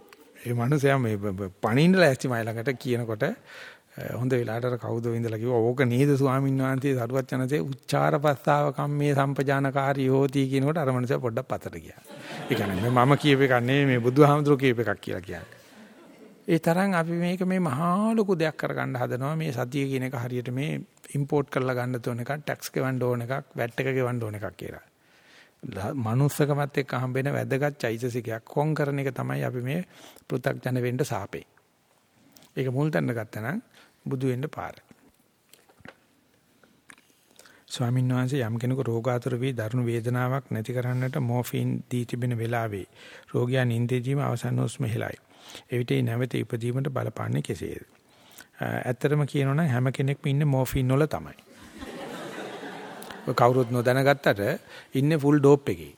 ඒ මනුස්සයා මේ පණින්න ලෑස්ති මයි ළඟට කියනකොට හොඳ වෙලාවට අර කවුද ඉඳලා කිව්වා ඕක නේද ස්වාමීන් වහන්සේ සරුවත් යනසේ උච්චාර පස්තාව කම්මේ සම්පජානකාරී හෝති කියනකොට අර මනුස්සයා පොඩ්ඩක් පතට ගියා. ඒ කියන්නේ මම කියප එක නෙමෙයි මේ බුදුහාමුදුරුවෝ කියප එකක් කියලා කියන්නේ. ඒ තරම් අපි මේක මේ මහා ලොකු දෙයක් කරගන්න හදනවා මේ සතිය කියන එක හරියට මේ ඉම්පෝට් කරලා ගන්න තෝන එකක් ටැක්ස් ගෙවන්න ඕන එකක් වැට් එක ගෙවන්න ඕන එකක් කියලා. මනුස්සකමත් එක්ක හම්බෙන වැදගත් චෛතසිකයක් කොන් කරන එක තමයි අපි මේ පෘථග්ජන වෙන්න සාපේ. ඒක මුල් තැන්න ගත්තා නම් බුදු වෙන්න පාර. ස්වාමීන් වහන්සේ යම් කෙනෙකු රෝගාතුර වී දරුණු වේදනාවක් නැති කරන්නට මෝෆින් දී තිබෙන වෙලාවේ රෝගියා නිින්දේදීම අවසන් හුස්ම හෙලයි. එවිට නැවත ඉපදීමට බලපාන්නේ කෙසේද? ඇත්තටම කියනොනම් හැම කෙනෙක්ම ඉන්නේ මෝෆින් වල තමයි. කවුරුත් නොදැනගත්තට ඉන්නේ ෆුල් ඩෝප් එකේ.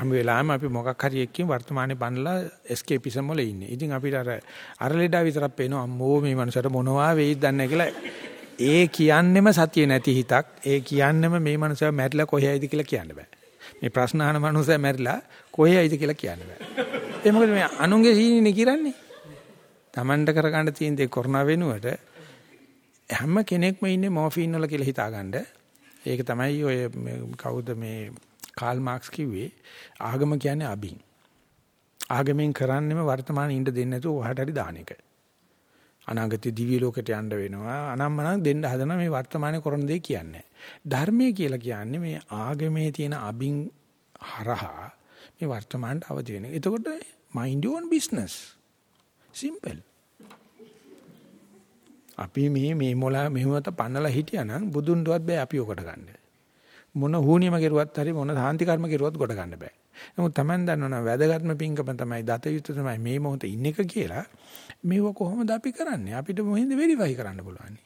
හැම වෙලාවෙම අපි මොකක් හරි එක්කින් වර්තමානයේ බනලා එස්කේපිසම් වල ඉන්නේ. ඉතින් අපිට අර අර ලෙඩා විතරක් පේනවා අම්මෝ මේ මනුස්සයට මොනවා වෙයිද දන්නේ කියලා. ඒ කියන්නෙම සතිය නැති හිතක්. ඒ කියන්නෙම මේ මනුස්සයා මැරිලා කොහේයිද කියලා කියන්න බෑ. මේ ප්‍රශ්න අහන මනුස්සයා මැරිලා කොහේයිද කියලා කියන්න බෑ. ඒ මොකද මේ අනුන්ගේ සීනිනේ කිරන්නේ. Tamanට කරගන්න තියෙන දේ කොරෝනා වෙනුවට හැම කෙනෙක්ම ඉන්නේ මෝෆින් වල කියලා හිතාගන්න. ඒක තමයි ඔය කවුද මේ කාල් මාක්ස් කිව්වේ ආගම කියන්නේ අබින්. ආගමෙන් කරන්නේම වර්තමානයේ ඉන්න දෙන්නේ නැතුව ඔහට හරි දාන එක. අනාගතේ දිව්‍ය ලෝකයට යන්න වෙනවා. අනම්මනම් දෙන්න හදන මේ වර්තමානයේ කරන දේ කියන්නේ. ධර්මයේ කියලා කියන්නේ මේ ආගමේ තියෙන අබින් හරහා මේ වර්තමානට අවදි වෙන. එතකොට mind your own business. simple. අපි මේ මේ මොලා මෙහෙමත පන්නලා හිටියානම් බුදුන් දුවත් බෑ අපි ඔකට ගන්න. මොන හුනියම කෙරුවත් හරි මොන සාන්ති කර්ම කෙරුවත් කොට ගන්න බෑ. නමුත් Taman දන්නවනම් වැදගත්ම පිංකම තමයි දත යුතු තමයි මේ මොහොතේ ඉන්න එක කියලා. මේව කොහොමද අපි කරන්නේ? අපිට මොහින්ද වෙරිෆයි කරන්න පුළුවන්.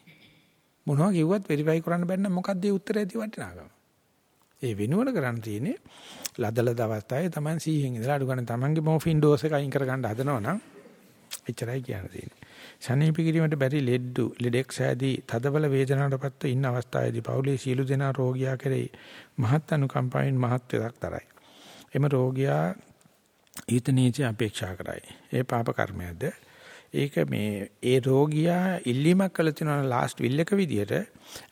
මොනවා කිව්වත් වෙරිෆයි කරන්න බැන්න මොකක්ද ඒ උත්තරය ඇති වටිනාකම. ඒ වෙනුවට කරන්න තියෙන්නේ ලදලද අවස්ථාවේ Taman සීහෙන් ඉඳලා අඩු ගන්න Tamanගේ මොෆින් ඩෝස් එක අයින් කරගන්න හදනවනම් එච්චරයි කියන්න තියෙන්නේ. සනීප කිරීමට බැරි ලෙඩ්ඩු ලෙඩෙක් සෑදී තදබල වේදනාවටපත් ඉන්න අවස්ථාවේදී පවුලේ සියලු දෙනා රෝගියා කෙරෙහි මහත් අනුකම්පාවෙන් මහත් වෙලක් තරයි. එම රෝගියා ඊතනීච අපේක්ෂා කරයි. ඒ පාප කර්මයක්ද? ඒක මේ ඒ රෝගියා ඉල්ලීමක් කළ තියෙනවා ලාස්ට් විල් එක විදියට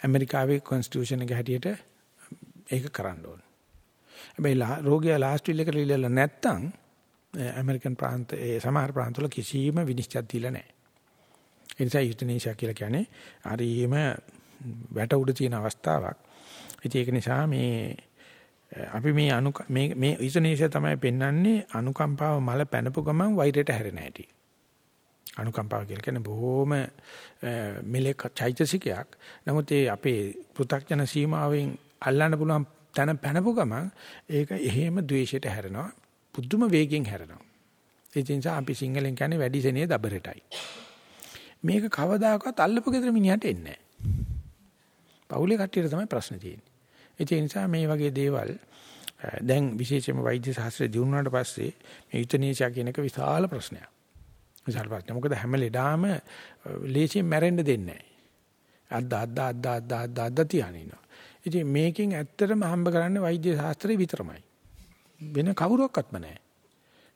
ඇමරිකාවේ කොන්ස්ටිටියුෂන් එක හැටියට ඒක කරන්න ඕන. හැබැයි රෝගියා ලාස්ට් විල් එකට ඉල්ලලා නැත්තම් ඇමරිකන් ප්‍රාන්ත ඒ සමහර ප්‍රාන්තවල කිසිම විනිශ්චයක් දීලා නැහැ. ඒ නිසා යුතනීෂා කියලා කියන්නේ හරියම වැට උඩ තියෙන අවස්ථාවක්. ඉතින් ඒක නිසා මේ අපි මේ අනු මේ මේ යුතනීෂා තමයි පෙන්වන්නේ අනුකම්පාව මල පැනපු ගමන් වෛරයට හැරෙන හැටි. අනුකම්පාව කියලා කියන්නේ බොහොම මෙලෙක චෛතසිකයක්. නමුත් ඒ අපේ පෘථග්ජන සීමාවෙන් අල්ලන්න පුළුවන් තැන පැනපු ගමන් ඒක එහෙම ද්වේෂයට හැරෙනවා. පුදුම වේගෙන් හැරෙනවා. ඒ නිසා අපි සිංහලෙන් කියන්නේ වැඩි සෙනෙහ දබරටයි. මේක කවදාකවත් අල්ලපු ගෙදර මිනිහට එන්නේ නැහැ. පවුලේ කට්ටියට තමයි ප්‍රශ්න තියෙන්නේ. ඒ නිසා මේ වගේ දේවල් දැන් විශේෂයෙන්ම වෛද්‍ය ශාස්ත්‍රය දිනුනාට පස්සේ මේ යුතනීසියා කියන එක විශාල ප්‍රශ්නයක්. විශාල ප්‍රශ්නයක්. මොකද හැම ලෙඩාම ලේසියෙන් මැරෙන්න දෙන්නේ නැහැ. අද්ද අද්ද අද්ද අද්ද අද්ද අද්ද තියානිනවා. ඉතින් මේකෙන් ඇත්තටම හම්බ කරන්නේ වෛද්‍ය ශාස්ත්‍රය විතරමයි. වෙන කවුරක්වත්ම නැහැ.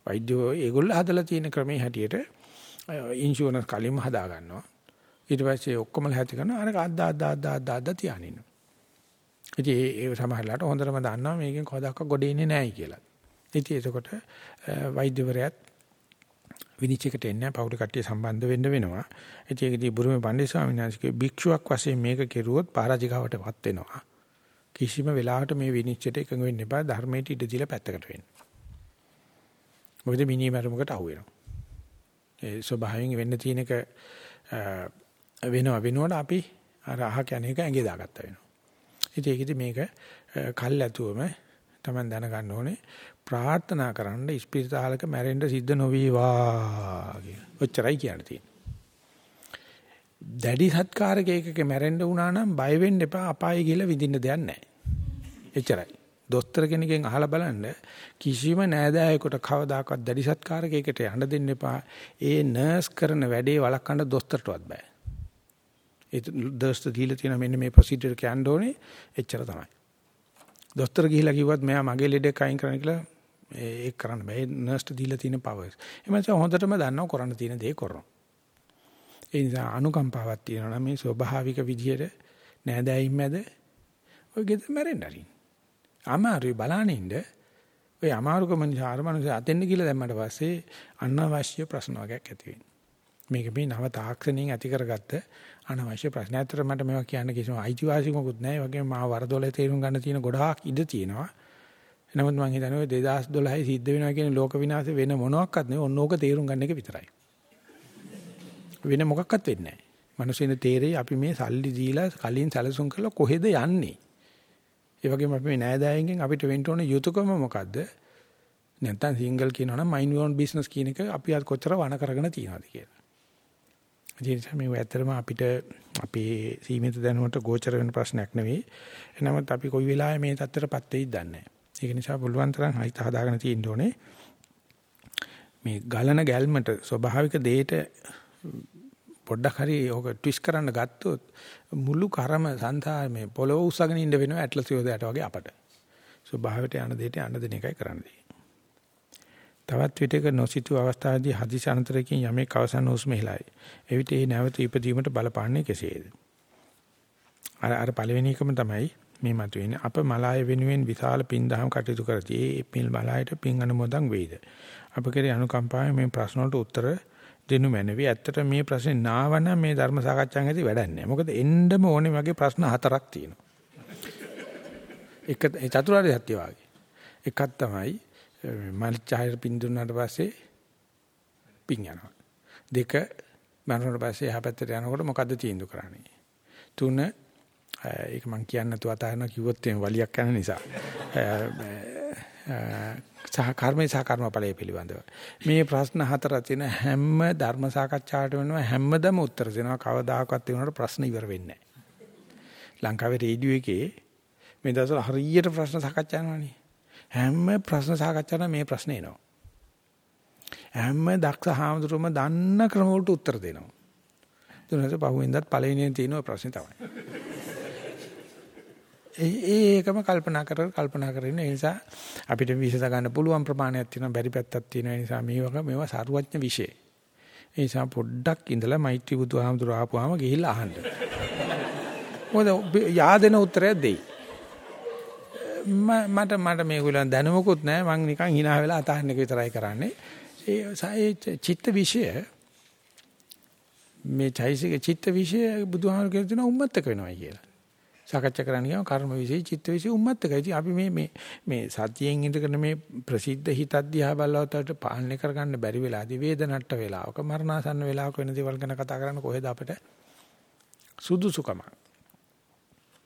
වෛද්‍යෝ ඒගොල්ලෝ හදලා තියෙන ක්‍රමයේ හැටියට ඉන්ෂුරන්ස් කලින්ම හදා ගන්නවා. ඊට පස්සේ ඔක්කොම හැටි කරනවා අර අද්ද අද්ද අද්ද අද්ද අද්ද තියානිනවා. ඉතින් ඒ සමහරලාට හොඳටම දන්නවා මේකෙන් කවදාක ගොඩ එන්නේ නැහැ කියලා. ඉතින් එතකොට වෛද්‍යවරයාත් විනිශ්චයකට එන්නේ පෞඩ කට්ටිය සම්බන්ධ වෙන්න වෙනවා. ඉතින් ඒකදී බුරුමේ පණ්ඩිත ස්වාමීන් වහන්සේගේ භික්ෂුවක් වශයෙන් මේක කෙරුවොත් පරාජිකාවටපත් වෙනවා. කිසිම වෙලාවකට මේ විනිශ්චයට එකඟ වෙන්න එපා ධර්මයට ඉඩ දීලා පැත්තකට වෙන්න. මොකද මිනිහ මරමුකට අහු වෙනවා. ඒ ස්වභාවයෙන් වෙන්න තියෙන එක වෙනවා වෙනකොට අපි අර අහ කියන එක ඇඟේ දාගත්තා වෙනවා. ඉතින් ඒකෙදි මේක කල්ැතුවම Taman දැනගන්න ඕනේ ප්‍රාර්ථනා කරන්න ඉස්පිරිතාලක මැරෙන්න සිද්ධ නොවේවා කියලා. ඔච්චරයි කියන්න තියෙන්නේ. දැඩි සත්කාරක එකක මැරෙන්න වුණා නම් බය වෙන්න එපා අපායේ ගිහලා විඳින්න දෙයක් නැහැ. එච්චරයි. දොස්තර කෙනකින් අහලා බලන්න කිසිම නෑදෑයෙකුට කවදාකවත් දැඩි සත්කාරක එකට යන්න දෙන්න එපා. ඒ නර්ස් කරන වැඩේ වළක්වන්න දොස්තරටවත් බෑ. ඒ දොස්තර දීලා තියෙන මෙන්න මේ ප්‍රොසීජර් එක යන්න ඕනේ එච්චර තමයි. දොස්තර ගිහිලා කිව්වත් මෙයා මගේ ලෙඩේක් අයින් කරන්න කියලා ඒක කරන්න බෑ. නර්ස්ට දීලා තියෙන පවර්ස්. එමන්ස හොඳටම දන්නවා කරන්න තියෙන දේ කරනවා. ඒ නිසා අනුකම්පාවක් තියෙනවා මේ ස්වභාවික විදියට නෑදෑයින් මැද ඔය ගෙදර මැරෙන්න අරින්න. අමාරුයි බලනින්න ඔය අමාරුකම නිසා අර මනුස්සය අතෙන්න කියලා දැම්මට පස්සේ අනවශ්‍ය ප්‍රශ්න වර්ගයක් ඇති වෙනවා. මේක මේ නව තාක්ෂණයෙන් ඇති කරගත්ත අනවශ්‍ය ප්‍රශ්න. ඇත්තට මට මේවා කියන්න කිසිම අයිතිවාසිකමකුත් නැහැ. ඒ වගේම මාව වරදොල තේරුම් ගන්න තියෙන ගොඩාක් ඉඩ තියෙනවා. නමුත් මම හිතන්නේ ඔය 2012 සිද්ධ වෙනවා කියන ලෝක විනාශය වෙන මොනවත් නෙවෙයි. ඕන ඕක තේරුම් ගන්න එක විතරයි. වෙන මොකක්වත් වෙන්නේ නැහැ. මිනිස්සුන්ට තේරෙයි අපි මේ සල්ලි දීලා කලින් සැලසුම් කරලා කොහෙද යන්නේ? ඒ වගේම අපි මේ නෑදෑයන්ගෙන් අපිට වෙන්න ඕන යුතුයකම මොකද්ද? නැත්තම් සිංගල් කියනවා නම් මයින්ඩ් යෝන් බිස්නස් කියන එක අපි අද කොච්චර වණ කරගෙන තියනවද කියලා. ඒ නිසා මේ ඇත්තටම අපිට අපේ සීමිත දැනුමට ගෝචර වෙන ප්‍රශ්නයක් නෙවෙයි. එනමුත් අපි කොයි වෙලාවෙ මේ தත්තරපත් වෙයිද දන්නේ නැහැ. ඒක නිසා පුළුවන් තරම් හිත හදාගෙන තියෙන්න ඕනේ. මේ ගලන ගැල්මට ස්වභාවික දෙයට පොඩ්ඩක් හරි ඕක ට්විස්ට් කරන්න ගත්තොත් මුළු කර්ම සංසාර මේ පොළොව උස්සගෙන ඉන්න වෙනවා ඇට්ලස් යෝධයට වගේ අපට. ස්වභාවයට යන දෙයට යන්න දෙන එකයි කරන්නේ. තවත් විටක නොසිතු අවස්ථාවේදී හදිසි අනතරකින් යමෙක් අවසන් හුස්ම හෙලයි. එවිට ඒ නැවත ඉපදීමට බලපාන්නේ කෙසේද? අර අර පළවෙනි එකම තමයි මේ මතුවෙන්නේ. අප මලාය වෙනුවෙන් විශාල පින් දහම් කටයුතු කරති. ඒ පින් මලායට පින් අනුමෝදන් වේද? අප කෙරේ අනුකම්පාවෙන් මේ ප්‍රශ්න වලට උත්තර දෙනු මැනවි. ඇත්තට මේ ප්‍රශ්නේ නාවනම් මේ ධර්ම සාකච්ඡාවෙන් ඇති වැඩක් නැහැ. මොකද එන්නම ඕනේ වගේ ප්‍රශ්න හතරක් තියෙනවා. එක චතුරාර්ය සත්‍ය වාගේ. එකක් තමයි මල්චායර පින් දුන්නාට පස්සේ පින් යනවා. දෙක මරණයට පස්සේ එහා පැත්තට යනකොට මොකද්ද තීන්දුව කරන්නේ? තුන ඒක මම කියන්න නැතුව අතහරින කිව්වොත් එම් වලියක් යන නිසා. සහ කර්මේ සහ කර්මඵලයේ පිළිබඳව. මේ ප්‍රශ්න හතර තියෙන හැම ධර්ම සාකච්ඡාවට වෙනවා හැමදම උත්තර දෙනවා කවදාකවත් ඒ උනට ප්‍රශ්න ඉවර වෙන්නේ නැහැ. ලංකාවේ රේඩියෝ එකේ මේ දවස්වල හරියට ප්‍රශ්න සාකච්ඡා කරනවානේ. හැම ප්‍රශ්න සාකච්ඡාවකම මේ ප්‍රශ්නේ එනවා. හැම දක්ෂ හාමුදුරුවම දන්න ක්‍රම වලට උත්තර දෙනවා. දුන්නස පහුවෙන්දත් පළවෙනියෙන් තියෙන ප්‍රශ්නේ තමයි. ඒ ඒකම කල්පනා කර කල්පනා කරගෙන ඒ නිසා අපිට විශේෂ ගන්න පුළුවන් ප්‍රමාණයක් තියෙනවා බැරි පැත්තක් තියෙනවා ඒ නිසා මේ වගේ මේවා සාරවත්ඥ විශේෂ. ඒ නිසා පොඩ්ඩක් ඉඳලා මෛත්‍රී බුදුහාමුදුර ආපුවාම ගිහිල්ලා අහන්න. මොකද yaadena උත්තරය දෙයි. මට මට මේගොල්ලන් දැනුමකුත් නැහැ මං නිකන් hina වෙලා අතහන්න එක විතරයි කරන්නේ. ඒ චිත්ත විෂය මේ චෛසික චිත්ත විෂය බුදුහාමුදුර කියන තුන උම්මත්තක වෙනවා කියලා. සාකච්ඡා කරන්න ගියාම කර්ම විශේෂ චිත්ත විශේෂ උම්මත්තකයි. ඉතින් අපි මේ මේ මේ සතියෙන් ඉඳගෙන මේ ප්‍රසිද්ධ හිත අධ්‍යා බලවතට පාලනය කරගන්න බැරි වෙලාදී වේදනට්ට වෙලාවක මරණාසන්න වෙලාවක වෙන දේවල් ගැන කතා කරන්න කොහෙද අපිට සුදුසුකම.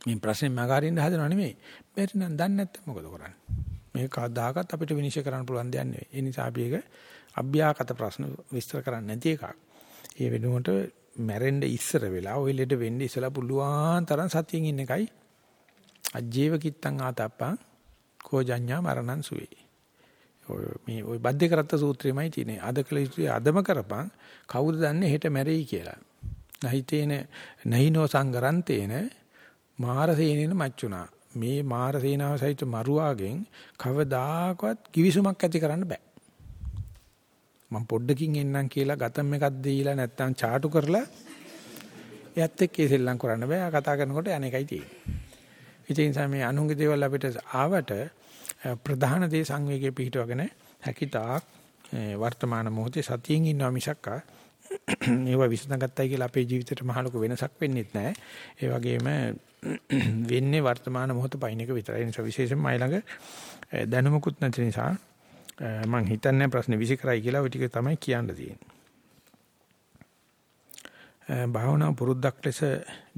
මේ ප්‍රශ්නේ මගහරින්න හදනව නෙමෙයි. බැරි නම් දන්නේ නැත්නම් මොකද කරන්නේ? මේක කවදාකවත් අපිට විනිශ්චය කරන්න පුළුවන් දෙයක් නෙවෙයි. ඒ නිසා අපි ඒක අභ්‍යාගත ප්‍රශ්න විස්තර කරන්නේ නැති එකක්. ඒ වෙනුවට මැරෙන්න ඉස්සර වෙලා ওই ලෙඩ වෙන්න ඉස්සලා පුළුවන් තරම් සතියෙන් ඉන්න එකයි අජීව කිත්තං ආතප්පං කෝජඤ්ඤා මරණං සුවේ. ඔය මේ ওই බද්ධ කරත්ත සූත්‍රයමයි තියෙන්නේ. අද කළ යුතු අදම කරපන් කවුද දන්නේ හෙට මැරෙයි කියලා. නහිතේන නහිනෝ සංගරන්තේන මාරසේනේන මච්චුනා. මේ මාරසේනාව සහිත මරුවාගෙන් කවදාකවත් කිවිසුමක් ඇති කරන්න බෑ. මම පොඩ්ඩකින් එන්නම් කියලා ගතම් එකක් දීලා නැත්තම් ചാටු කරලා එයත් එක්ක ඉස්සෙල්ලම් කරන්න බෑ. කතා කරනකොට අනේකයි තියෙන්නේ. ඒ නිසා මේ අනුන්ගේ දේවල් අපිට ආවට ප්‍රධාන දේ සංවේගයේ පිහිටවගෙන හැකිතාක් වර්තමාන මොහොතේ සතියෙන් ඉන්නවා මිසක් මේවා විසඳගත්තයි කියලා අපේ ජීවිතේට මහ ලොකු වෙනසක් වෙන්නේ නැහැ. ඒ වගේම වෙන්නේ වර්තමාන මොහොත පයින් එක විතරයි. ඒ නිසා විශේෂයෙන්ම මයි ළඟ දැනුමකුත් නැති නිසා මම හිතන්නේ ප්‍රශ්නේ විසි කරයි කියලා ওই ටික තමයි කියන්න තියෙන්නේ. භාවනා පුරුද්දක් ලෙස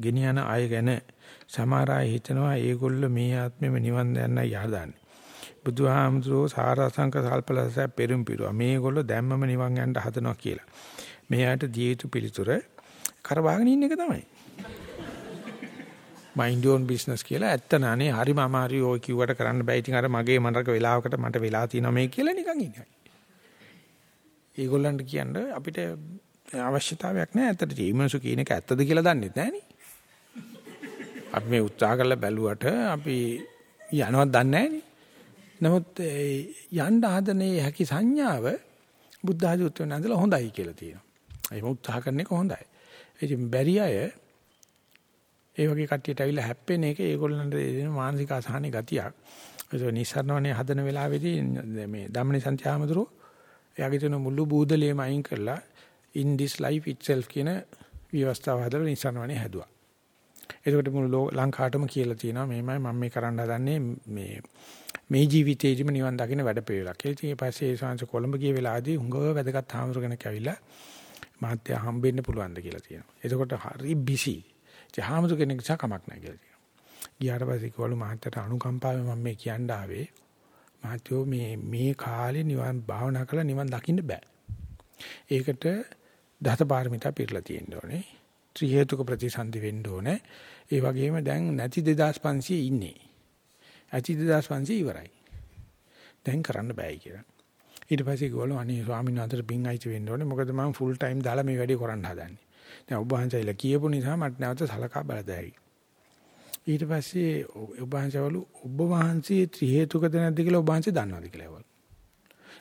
ගෙනියන අය ගැන සමහර අය හිතනවා ඒගොල්ල මේ ආත්මෙම නිවන් යන්නයි යහදාන්නේ. බුදුහාමුදුරෝ සාරසංක සල්පලස පෙරම් පිරුවා. මේගොල්ල දැම්මම නිවන් යන්න හදනවා කියලා. මෙයාට දිය යුතු පිළිතුර කරවාගෙන ඉන්න එක තමයි. Mind your own business කියලා ඇත්ත නනේ හරිම අමාරුයි ඔය කිව්වට කරන්න බෑ ඉතින් අර මගේ මනරක වෙලාවකට මට වෙලා තියෙනවා මේ කියලා නිකන් ඉන්නේ. ඒගොල්ලන්ට කියන්න අපිට අවශ්‍යතාවයක් නැහැ ඇත්තට මේ මිනිස්සු කියන එක ඇත්තද කියලා දන්නේ නැහනේ. අපි මේ උත්සාහ කරලා බැලුවට අපි යනවත් දන්නේ නැහනේ. නමුත් යන්න හදනේ හැකි සංඥාව බුද්ධ ආදී උත්තරන ඇඳලා හොඳයි කියලා තියෙනවා. ඒක උත්සාහ කරන එක හොඳයි. ඉතින් බැරි අය ඒ වගේ කට්ටියට ඇවිල්ලා හැප්පෙන එක ඒගොල්ලන්ට දෙන මානසික අසහනේ ගතියක්. ඒක නිස්සරණවනේ හදන වෙලාවේදී මේ ධම්මනිසන්ති ආමතුරු එයාගේ තියෙන මුළු බූදලේම අයින් කරලා in this life itself කියන විවස්ථාව හදලා නිස්සරණවනේ හැදුවා. එතකොට මුළු ලංකාවටම කියලා තියෙනවා මේමයි මම මේ කරන්න හදන්නේ මේ මේ ජීවිතේදිම නිවන් දකින්න වැඩ පිළිවෙලක්. ඒ ඉතින් පස්සේ ඒ ශාංශ කොළඹ ගිය වෙලාවේදී හුඟව වැදගත් ආමතුරුගෙන කැවිලා මහත්ය හම්බෙන්න පුළුවන්ද කියලා තියෙනවා. එතකොට හරි බිසි. ඉතින් හාමුදුර කෙනෙක් නිසා කමක් නැහැ කියලා කියනවා. ගියාට පස්සේ කිව්වලු මහත්තයට අනුකම්පාවෙන් මම මේ කියන්න ආවේ. මහත්තයෝ මේ මේ කාලේ නිවන් භාවනා කරලා නිවන් දකින්න බෑ. ඒකට දසපාරමිතා පිරලා තියෙන්න ඕනේ. ත්‍රි හේතුක ප්‍රතිසන්දි වෙන්න ඕනේ. ඒ වගේම දැන් නැති 2500 ඉන්නේ. ඇති 2500 ඉවරයි. දැන් කරන්න බෑ කියලා. ඊට පස්සේ කිව්වලු අනේ ස්වාමීන් වහන්සේට පින් අයිති වෙන්න ඕනේ. මොකද මම ෆුල් ටයිම් දාලා මේ වැඩේ කරන්න හදන්නේ. දැන් ඔබ වහන්සේලා කියපු නිසා මට නැවත සලකා බලදැයි. ඊට පස්සේ ඔබ වහන්සේවලු ඔබ වහන්සේ ත්‍රි හේතුකද නැද්ද කියලා ඔබ වහන්සේ දන්නවද කියලා ඇහුවලු.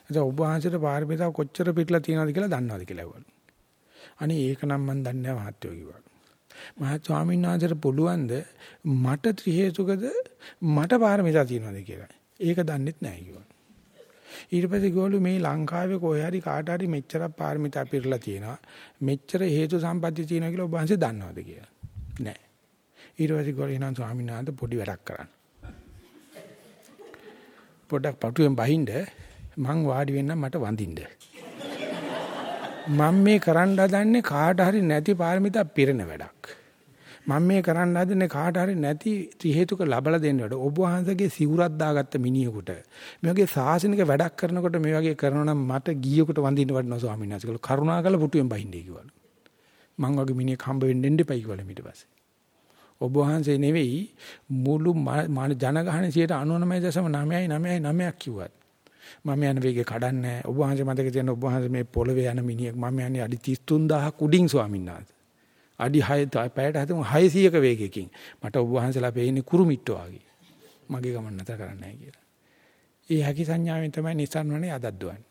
එතකොට ඔබ වහන්සේට පාරමිතා කොච්චර පිටලා තියෙනවද කියලා දන්නවද කියලා ඇහුවලු. අනේ ඒක නම් මම දන්නේ නැහැ මහත්තයෝ කිව්වා. මහත් ස්වාමීන් වහන්සේට පුළුවන්ද මට ත්‍රි හේතුකද මට පාරමිතා තියෙනවද කියලා. ඒක දන්නෙත් නැහැ කිව්වා. ඊට පස්සේ ගෝලු මේ ලංකාවේ කොහේ හරි කාට හරි මෙච්චර පාරමිතා පිරලා තියෙනවා. මෙච්චර හේතු සම්පatti තියෙනවා කියලා ඔබ වහන්සේ දන්නවද කියලා. නෑ. ඊට පස්සේ ගෝලු එනවා ස්වාමීන් වහන්සේ පොඩි වැඩක් කරන්න. පොඩක් පටුවෙන් බහින්ද මං වාඩි වෙන්නම් මට වඳින්න. මම මේ කරන්න හදන්නේ කාට හරි නැති පාරමිතා පිරෙන වැඩක්. මම මේ කරන්න හදන්නේ කාට හරි නැති ත්‍රි හේතුක ලබලා දෙන්න වැඩ. ඔබ වහන්සේගේ සිවුරක් දාගත්ත මිනිහෙකුට මේ වගේ සාසනික වැඩක් කරනකොට මේ වගේ කරනවා නම් මට ගියෙකුට වඳින්න වඩනවා ස්වාමීන් වහන්සේ කියලා කරුණාකර පුටුවෙන් බහින්නේ කිව්වලු. මං වගේ මිනිහෙක් හම්බ වෙන්න දෙන්න එපයි කිව්වලු ඊට පස්සේ. ඔබ වහන්සේ නෙවෙයි මුළු ජනගහන 99.999ක් කිව්වත් මම යන වේගේ කඩන්නේ ඔබ වහන්සේ මතක තියෙන ඔබ වහන්සේ මේ පොළවේ යන මිනිහෙක් මම යන්නේ අඩි 33000ක් උඩින් ස්වාමීන් වහන්සේ අඩි 6 පැයට හදමු 600ක වේගයකින් මට ඔබ වහන්සේලා පෙන්නේ කුරුමිට්ටෝ වගේ මගේ ගමන් නැතර කරන්නේ නැහැ කියලා. ඒ හැකි සංඥාවෙන් තමයි නිසන්වනේ අදද්දවන්නේ.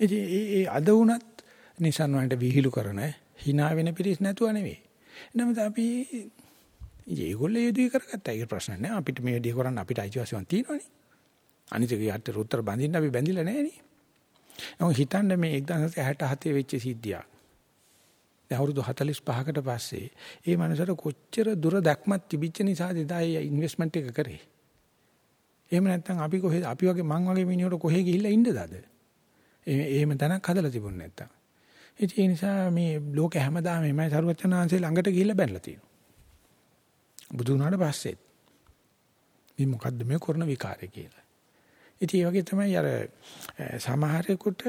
ඉතින් ඒ අද වුණත් නිසන්වන්ට විහිළු කරන hina වෙන පිරිස් නැතුව නෙවෙයි. නමුත් අපි ඒගොල්ලෝ ඒ දේ කරගත්තා. ඒක ප්‍රශ්න නෑ. අපිට මේ දේ කරන්න අපිට අයිතිවාසිකම් තියෙනවනේ. අනිත් එක යට උත්තර බඳින්න අපි බැඳිලා නැහැ නේ. නමුත් හිතන්න මේ 1967 වෙච්ච සිද්ධියක්. දැන් අවුරුදු 45කට පස්සේ ඒ මනසට කොච්චර දුර දැක්මක් තිබිච්ච නිසාද එදා ඒ ඉන්වෙස්ට්මන්ට් එක කරේ. එහෙම නැත්නම් අපි කොහෙද අපි වගේ මං වගේ මිනිහට කොහෙ ගිහිල්ලා ඉන්නද අද? එහෙම තැනක් හදලා තිබුණ නැත්තම්. ඉතින් ඒ නිසා මේ ලෝක හැමදාම එමය සරුවචනාංශේ ළඟට ගිහිල්ලා බැලලා තියෙනවා. බුදු වුණාට පස්සෙත් මේ මොකද්ද මේ කරන විකාරය කියලා. ඉතින් ඒ වගේ තමයි අර සමහරෙකුට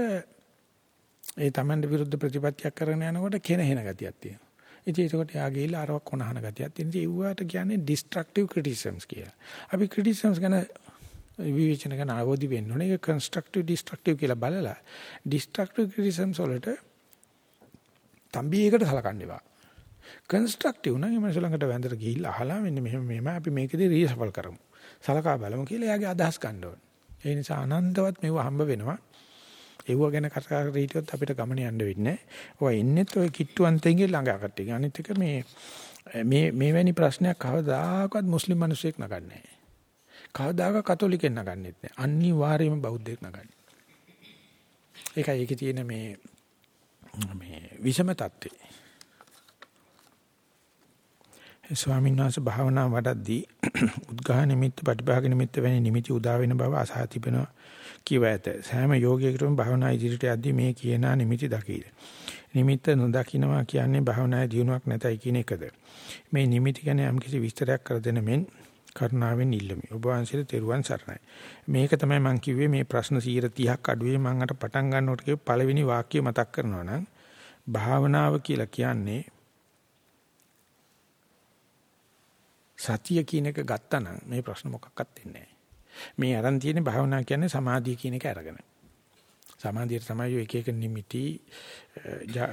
ඒ Tamande විරුද්ධ ප්‍රතිපත්තියක් කරගෙන යනකොට කෙනහෙන ගතියක් තියෙනවා. ඉතින් ඒකට යා ගිහිල්ලා අරවක් කොනහන ගතියක් තියෙනවා. ඉතින් ඒවට කියන්නේ destructive criticisms කියලා. අපි criticisms ගැන විවේචන කරන අවදි වෙන්න ඕනේ. ඒක constructive destructive කියලා බලලා destructive criticisms වලට තම්බියකට සලකන්න එපා. constructive නම් එමස ළඟට වැඳලා ගිහිල්ලා අහලා මෙන්න මෙහෙම මෙහෙම අපි මේකදී රීසෆල් කරමු. සලකා බලමු කියලා එයාගේ අදහස් ගන්න ඕනේ. ඒ නිසා අනන්තවත් මෙව හම්බ වෙනවා. ඒව ගැන කතා කර හිටියොත් අපිට ගමන යන්න වෙන්නේ නැහැ. ඔය ඉන්නෙත් ඔය කිට්ටුවන්තෙන්ගේ ළඟ කට්ටිය. අනිත් එක මේ මේ මේවැනි ප්‍රශ්නයක් කවදාකවත් මුස්ලිම් මිනිස්සෙක් නගන්නේ නැහැ. කවදාක කතෝලිකෙන් නගන්නෙත් නැහැ. අනිවාර්යයෙන්ම බෞද්ධයෙක් නගන්නේ. ඒකයි ඒකේ තියෙන මේ මේ විෂම தත්ත්වය. ස්වාමීන් වහන්සේ භාවනා වඩද්දී උද්ඝාහ නිමිත්ත ප්‍රතිභාග නිමිත්ත වැනි නිමිති උදා වෙන බව අසහා තිබෙනවා කිව ඇත. සෑම යෝගයකටම භාවනා ඉදිරියට යද්දී මේ කියනා නිමිති දකීද. නිමිත්ත නොදකින්නවා කියන්නේ භාවනායේ දියුණුවක් නැතයි කියන එකද. මේ නිමිති ගැන යම්කිසි විස්තරයක් කර දෙන මෙන් කරුණාවෙන් ඉල්ලමි. ඔබ වහන්සේට තෙරුවන් සරණයි. මේක තමයි මම කිව්වේ මේ ප්‍රශ්න 30ක් අඩුවේ මම අර පටන් ගන්නකොට කිව්ව පළවෙනි වාක්‍යය මතක් කරනවා නම් භාවනාව කියලා කියන්නේ සතිය කියන එක ගත්තා නම් මේ ප්‍රශ්න මොකක්වත් වෙන්නේ නැහැ. මේ අරන් තියෙන භාවනා කියන්නේ සමාධිය කියන එක අරගෙන. සමාධියට තමයි එක එක නිමිති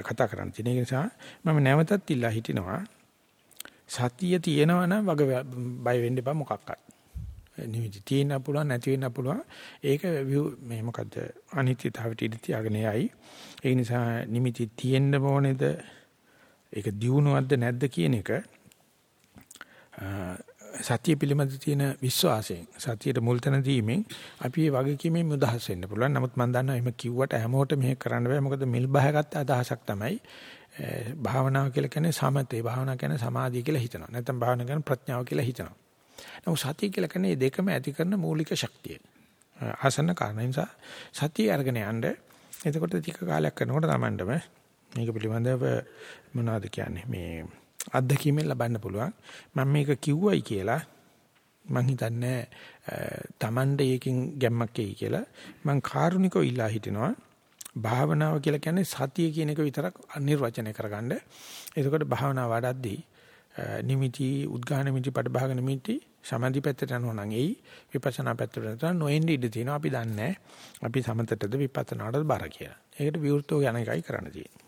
කතා කරන්න තියෙන. ඒ නිසා මම නැවතත් ඉල්ලා හිටිනවා සතිය තියෙනවා නම් වග බය වෙන්න එපා මොකක්වත්. නිමිති තියෙන්න පුළුවන් නැති වෙන්න පුළුවන්. ඒක මේ මොකද්ද අනිත්‍යතාවට ඉඳ තියාගෙන යයි. ඒ නිසා නිමිති තියෙන්න ඕනේද? ඒක දියුණුවක්ද නැද්ද කියන එක සතිය පිළිබඳ තියෙන විශ්වාසයෙන් සතියට මුල් තැන දීමෙන් අපි මේ වගකීමෙන් මුදහස් වෙන්න පුළුවන්. නමුත් මම දන්නවා එහෙම කිව්වට හැමෝටම මේක කරන්න බෑ. මොකද මිල් බහගත්ත අදහසක් තමයි භාවනාව කියලා කියන්නේ සමතේ භාවනාව කියන්නේ සමාධිය කියලා හිතනවා. නැත්නම් භාවනාව කියන්නේ ප්‍රඥාව කියලා හිතනවා. නමුත් සතිය කියලා කියන්නේ දෙකම ඇති කරන මූලික ශක්තිය. ආසන්න කාරණා නිසා සතිය අරගෙන යන්න එතකොට ටික කාලයක් කරනකොට තමන්ටම මේක පිළිබඳව මොනවද කියන්නේ මේ අත්දැකීමෙන් ලබන්න පුළුවන්. මම මේක කිව්වයි කියලා මං හිතන්නේ තමන්ට ඒකෙන් ගැම්මක් එයි කියලා. මං කාරුණිකව ඉල්ලා හිටිනවා. භාවනාව කියලා කියන්නේ සතිය කියන එක විතරක් අනිර්වචනය කරගන්න. එතකොට භාවනාව වඩද්දී නිමිති උද්ඝාන නිමිති පඩභාග නිමිති සමාධි පැත්තට යනවා නම් එයි විපස්සනා පැත්තට යනවා නොඑන්නේ ඉඳ තියෙනවා අපි දන්නේ අපි සමතටද විපස්සනාටද බර කියලා. ඒකට විවෘතව යන එකයි කරන්න තියෙන්නේ.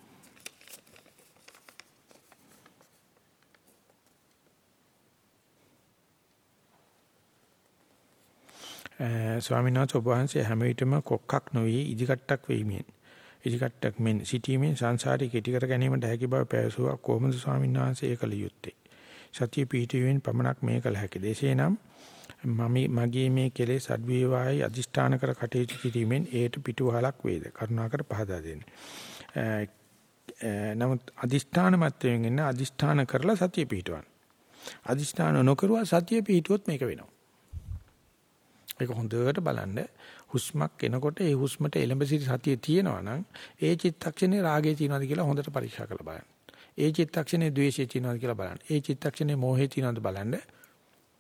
ස්වාමීන් වහන්සේ ඔබ වහන්සේ හැම විටම කොක්කක් නොවේ ඉදිකට්ටක් වෙයිමින් ඉදිකට්ටක් මෙන් සිටීමෙන් සංසාරي කෙටි කර ගැනීමට හැකි බව පැවසුවා කොහොමද ස්වාමීන් වහන්සේ ඒකල යුත්තේ සතිය පිහිටුවීමෙන් පමණක් මේ කල හැකිද එසේනම් මම මගේ මේ කෙලෙස් අඩුවේවායි අදිෂ්ඨාන කර කටයුතු කිරීමෙන් ඒට පිටුවහලක් වේද කරුණාකර පහදා දෙන්න. නමුත් අදිෂ්ඨාන මතයෙන් ඉන්න අදිෂ්ඨාන කරලා සතිය පිටවන්න. අදිෂ්ඨාන නොකරුවා සතිය පිටුවොත් මේක වෙනවා. ඒක හොඳට බලන්න හුස්මක් එනකොට ඒ හුස්මට එළඹ සිටි සතිය තියෙනවා නම් ඒ චිත්තක්ෂණේ රාගය තියෙනවද කියලා හොඳට පරීක්ෂා කරලා බලන්න. ඒ චිත්තක්ෂණේ ද්වේෂය තියෙනවද කියලා බලන්න. ඒ චිත්තක්ෂණේ මෝහය තියෙනවද බලන්න.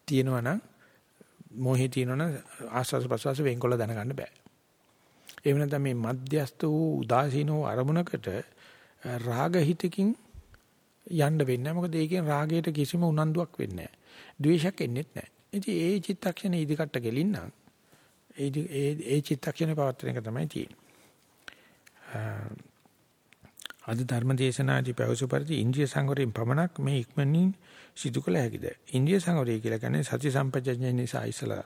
තියෙනවා නම් මෝහය තියෙනවා නම් ආස්වාද ප්‍රසවාස වෙන්කොල්ල දැනගන්න බෑ. එහෙම නැත්නම් මේ මධ්‍යස්ත වූ උදාසීන වූ අරමුණකට රාග හිතකින් යන්න වෙන්නේ නැහැ. මොකද ඒකෙන් රාගයට කිසිම උනන්දුවක් වෙන්නේ නැහැ. ද්වේෂයක් එන්නේත් නැහැ. ඉතින් ඒ චිත්තක්ෂණේ ඉදිකට ගෙලින්නම් ඒ ඒ ඒ චිත්තක්ෂණේ පවත්වන එක තමයි තියෙන්නේ. අද ධර්ම දේශනාදී පැවසු පරිදි ඉන්ද්‍රිය සංවරයෙන් පමණක් මේ ඉක්මනින් සිදු කළ හැකිද? ඉන්ද්‍රිය සංවරය කියලා කියන්නේ සති සම්පජඤ්ඤය නිසා ඉස්සලා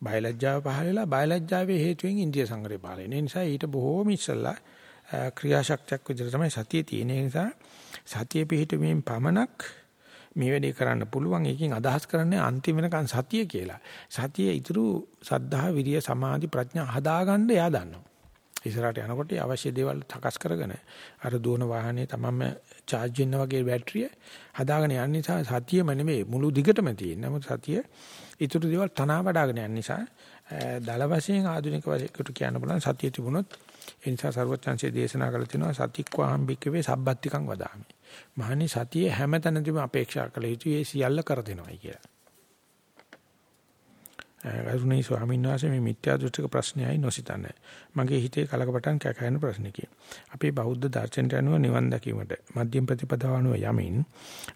බයලජ්ජාව පහල වෙලා බයලජ්ජාවේ හේතුවෙන් ඉන්ද්‍රිය සංවරය පහල වෙන. ඒ නිසා ඊට බොහෝම ඉස්සලා ක්‍රියාශක්තියක් විදිහට තමයි සතිය තියෙන නිසා සතිය පිහිටුවීම පමණක් මේ වැඩේ කරන්න පුළුවන් එකකින් අදහස් කරන්නේ අන්තිම වෙනකන් සතිය කියලා. සතිය ඉතුරු සද්ධා විරිය සමාධි ප්‍රඥා හදාගන්න එයා දන්නවා. ඉස්සරහට යනකොට අවශ්‍ය දේවල් තකස් කරගෙන අර දුවන වාහනේ තමන්ම charge වෙන්න වගේ බැටරිය හදාගෙන යන නිසා සතියම නෙමෙයි මුළු දිගටම තියෙන. නමුත් සතිය ඉතුරු දේවල් තනවා වඩාගෙන යන නිසා දල වශයෙන් ආධුනික වශයෙන් කියන්න බලන සතිය තිබුණොත් ඒ නිසා සර්වඥාන්සේ දේශනා කළ තිනවා සතික්වාහම් බික්කවේ සබ්බත්තිකං වදාමි. මහනි සතිය හැම තැනදීම අපේක්ෂා කළ යුතුයි ඒ සියල්ල කර දෙනවයි කියලා. ගරුණී ස්වාමීන් වහන්සේ මේ මිත්‍යා දෘෂ්ටික ප්‍රශ්නයයි නොසිතන්නේ. මගේ හිතේ කලකපටන් කැකයන ප්‍රශ්නකි. අපේ බෞද්ධ දර්ශනයට අනුව නිවන් දැකීමට මධ්‍යම ප්‍රතිපදාව අනුව යමින්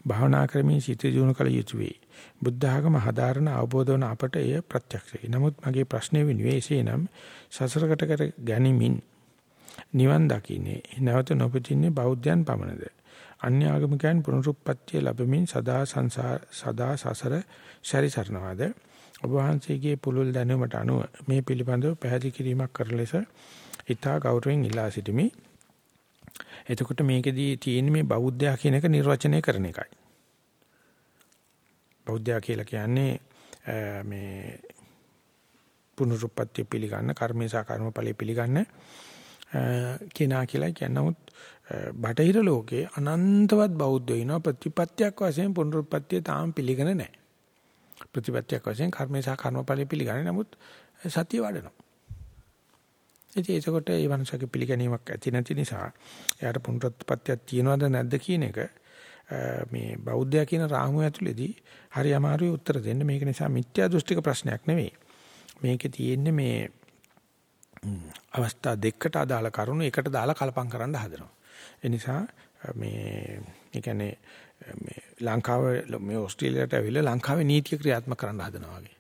භාවනා ක්‍රමී සිත දිනු කළ යුතුයි. බුද්ධ ආගම හදාරන අවබෝධ වන අපට එය ප්‍රත්‍යක්ෂයි. නමුත් මගේ ප්‍රශ්නේ වෙනුවේ එසේනම් සසරකට කර ගැනීමෙන් නිවන් දකින්නේ නැවත නොපතින්නේ බෞද්ධයන් පමණද? අන්‍ය ආගමිකයන් පුනරුත්පත්ති ලැබෙමින් සදා සංසාර සදා සසර ශරීසරනවාද? ඔබ වහන්සේගේ පුළුල් දැනුමට අනුව මේ පිළිබඳව පැහැදිලි කිරීමක් කර ලෙස ඊටා ගෞරවයෙන් ඉල්ලා සිටිමි. එතකොට මේකෙදී තියෙන මේ බෞද්ධයා කියන එක නිර්වචනය කරන එකයි. බෞද්ධයා කියලා කියන්නේ මේ පුනරුත්පත්ති පිළිගන්න කර්මේසා කර්මඵලයේ පිළිගන්න කෙනා කියලා කියන නමුත් බටහිර ලෝකයේ අනන්තවත් බෞද්ධයෝ ඉනවා ප්‍රතිපත්තියක් වශයෙන් පුනරුත්පත්තිය තාම පිළිගෙන නැහැ. ප්‍රතිපත්තියක් වශයෙන් කර්මේ සහ කර්මඵල පිළිගන්නේ නමුත් සතිය වඩනවා. ඉතින් ඒකකොට ඒ වංශක පිළිගැනීමක් ඇති නැති නිසා එයාට පුනරුත්පත්තියක් තියනවද නැද්ද කියන එක මේ බෞද්ධයා කියන රාමුව ඇතුළේදී හරි අමාරුයි උත්තර දෙන්න. මේක නිසා මිත්‍යා දෘෂ්ටික ප්‍රශ්නයක් නෙවෙයි. මේකේ තියෙන්නේ මේ අවස්ථා දෙකකට අදාළ කරුණු එකට දාලා කලපම් කරන්න හදනවා. ඒ නිසා මේ ඒ කියන්නේ මේ ලංකාව මේ ඕස්ට්‍රේලියාවට ඇවිල්ලා ලංකාවේ නීතිය ක්‍රියාත්මක කරන්න හදනවා වගේ.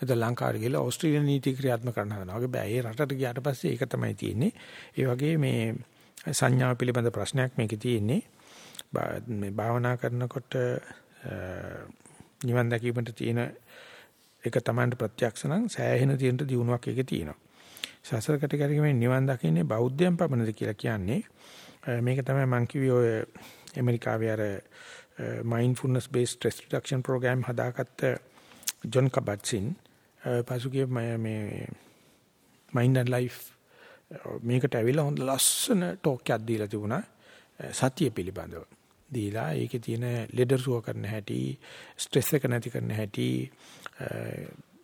නැත්නම් ලංකාවට ගිහලා ඕස්ට්‍රේලියානු නීතිය ක්‍රියාත්මක කරන්න හදනවා වගේ බෑ. ඒ රටට ගියාට පස්සේ ඒක තමයි තියෙන්නේ. ඒ වගේ මේ සංඥා පිළිබඳ ප්‍රශ්නයක් මේකේ තියෙන්නේ. මේ භාවනා කරනකොට නිවන් දැකීමට තියෙන එක තමයි ප්‍රත්‍යක්ෂ නම් සෑහෙන තියෙන දියුණුවක් ඒකේ තියෙනවා. සසරකට කරගෙන නිවන් දකින්නේ බෞද්ධයන් පමණද කියලා කියන්නේ මේක තමයි මම කිව්වේ ඔය ඇමරිකාවේ අර mindfulness based stress reduction program හදාගත්ත ජොන් කබට්සින් පසුගිය මේ mind and life මේකට ඇවිල්ලා හොඳ ලස්සන ටෝක් එකක් දීලා තිබුණා සතිය පිළිබඳව. දීලා ඒකේ තියෙන ලෙඩ සුව කරන හැටි, ස්ට්‍රෙස් එක නැති කරන හැටි,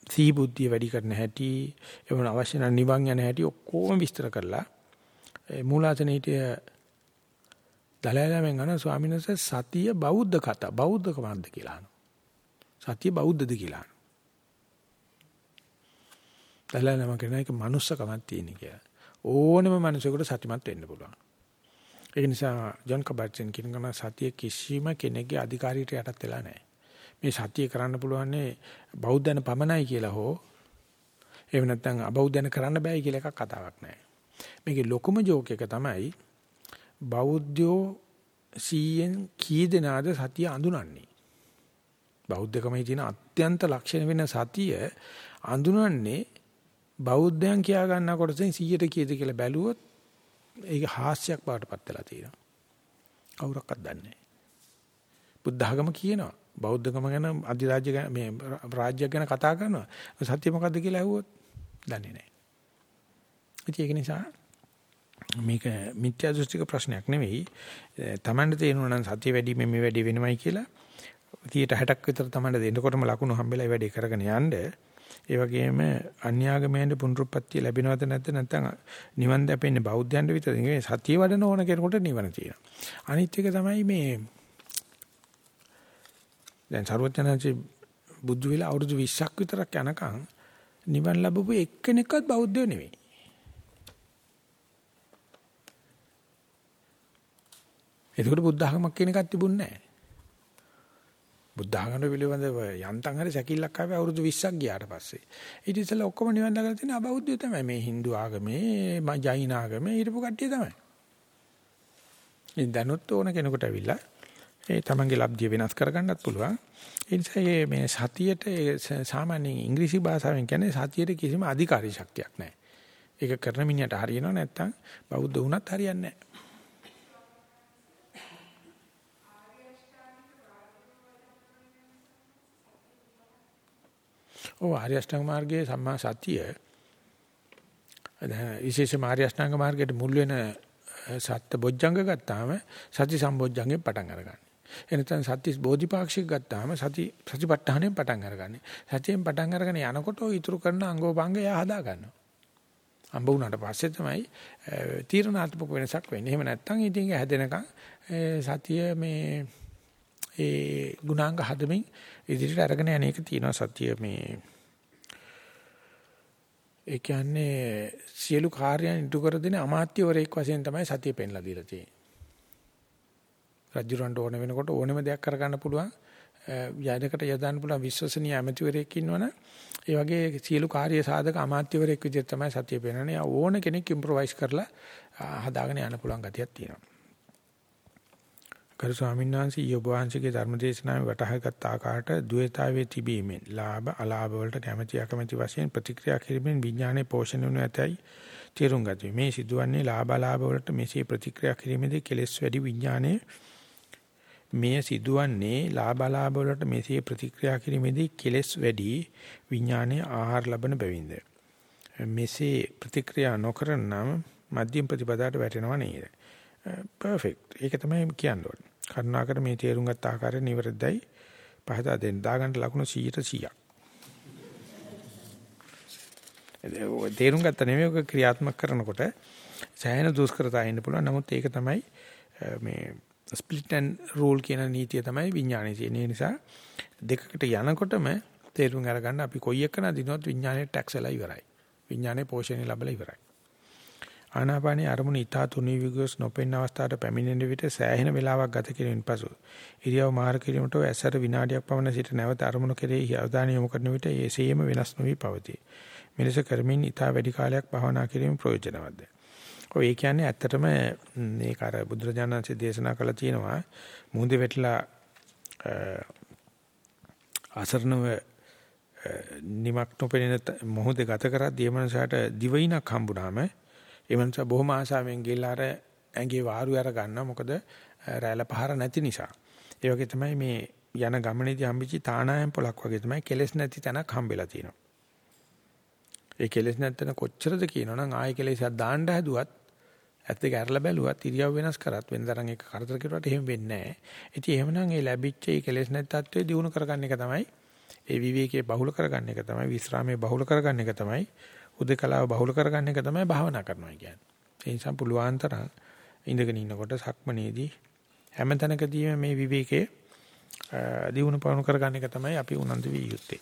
සී බුද්ධිය වැඩි කරන හැටි, එවන අවශ්‍ය නම් නිවන් යන හැටි ඔක්කොම විස්තර කරලා මූලාසන හිටිය දලයිලාමෙන් අහන ස්වාමීන් වහන්සේ සතිය බෞද්ධ කතා බෞද්ධකමක්ද කියලා අහනවා. සතිය බෞද්ධද කියලා අහනවා. දලයිලාම කියන එක මනුස්සකමක් තියෙන කියලා. ඕනම මිනිසෙකුට සතිමත් වෙන්න පුළුවන්. ඒ නිසා ජොන් කබර්චන් කියන ගම සතිය කිසිම කෙනෙක්ගේ අධිකාරියට යටත් වෙලා නැහැ. මේ සතිය කරන්න පුළුවන්නේ බෞද්ධයන් පමණයි කියලා හෝ එහෙම නැත්නම් අබෞද්ධයන් කරන්න බෑ කියලා එකක් කතාවක් නැහැ. මේකේ ලොකුම ජෝක් එක තමයි බෞද්ධයෝ 100න් කී දෙනාද සතිය අඳුනන්නේ බෞද්ධකමේ තියෙන අත්‍යන්ත ලක්ෂණ වෙන සතිය අඳුනන්නේ බෞද්ධයන් කියා ගන්න කොටසෙන් 100ට කීයද කියලා බැලුවොත් ඒක හාස්‍යයක් බවට පත් වෙලා තියෙනවා කවුරක්වත් දන්නේ නැහැ බුද්ධ ආගම කියනවා. බෞද්ධකම ගැන අධිරාජ්‍ය ගැන මේ රාජ්‍යයක් ගැන කතා කරනවා. සත්‍ය මොකද්ද කියලා ඇහුවොත් දන්නේ නැහැ. ඒක නිසා මේක මිත්‍යා දෘෂ්ටික ප්‍රශ්නයක් නෙවෙයි. Tamanne තේරෙනවා නම් සත්‍ය වැඩි මේ වැඩි වෙනවයි කියලා 60ක් විතර Tamanne දෙන්නකොටම ලකුණු හම්බෙලා ඒ වැඩේ කරගෙන යන්න. ඒ වගේම අන්‍යාගමයෙන් පුනරුත්පත්ති ලැබෙනවද නැත්ද නැත්නම් නිවන් දැපෙන්නේ බෞද්ධයන්ට විතරද? නෙවෙයි සත්‍ය වඩන ඕන කෙනෙකුට නිවන තියෙනවා. අනිත් එක තමයි මේ දැන් සරුවචනන්සේ බුද්ධ විලා අවුරුදු 20ක් විතරක් යනකම් නිවන් ලැබපු එක්කෙනෙක්වත් බෞද්ධයෝ නෙවෙයි. එතකොට බුද්ධ ධර්මයක් කියන එකක් තිබුණේ නැහැ. බුද්ධ ධර්ම පිළිබඳව යන්තම් හරි සැකිල්ලක් ආවේ අවුරුදු 20ක් ගියාට පස්සේ. ඊට ඉස්සෙල්ලා ඔක්කොම නිවන් දකලා තියෙන අබෞද්ධයෝ තමයි. මේ Hindu ආගමේ, ජෛන ආගමේ ඊටපු කට්ටිය තමයි. ඉතින් දැනුත් ඕන කෙනෙකුට ඇවිල්ලා ඒ තමන්ගේ ලබ්ධිය වෙනස් කරගන්නත් පුළුවන්. ඒ නිසා මේ සතියට සාමාන්‍යයෙන් ඉංග්‍රීසි භාෂාවෙන් කියන්නේ සතියට කිසිම අධිකාරී ශක්තියක් නැහැ. ඒක කරන මිනිහට හරියනව නැත්නම් බෞද්ධ වුණත් හරියන්නේ නැහැ. ඔව් ආර්ය අෂ්ටාංග මාර්ගයේ සම්මා සතිය විශේෂ ආර්ය අෂ්ටාංග මාර්ගයේ මුල් වෙන සත්‍ය බොජ්ජංග ගත්තාම සති සම්බොජ්ජංගෙන් පටන් අරගන්නේ. එනතන සති බෝධිපාක්ෂික ගත්තාම සති සතිපට්ඨානෙන් පටන් අරගන්නේ. සතියෙන් පටන් අරගෙන යනකොට ඔය ඉතුරු කරන අංගෝපාංග එයා හදා ගන්නවා. අම්බ වුණාට පස්සේ තමයි තීරණාත්මක වෙනසක් වෙන්නේ. එහෙම නැත්නම් ඉතින් හැදෙනකන් සතිය මේ ඒ ගුණාංග හදමින් ඉදිරියට අරගෙන යන එක තියෙනවා සතිය මේ ඒ කියන්නේ සියලු කාර්යයන් ඉටු කර දෙන අමාත්‍යවරයෙක් වශයෙන් තමයි සතිය පෙන්ලා දීලා තියෙන්නේ. රජුරන්ට ඕන වෙනකොට ඕනෙම දෙයක් කරගන්න පුළුවන් යයකට යදාන්න පුළුවන් විශ්වසනීය ඇමතිවරයෙක් ඉන්නවනම් ඒ වගේ සියලු කාර්ය සාධක අමාත්‍යවරයෙක් විදිහට තමයි සතිය පෙන්වන්නේ. ඕන කෙනෙක් ඉම්ප්‍රොවයිස් කරලා හදාගෙන යන්න පුළුවන් ගතියක් තියෙනවා. කරු ස්වාමීන් වහන්සේ ඊයෝ වහන්සේගේ ධර්මදේශනාවේ වටහාගත් ආකාරයට ද්වේතාවේ තිබීමෙන් ලාභ අලාභ වලට කැමැති අකමැති වශයෙන් ප්‍රතික්‍රියා කිරීමෙන් විඥානයේ පෝෂණය වනු ඇතයි තේරුම් ගත මේ සිදුවන්නේ ලාභ අලාභ වලට මෙසේ ප්‍රතික්‍රියා කිරීමේදී කෙලෙස් වැඩි විඥානයේ මේ සිදුවන්නේ ලාභ අලාභ වලට මෙසේ ප්‍රතික්‍රියා කිරීමේදී කෙලෙස් වැඩි විඥානයේ ආහාර ලබන බැවින්ද? මෙසේ ප්‍රතික්‍රියා නොකරන නම් මධ්‍යම ප්‍රතිපදාට වැටෙනව නේද? පර්ෆෙක්ට් ඒක තමයි කියන්න ඕනේ. කරුණාකර මේ තේරුම් ගත්ත ආකාරය නිවැරදියි පහදා දෙන්න. දාගන්න ලකුණු 100ට 100ක්. තේරුම් ගත්ත නෙමෙයි ඔක ක්‍රියාත්මක කරනකොට සෑහෙන දුෂ්කරතා එන්න පුළුවන්. නමුත් ඒක තමයි මේ ස්ප්ලිට් ඇන්ඩ් රූල් කියන නීතිය තමයි විඥානයේ තියෙන. ඒ නිසා දෙකකට යනකොටම තේරුම් අරගන්න අපි කොයි එකන දිනවත් විඥානයේ ටැක්ස් වෙලා ඉවරයි. විඥානයේ පෝෂණය ලැබලා ඉවරයි. ආනාපානී අරමුණ ඊතා තුනී විගස් නොපෙන්න අවස්ථාවට පැමිණෙන විට සෑහෙන වේලාවක් ගත කිරීමෙන් පසු ඉරියව් මාර කිරීමට ඇසර විනාඩියක් පමණ සිට නැවත අරමුණ කෙරෙහි අවධානය යොමු කරන විට ඒසෙයම වෙනස් නොවි පවතී. මෙලෙස කරමින් ඊතා වැඩි කාලයක් භවනා කිරීම ප්‍රයෝජනවත්ද? ඔය ඒ කියන්නේ ඇත්තටම මේක අර බුදුරජාණන්සේ දේශනා කළා තියෙනවා මුහුදේ වැටලා අසරණව නිමක් නොපෙනෙන මොහොතේ ගත කරද්දී එමණසට දිවයිනක් හම්බුනාම ඒ මනුස්සයා බොහොම ආසාවෙන් ගිහලා අර ඇඟේ වාරු අර ගන්නවා. මොකද රැළ පහර නැති නිසා. ඒ වගේ තමයි මේ යන ගමනේදී හම්බෙච්ච තානායම් පොලක් වගේ තමයි කෙලස් නැති තැනක් හම්බෙලා තියෙනවා. ඒ කෙලස් නැත්තන කොච්චරද කියනවනම් ආයෙ කෙලෙසක් දාන්න හැදුවත් ඇත්ත දෙක ඇරලා බැලුවත් ඉරියව් වෙනස් කරත් වෙනතරම් එක කරදර කෙරුවට එහෙම වෙන්නේ නැහැ. ඉතින් එහෙමනම් ඒ ලැබිච්ච ඒ කෙලෙස් නැත් තත්ත්වය දිනු කරගන්න එක තමයි ඒ විවේකයේ බහුල කරගන්න එක තමයි විස්රාමයේ බහුල කරගන්න එක තමයි උදේකලාව බහුල කරගන්න එක තමයි භාවනා කරනවා කියන්නේ. ඒ නිසා පුළුවන් තරම් ඉඳගෙන ඉන්නකොට සක්මනේදී හැම තැනකදීම මේ විවේකයේ දිනු පවණු කරගන්න එක තමයි අපි උනන්දු විය යුත්තේ.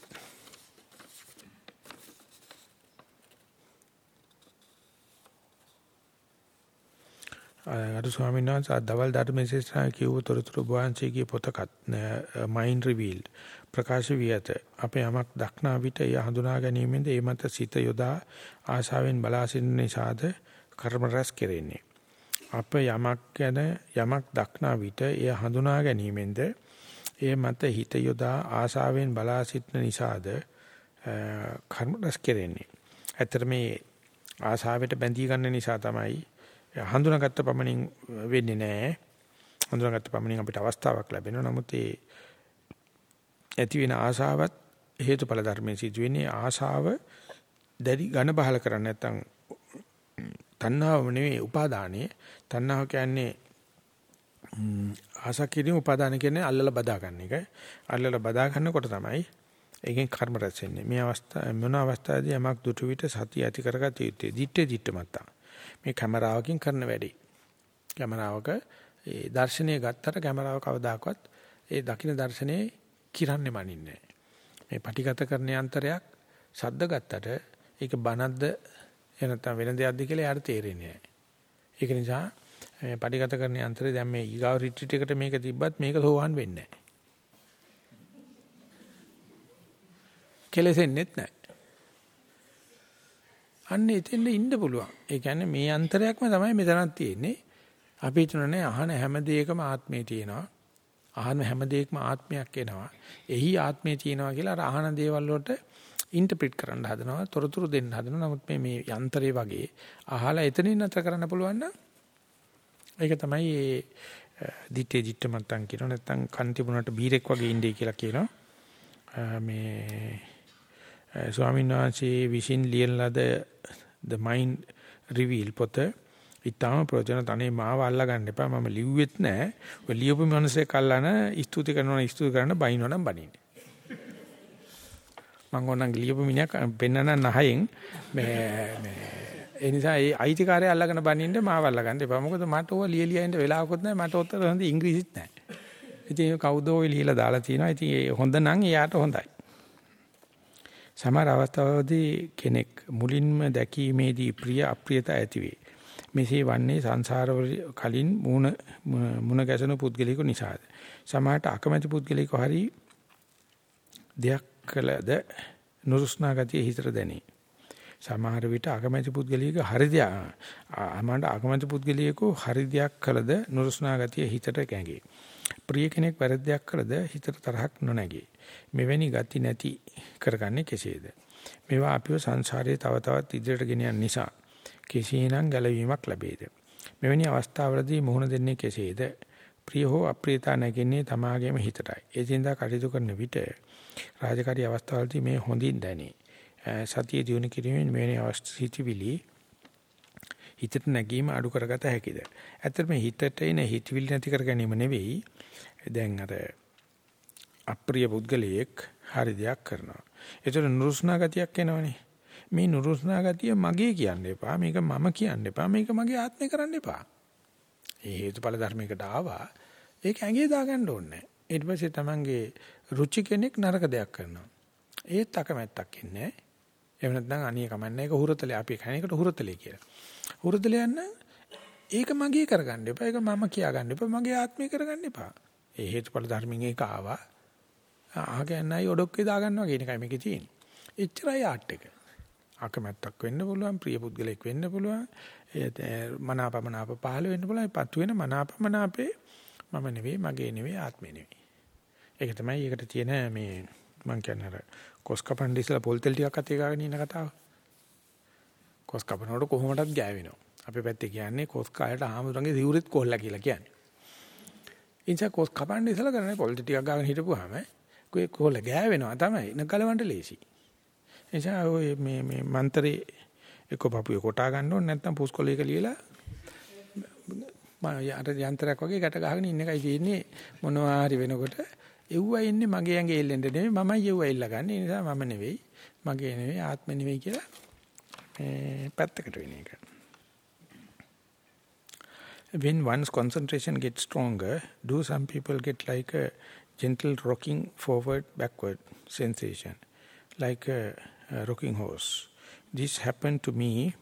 අර ස්වාමීන් වහන්සේ දවල් ධර්මයේ කියව තොරතුරු වහන්සේගේ පොතකත් මයින්ඩ් රිවීල්ඩ් ප්‍රකාශ වී ඇත. අපේ යමක් දක්නා විට එය හඳුනා ගැනීමෙන්ද ඒ මත සිත යොදා ආශාවෙන් බලා සිටින නිසාද කර්ම රැස් කෙරෙන්නේ. අප යමක් ගැන යමක් දක්නා විට එය හඳුනා ගැනීමෙන්ද ඒ මත හිත යොදා ආශාවෙන් බලා සිටින නිසාද කර්ම රැස් කෙරෙන්නේ. ඇත්තට මේ ආශාවට බැඳී ගන්න නිසා තමයි හඳුනාගත්ත පමණින් වෙන්නේ නැහැ. හඳුනාගත්ත පමණින් අපිට අවස්ථාවක් ලැබෙනවා. නමුත් ඒ ඇති වෙන ආශාවත් හේතුඵල ධර්මයේ සිදුවෙන්නේ ආශාව දැඩි ඝන බහල කරන්නේ නැත්නම් තණ්හාව නෙවෙයි උපාදානයේ තණ්හාව කියන්නේ ආශා කිරීම උපාදාන කියන්නේ අල්ලලා බදා ගන්න එක. අල්ලලා බදා ගන්නකොට තමයි ඒකෙන් කර්ම රැස් වෙන්නේ. මේ අවස්ථාව මොන අවස්ථාවේදී යමක් දුටු විට සතිය ඇති කරගත යුත්තේ. දිත්තේ දිත්ත මත්තා. මේ කැමරාවකින් කරන වැඩේ. කැමරාවක ඒ දර්ශනය ගත්තට කැමරාව කවදාකවත් ඒ දකින්න දර්ශනේ කිරන්නේ මනින්නේ මේ පටිගත කරන යන්ත්‍රයක් ශබ්ද ගත්තට ඒක බනද්ද එනතම් වෙන දෙයක්ද කියලා යාට තේරෙන්නේ නැහැ. ඒක නිසා මේ පටිගත කරන යන්ත්‍රය දැන් මේ ඊගාව රිට්‍රීට් එකට මේක තිබ්බත් මේක සෝවන් වෙන්නේ නැහැ. කෙලෙසෙන්නෙත් නැහැ. අන්න එතෙන්ද ඉන්න පුළුවන්. ඒ කියන්නේ මේ අන්තරයක්ම තමයි මෙතනක් තියෙන්නේ. අපි හිතනනේ අහන හැම දෙයකම ආත්මය තියෙනවා. අහන හැම දෙයකම ආත්මයක් එනවා. එහි ආත්මය තියෙනවා කියලා අර අහන දේවල් වලට ඉන්ටර්ප්‍රිට් කරන්න හදනවා. තොරතුරු දෙන්න හදනවා. නමුත් මේ මේ යන්ත්‍රය වගේ අහලා එතනින් නැතර කරන්න පුළුවන් නම් ඒක තමයි ඒ දිත්තේ දිත්ත මත්තන් කියනවා. නැත්තම් කන් තිබුණාට බීරෙක් වගේ ඉන්නේ කියලා කියනවා. මේ ස්වාමීන් වහන්සේ විසින් ලියන ලද the mind reveal පොත ඊටාම ප්‍රයෝජන තනේ මාව අල්ලා ගන්න එපා. මම ලිව්වෙත් නෑ. ඔය ලියපු මිනිස්සෙක් අල්ලන ස්තුති කරනවා ස්තුති කරන්න බයිනවා නම් බනින්නේ. මම ඕනනම් ලියපු මිනිහා පෙන්නන නහයෙන් මේ මේ ඒ නිසා ඒ අයිතිකාරය අල්ලගෙන බනින්න මාව අල්ලා ගන්න එපා. මොකද මට ඕවා ලියලියා ඉන්න වෙලාවකුත් නෑ. මට උත්තර හොඳ ඉංග්‍රීසිත් නෑ. ඉතින් කවුද ඔය ලියලා දාලා තියෙනවා. ඉතින් ඒ හොඳ නම් එයාට හොඳයි. සමහර අවස්ථාවලදී කෙනෙක් මුලින්ම දැකීමේදී ප්‍රිය අප්‍රියතා ඇති වේ. මෙසේ වන්නේ සංසාරවල කලින් මුණ මුණ ගැසෙන පුද්ගලික නිසාද. සමහරට අකමැති පුද්ගලික හරි දෙයක් කළද නුරුස්නා ගතිය හිතට දැනේ. සමහර විට අකමැති පුද්ගලික හරි දෙයක් අමන්ට අකමැති පුද්ගලිකෝ හරි දෙයක් කළද නුරුස්නා ගතිය හිතට ගැඟේ. ප්‍රිය කෙනෙක් වැරද්දක් කළද හිතට තරහක් නොනැගේ. මෙවැනි ගති නැති කරගන්නේ කෙසේද? මේවා අපිව සංසාරයේ තව තවත් ඉදිරියට ගෙන යන නිසා කෙසේනම් ගැලවීමක් ලැබේද? මෙවැනි අවස්ථාවලදී මුහුණ දෙන්නේ කෙසේද? ප්‍රිය හෝ අප්‍රියතා නැගෙන්නේ තමාගේම හිතටයි. ඒ සින්දා කටයුතු කරන විට රාජකාරී අවස්ථාවලදී මේ හොඳින් දැනේ. සතිය දිනු කිරීමෙන් මෙවැනි අවස්ථිතිවිලි හිතට නැගීම අඩු කරගත හැකිද? ඇත්තටම හිතට එන හිතවිලි නැති කර ගැනීම නෙවෙයි. දැන් අර අප්‍රිය පුද්ගලයෙක් හරි දෙයක් කරනවා. ඒතර නුරුස්නා ගතියක් එනවනේ. මේ නුරුස්නා ගතිය මගේ කියන්න එපා. මේක මම කියන්න එපා. මේක මගේ ආත්මේ කරන්න එපා. ඒ හේතුඵල ධර්මයකට ආවා. ඒක ඇඟේ දාගන්න ඕනේ ඊට පස්සේ තමන්ගේ රුචි කෙනෙක් නරක දෙයක් කරනවා. ඒත් අකමැත්තක් ඉන්නේ. එහෙම නැත්නම් අනිය කමන්නේ ඒක හුරතලේ අපි කණේකට හුරතලේ කියලා. හුරතලේ යන්න ඒක මගේ කරගන්න එපා. ඒක මම කියාගන්න එපා. මගේ ආත්මේ කරගන්න එපා. ඒ හේතුඵල ධර්මයෙන් ඒක ආවා. ආගන්නයි ඔඩොක්කේ දාගන්නවා කියන එකයි මේකේ තියෙන්නේ. එච්චරයි ආට් එක. අකමැත්තක් වෙන්න පුළුවන්, ප්‍රිය පුද්ගලෙක් වෙන්න පුළුවන්, මනාපමනාප පහළ වෙන්න පුළුවන්. පතු වෙන මනාපමනාපේ මම නෙවෙයි, මගේ නෙවෙයි, ආත්මේ නෙවෙයි. ඒක තමයි ඒකට තියෙන මේ මං කියන්නේ අර කොස් කපන්න ඉස්සලා පොල් තෙල් ටිකක් අතේ ගාගෙන ඉන්න කතාව. කොස් කපනකොට කොහොමදත් ගෑවෙනවා. අපේ පැත්තේ කියන්නේ කොස් කායට ආමුදුරන්ගේ සිවුරෙත් කොල්ලා කියලා කියන්නේ. ඉන්සා කොස් කපන්න ඉස්සලා කරන්නේ පොල් ටිකක් ගාගෙන හිටපුවාම කොයි කොල්ල ගෑවෙනවා තමයි. නකලවන්ට ලේසි. එනිසා ඔය මේ මේ මන්තරේ එක්ක පපුවේ කොටා ගන්න ඕනේ නැත්නම් පුස්කොලේක ලියලා මම යට යන්ත්‍රයක් වගේ ගැට ගහගෙන ඉන්න එකයි තියෙන්නේ මොනවා හරි වෙනකොට එව්වා ඉන්නේ මගේ ඇඟේ එල්ලෙන්න නෙමෙයි මමයි එව්වා එල්ල ගන්න. ඒ නිසා මම නෙවෙයි මගේ නෙවෙයි ආත්ම නෙවෙයි කියලා මේ පැත්තකට වෙන එක. When one's concentration gets stronger, do some people get like a gentle rocking forward backward sensation, like a uh, rocking horse. This happened to me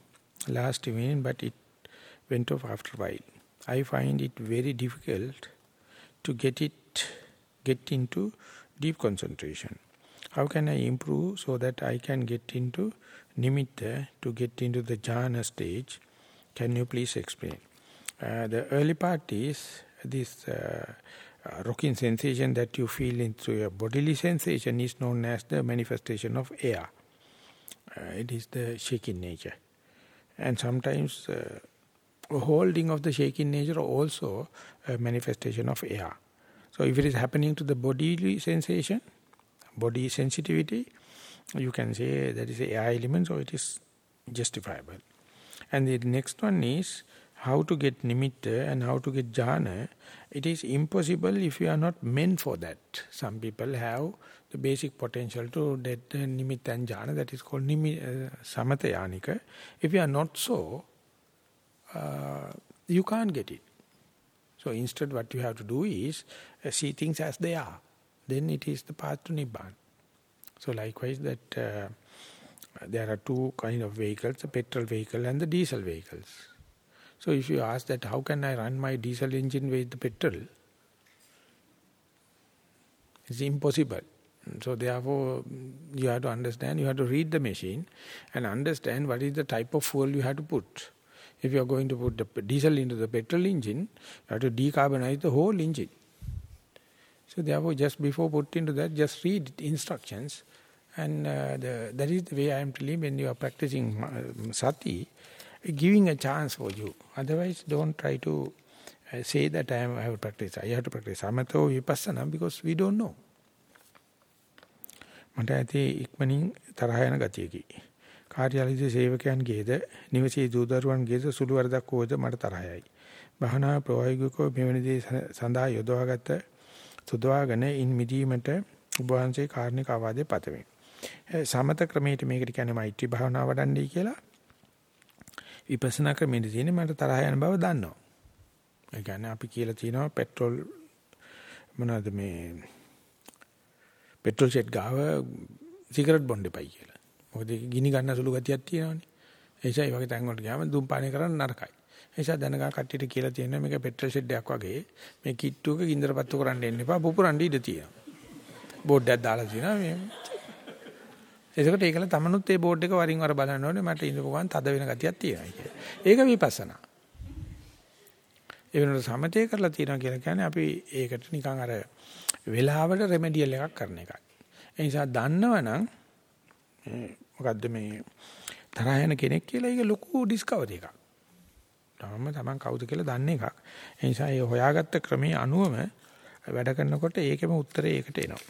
last evening, but it went off after a while. I find it very difficult to get it get into deep concentration. How can I improve so that I can get into nimitta to get into the jhana stage? Can you please explain? Uh, the early part is this uh, uh, rocking sensation that you feel into your bodily sensation is known as the manifestation of air. It is the shaking nature. And sometimes uh, holding of the shaking nature also a manifestation of air. So if it is happening to the bodily sensation, body sensitivity, you can say that is air element, so it is justifiable. And the next one is how to get nimitta and how to get jhana. It is impossible if you are not meant for that. Some people have basic potential to the nimitta and jhana, that is called nimi, uh, samatha If you are not so, uh, you can't get it. So instead what you have to do is uh, see things as they are. Then it is the path to Nibbana. So likewise that uh, there are two kind of vehicles, the petrol vehicle and the diesel vehicles. So if you ask that how can I run my diesel engine with the petrol, it's impossible. So therefore, you have to understand, you have to read the machine and understand what is the type of fuel you have to put. If you are going to put the diesel into the petrol engine, you have to decarbonize the whole engine. So therefore, just before put into that, just read instructions. And uh, the, that is the way I am telling when you are practicing uh, sati, giving a chance for you. Otherwise, don't try to uh, say that I, have practiced. I have to practice samatha vipassana because we don't know. මට ඇති ඉක්මනින් තරහ යන ගතියකි. කාර්යාලයේ සේවකයන්ගේද නිවසේ දූදරුවන්ගේද සුළු වරදක් වූද මට තරහයයි. භවනා ප්‍රායෝගිකව මෙවැනි දේ සඳහා යොදවාගත සුදවාගෙන ඉන් මිදීමට ඔබ වහන්සේ කාර්නික ආවාදේ පතමි. සමත ක්‍රමයට මේකට කියන්නේ මෛත්‍රී භාවනාව වඩන්නයි කියලා. විපස්සනා ක්‍රමෙදි තියෙන්නේ මට තරහ යන බව දන්නවා. ඒ කියන්නේ අපි කියලා තියෙනවා පෙට්‍රල් මොනවද මේ පෙට්‍රල් ෂෙඩ් ගාව සිගරට් බොන්න එපයි කියලා. මොකද ගිනි ගන්න සුළු ගතියක් තියෙනවානේ. ඒ නිසා මේ වගේ තැන් වලට ගියාම දුම්පානය කරන්න නරකයි. ඒ නිසා දැනගා කට්ටියට කියලා තියෙනවා මේක පෙට්‍රල් ෂෙඩ් එකක් වගේ මේ කිට්ටුවක ගින්දර පත්තු කරන්න එන්න එපා පුපුරන්න ඉඩ තියෙනවා. බෝඩ් එකක් දාලා තියෙනවා මේ. ඒකට ඒකල තමනුත් ඒ බෝඩ් එක වරින් වර බලන්න ඕනේ මට ඉඳපු ගමන් තද වෙන ගතියක් තියෙනවා කියලා. ඒක විපස්සනා. ඒ වෙනකොට සමතේ කරලා තියෙනවා කියලා කියන්නේ අපි ඒකට නිකන් අර වෙලාවට රෙමඩියල් එකක් කරන එකයි. ඒ නිසා දන්නවනම් මොකද්ද මේ තරහ යන කෙනෙක් කියලා ඒක ලොකු ඩිස්කවරි එකක්. තාම තමන් කවුද කියලා දන්න එකක්. ඒ නිසා ඒ හොයාගත්ත ක්‍රමයේ අනුවම වැඩ කරනකොට ඒකෙම උත්තරේ ඒකට එනවා.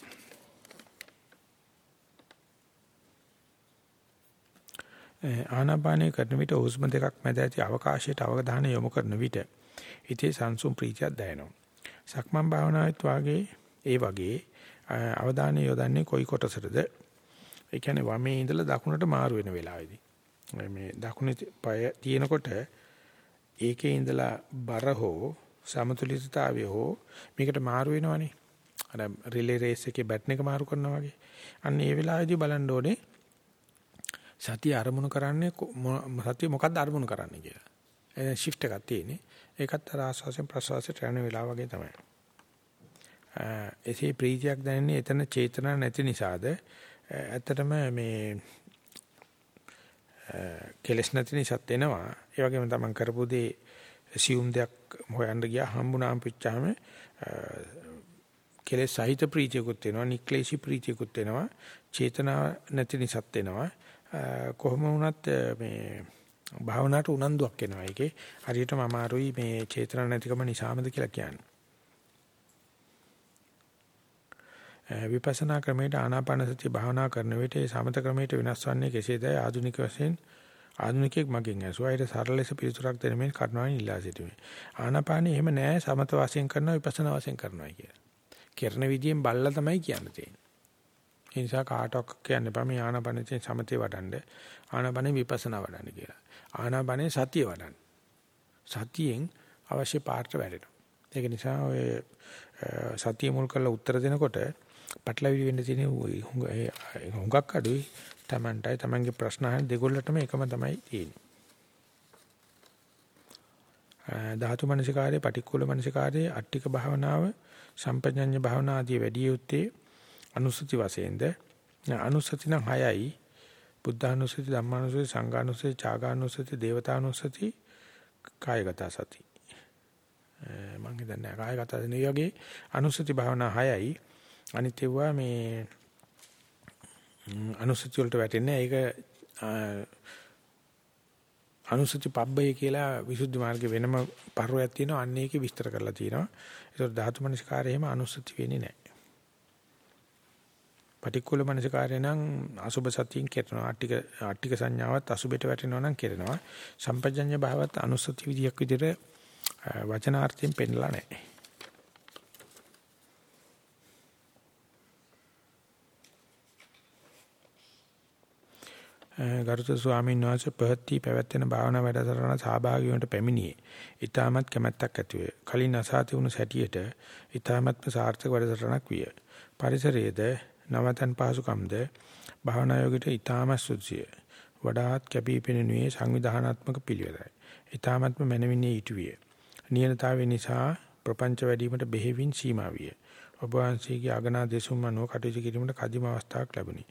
ආනාපානය කරන විට හුස්ම දෙකක් මැද ඇති අවකාශයට අවධානය යොමු කරන විට හිතේ සංසුම් ප්‍රීතියක් දැනෙනවා. සක්මන් භාවනාවත් වාගේ ඒ වගේ අවධානය යොදන්නේ කොයි කොටසටද ඒ කියන්නේ වමේ ඉඳලා දකුණට මාරු වෙන වෙලාවේදී. මේ දකුණේ පය තියෙනකොට ඒකේ ඉඳලා බර හෝ සමතුලිතතාවය හෝ මේකට මාරු වෙනවනේ. අර රිලේ රේස් එකේ බැටන් එක මාරු කරනවා වගේ. අන්න ඒ වෙලාවේදී බලන්න ඕනේ සතිය අරමුණු කරන්නේ සතිය මොකක්ද අරමුණු කරන්නේ කියලා. ඒ shift එකක් තියෙන්නේ. ඒකත් අර ආස්වාසයෙන් ප්‍රසවාසයට යන වෙලාව වගේ තමයි. එසේ ප්‍රීතියක් දැනෙන්නේ එතන චේතනා නැති නිසාද ඇත්තටම මේ කෙලස් නැති නිසාත් එනවා. ඒ වගේම තමන් කරපු දේ assume දෙයක් හොයන්න ගියා හම්බුනාම පිච්චාම කෙලස් සහිත ප්‍රීතියකුත් වෙනවා, නික්ලේශී ප්‍රීතියකුත් වෙනවා, චේතනා නැති නිසාත් වෙනවා. කොහොම වුණත් මේ භාවනාවට උනන්දුවක් එනවා ඒකේ. හරියටම අමාරුයි මේ චේතනා නැතිකම නිසාමද කියලා කියන්නේ. විපස්සනා ක්‍රමයට ආනාපාන සතිය භාවනා කරන විට ඒ සමත ක්‍රමයට වෙනස් වන්නේ කෙසේදයි ආධුනික වශයෙන් ආධුනිකයෙක් මගෙන් ඇසුවා. ඊට සරල ලෙස පිළිතුරක් දෙන මේ කරුණාවෙන් ඉල්ලා සිටිමි. ආනාපානෙ එහෙම නෑ සමත වශයෙන් කරනවා විපස්සනා වශයෙන් කරනවා කියලා. කරන විදියෙන් බල්ලා තමයි කියන්න තියෙන්නේ. ඒ නිසා කාටවත් කියන්න එපා මේ ආනාපානෙන් සමතේ වඩන්න ආනාපානෙ විපස්සනා වඩන්න කියලා. ආනාපානේ සතිය වඩන්න. සතියෙන් අවශ්‍ය පාර්ශ්ව වැඩෙනවා. ඒක නිසා ඔය සතිය මුල් කරලා උත්තර දෙනකොට පැටලවිලි වෙන්න තියෙන හුඟක් අඩුයි. Tamanටයි Tamanගේ ප්‍රශ්න අහන දෙගොල්ලටම එකම තමයි තියෙන්නේ. ධාතු මනසිකාරයේ පටික්කුල මනසිකාරයේ අට්ටික භාවනාව සම්පජඤ්ඤ භාවනා ආදී වැඩි යුත්තේ අනුසති වශයෙන්ද අනුසති නම් 6යි බුද්ධානුස්සති ධම්මානුස්සති සංඝානුස්සති චාගානුස්සති දේවතානුස්සති කායගත සති. මම හිතන්නේ කායගත සති වගේ අනුස්සති භාවනා හයයි. අනිත් ඒවා මේ අනුස්සති වලට වැටෙන්නේ ඒක අනුසති පබ්බය කියලා විසුද්ධි මාර්ගයේ වෙනම පර්වයක් තියෙනවා. අන්න ඒකේ විස්තර කරලා තියෙනවා. ඒතකොට ධාතු මනස්කාරය එහෙම අනුසති වෙන්නේ නැහැ. පටික්කුල මනසිකාරය නම් අසුබ සතියෙන් කරනවා. ආටික ආටික සංඥාවත් අසුබෙට වැටෙනවා නම් කරනවා. සම්පජඤ්ඤ භාවත් අනුසති විදියක් විදිහට වචනාර්ථයෙන් පෙන්නලා නැහැ. ගරුතර ස්වාමීන් වහන්සේ පහත්ටි පැවැත්වෙන භාවනා වැඩසටහන සහභාගී වීමට පැමිණියේ. ඊටමත් කැමැත්තක් ඇති වේ. කලින් අසාති වුණු සැටියට ඊටමත්ම සාර්ථක වැඩසටහනක් විය. පරිසරයේද නවතන් පහසුකම්ද භාවනා යෝගිට ඊටම සුදුසිය. වඩාත් කැපී පෙනෙනුයේ සංවිධානාත්මක පිළිවෙලයි. ඊටමත්ම මනමිනේ ඊටුවිය. නියනතාවය නිසා ප්‍රපංච වැඩිවීමට බෙහෙවින් සීමා විය. ඔබ වහන්සේගේ අගනා දෙසුම් අනුව කටයුතු කිරීමට කදිම අවස්ථාවක් ලැබුණි.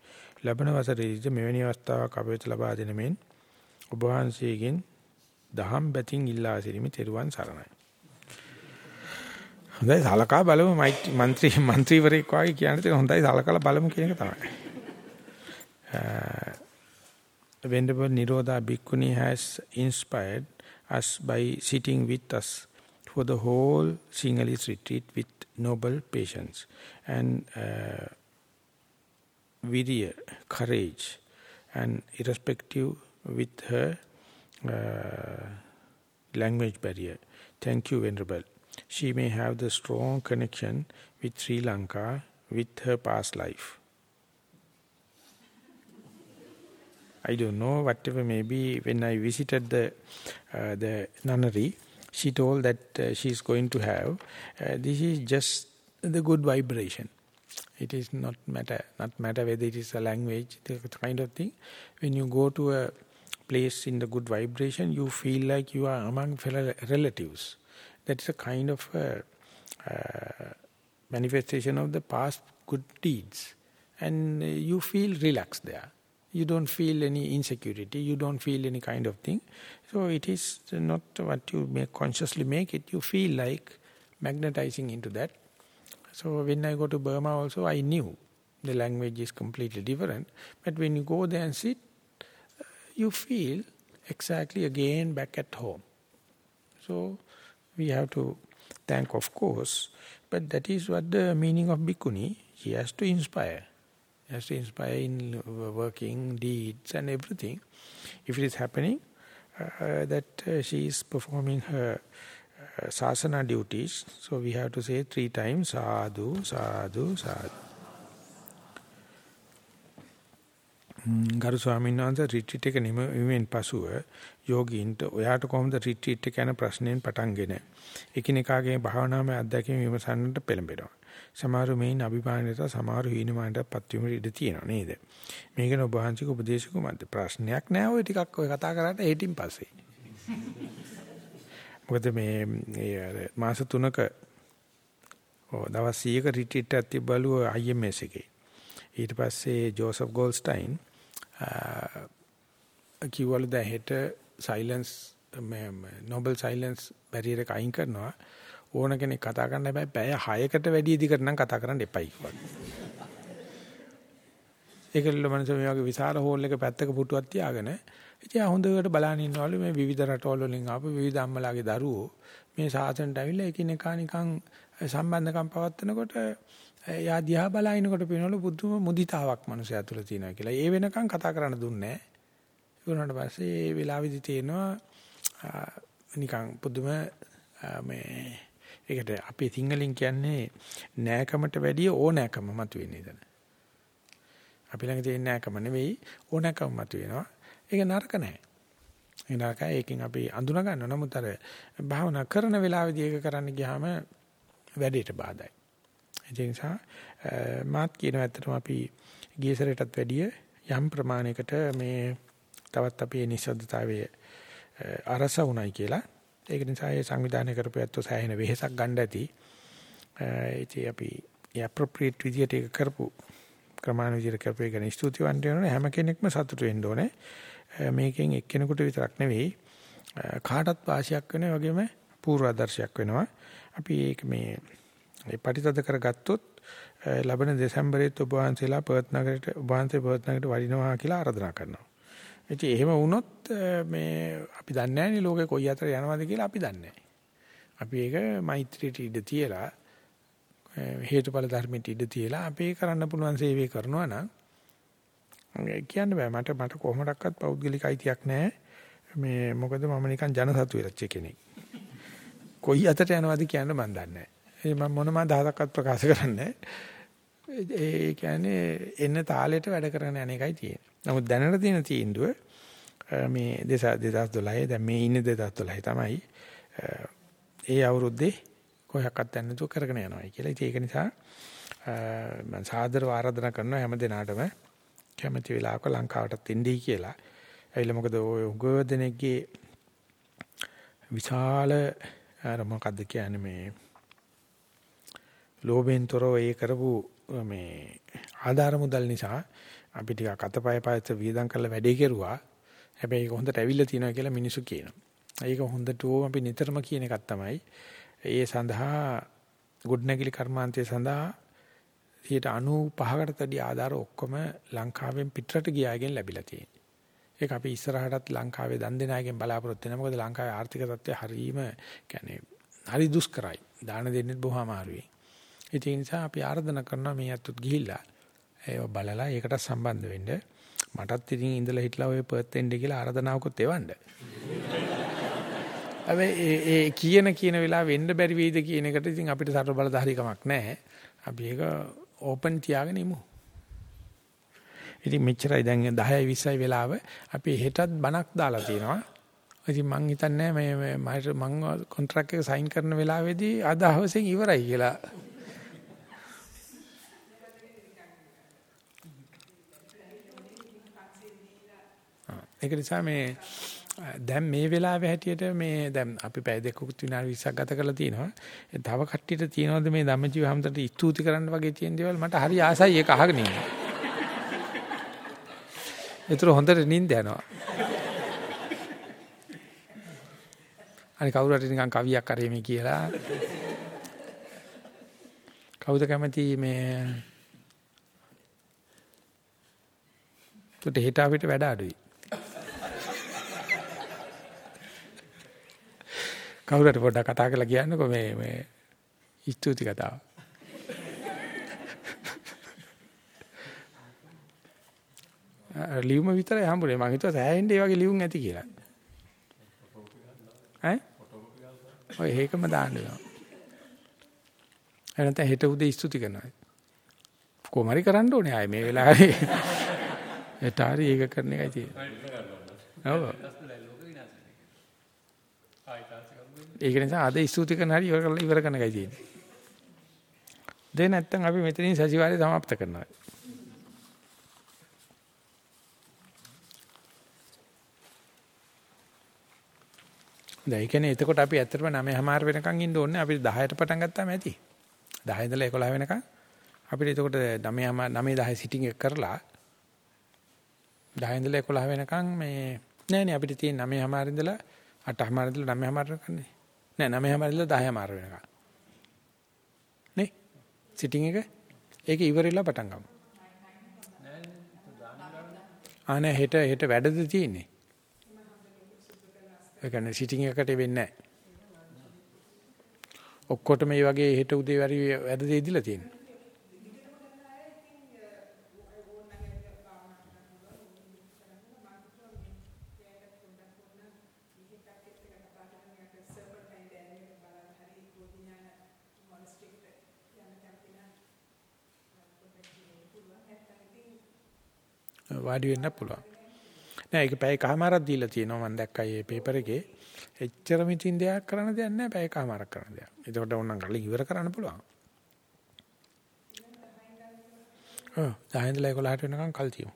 ලැබෙන වසරේදී මෙවැනි අවස්ථාවක් අප වෙත ලබා දෙන මෙන් ඔබ වහන්සේගෙන් දහම් බැතින් ඉල්ලා සිටිමි තෙරුවන් සරණයි. හොඳයි සලකා බලමු മന്ത്രിවරයෙක් වාගේ හොඳයි සලකලා බලමු කියන එක තමයි. Uh, Venerable Nirodha Bhikkhuni has inspired us by sitting with us for the whole Sinhalese retreat with noble patience and uh, virya, courage and irrespective with her uh, language barrier. Thank you, Venerable. She may have the strong connection with Sri Lanka with her past life. I don't know, whatever maybe when I visited the uh, the nunnery, she told that uh, she is going to have. Uh, this is just the good vibration. It is not matter, not matter whether it is a language, the kind of thing. When you go to a place in the good vibration, you feel like you are among fellow relatives. That's a kind of a, uh, manifestation of the past good deeds. And uh, you feel relaxed there. You don't feel any insecurity, you don't feel any kind of thing. So it is not what you make consciously make it, you feel like magnetizing into that so when I go to Burma also, I knew the language is completely different. But when you go there and sit, uh, you feel exactly again back at home. So we have to thank, of course, but that is what the meaning of bhikkhuni. She has to inspire. She has to inspire in working, deeds and everything. If it is happening, uh, that uh, she is performing her uh, sasana duties. So we have to say three times sadhu, sadhu, sadhu. ගරු ස්වාමීන් වහන්සේ retreat එක නිමෙන් පසුව යෝගීන්ට ඔයාට කොහොමද retreat එක යන ප්‍රශ්නෙන් පටන්ගෙන එකිනෙකාගේ භාවනාවේ අත්දැකීම් විමසන්නට පෙළඹෙනවා. සමහරු මේන් අභිමානයට සමහරු හීනමානටපත් වීමට ඉඩ තියෙනවා නේද? මේකන ඔබ වහන්සේක උපදේශක මත ප්‍රශ්නයක් නෑ ඔය ටිකක් ඔය කතා කරාට ඒටින් පස්සේ. මොකද මේ මාස 3ක ඔව් දවස් 100ක රිට්‍රීට් එකක් තිබ්බලු IMS එකේ. ඊට පස්සේ ජෝසප් ගෝල්ස්ටයින් කිව්වලු දැන් හෙට සයිලන්ස් මේ නොබල් සයිලන්ස් බැරියර් එක අයින් කරනවා. ඕන කෙනෙක් කතා කරන්න හැබැයි පැය 6කට වැඩි දිගට නම් කතා කරන්න එපයි කිව්වා. ඒකල්ල මනස මේ වගේ විශාල හෝල් එක පැත්තක පුටුවක් තියාගෙන ඉතින් හොඳට බලන් ඉන්නවලු මේ විවිධ රටවල් වලින් ආපු විවිධ අම්මලාගේ දරුවෝ. මේ සාසනට ඇවිල්ලා එකිනෙකා නිකන් සම්බන්ධකම් පවත්නකොට එයා දිහා බලනකොට පේනවලු පුදුම මුදිතාවක් මනුස්සයා තුළ තියෙනවා කියලා. ඒ වෙනකන් කතා කරන්න දුන්නේ නැහැ. ඒ පස්සේ ඒ වෙලාවෙදි තේනවා නිකන් පුදුම මේ ඒකට අපේ සිංහලෙන් කියන්නේ නෑකමට වැඩිය ඕනෑකම මතුවෙන්නේ එතන. අපි ළඟ තියෙන නෑකම නෙවෙයි ඕනෑකම මතුවෙනවා. ඒක නරක නැහැ. ඒ නරකයි ඒකෙන් අපි අඳුන ගන්න. නමුත් අර භාවනා කරන වෙලාවේදී ඒක කරන්න ගියාම වැඩේට බාධායි. ඒ නිසා මාත් කියනවා ඇත්තටම අපි ගියසරටත් වැඩිය යම් ප්‍රමාණයකට මේ තවත් අපේ නිසද්දතාවයේ අරස වුණයි කියලා. ඒක නිසා ඒ සංවිධානය කරපුවත්ව සෑහෙන වෙහෙසක් ගන්න ඇති. ඉතින් අපි appropriate විදියට ඒක කරපු ක්‍රමාන විදියට කරපු එක ගැන ස්තුතිවන්ත වෙනවා හැම කෙනෙක්ම සතුටු වෙන්න ඕනේ. මේකෙන් එක්කෙනෙකුට විතරක් නෙවෙයි කාටත් වාසියක් වෙන වගේම පූර්වාදර්ශයක් වෙනවා. අපි ඒක මේ පරිතද කරගත්තොත් ලබන දෙසැම්බරයේ ඔබ වහන්සේලා පර්ත් නගරයට ඔබ වහන්සේ පර්ත් නගරයට වඩිනවා කියලා ආරාධනා කරනවා. ඉතින් එහෙම වුණොත් මේ අපි දන්නේ නැහැනේ ලෝකේ කොයි අතර යනවද කියලා අපි දන්නේ නැහැ. අපි ඒක මෛත්‍රියට ඉඩ තියලා හේතුඵල ධර්මයට ඉඩ තියලා අපි කරන්න පුළුවන් සේවය කරනවා නම් කියන්න බෑ මට මට කොහොමඩක්වත් පෞද්ගලික අයිතියක් නැහැ. මේ මොකද මම නිකන් ජනසතු වෙච්ච කෙනෙක්. කොයි අතට යනවද කියන්න මම දන්නේ නැහැ. ඒ මම මොනම අදහසක්වත් ප්‍රකාශ කරන්නේ ඒ කියන්නේ එන්න තාලෙට වැඩ කරන යන එකයි තියෙන්නේ. නමුත් දැනට තියෙන තීන්දුව මේ 2012 දැන් මේ ඉන්නේ 2012 තමයි. ඒ අවුරුද්දේ කොහොක්වත් යන්න තු කරගෙන යනවා කියලා. ඉතින් ඒක නිසා මම සාදරව ආරාධනා කරනවා හැම දිනාටම කැමති වෙලාවක ලංකාවටත් එන්නයි කියලා. ඇයිලා මොකද ඔය උගදෙනෙක්ගේ විශාල අර මොකද්ද කියන්නේ මේ ලෝභෙන් තොරව ඒ කරපු මේ ආධාර මුදල් නිසා අපි ටිකක් අතපය පයත් වියදම් කරලා වැඩේ කෙරුවා. හැබැයි ඒක හොඳට ඇවිල්ලා තියෙනවා කියලා මිනිස්සු කියනවා. ඒක හොඳටම අපි නිතරම කියන එකක් තමයි. ඒ සඳහා ගුඩනැගිලි කර්මාන්තය සඳහා 95කට වැඩි ආධාර ඔක්කොම ලංකාවෙන් පිටරට ගියාගෙන් ලැබිලා තියෙනවා. ඒක අපි ඉස්සරහටත් ලංකාවේ දන් දෙන අයගෙන් බලාපොරොත්තු වෙනවා. මොකද ලංකාවේ ආර්ථික තත්ත්වය හරීම කියන්නේ හරි දුෂ්කරයි. දාන දෙන්නෙත් බොහොම අමාරුයි. ඒ නිසා අපි ආරාධනා කරනවා මේ අතුත් ගිහිල්ලා ඒව බලලා ඒකට සම්බන්ධ වෙන්න. මටත් ඉතින් ඉඳලා හිටලා ඔය පර්ත් එන්න කියලා ආරාධනාවකුත් එවන්න. හැබැයි ඒ කියන කියන වෙලාව වෙන්න බැරි වෙයිද කියන එකට ඉතින් අපිට සතර බලධාරීකමක් නැහැ. අපි ඒක ඕපන් තියාගෙන ඉමු. ඉතින් මෙච්චරයි දැන් 10යි 20යි වෙලාව අපි හෙටත් බණක් දාලා තියෙනවා. ඉතින් මං හිතන්නේ මේ මම කොන්ත්‍රාක්ට් එක සයින් කරන වෙලාවේදී අද හවසෙන් ඉවරයි කියලා. ඒක නිසා මේ දැන් මේ වෙලාවේ හැටියට මේ දැන් අපි පැය දෙකකුත් විනාඩි 20ක් ගත කරලා තිනවා. තව කට්ටියට තියනවද මේ ධම්මජීව හැමතට ස්තුති කරන්න වගේ තියෙන දේවල් මට හරි ආසයි ඒක අහගෙන ඉන්න. ඒතර හොඳට නිින්ද යනවා. අනික කවුරු හරි නිකන් කවියක් කරෙමි කියලා. කවුද කැමති මේ තුට හිත අපිට වැඩ අඩුයි. කවුරුහරි පොඩ්ඩක් කතා කරලා කියන්නකෝ මේ මේ ස්තුති කතාව. ලියුම විතරයි හම්බුනේ මං හිතුවා සෑහෙන්න ඒ වගේ ලියුම් ඇති කියලා. ඈ? ඔය ඒකම දාන්න වෙනවා. එහෙනම් හෙට උදේ ස්තුති කරනවා. කොහොමරි කරන්න ඕනේ ආයේ මේ වෙලාවේ. හෙට හරි ඒක කරන එකයි තියෙන්නේ. ඔව්. ඒක නිසා අද ස්තුති කරන හරි ඉවර කරලා ඉවර කරන එකයි තියෙන්නේ. දෙ නැත්තම් අපි මෙතනින් සතිවාරය සමාප්ත කරනවා. දැන් ඒ කියන්නේ එතකොට අපි ඇත්තටම 9:00 වෙනකන් ඉන්න ඕනේ. අපි 10ට පටන් ගත්තාම ඇති. 10 ඉඳලා 11 වෙනකන් අපිට එතකොට 9:00 9:10 සිටින් එක කරලා 10 ඉඳලා 11 වෙනකන් මේ නෑ නේ අපිට තියෙන 9:00 ඉඳලා 8:00 ඉඳලා 9:00 කරන්නේ. නෑ 9:00 ඉඳලා 10:00 මාර වෙනකම්. නේ? සිටින් එක ඒක ඉවරෙලා පටන් ගමු. ආ නෑ හෙට හෙට වැඩද තියෙන්නේ. ඒ කියන්නේ සිටින් එකට වෙන්නේ නෑ. ඔක්කොටම මේ වගේ හෙට උදේ වැඩ දෙයිදිලා තියෙන්නේ. වාඩි වෙන්න පුළුවන්. නෑ ඒක පැය කමාරක් දීලා තියෙනවා මම දැක්කා මේ පේපර් එකේ. එච්චර මිතින් දෙයක් කරන්න දෙයක් නෑ පැය කමාරක් කරන්න දෙයක්. ඒකට ඕනනම් කලින් ඉවර කරන්න පුළුවන්. ඔව් 10 ඉඳලා 11ට වෙනකන් කල් තියමු.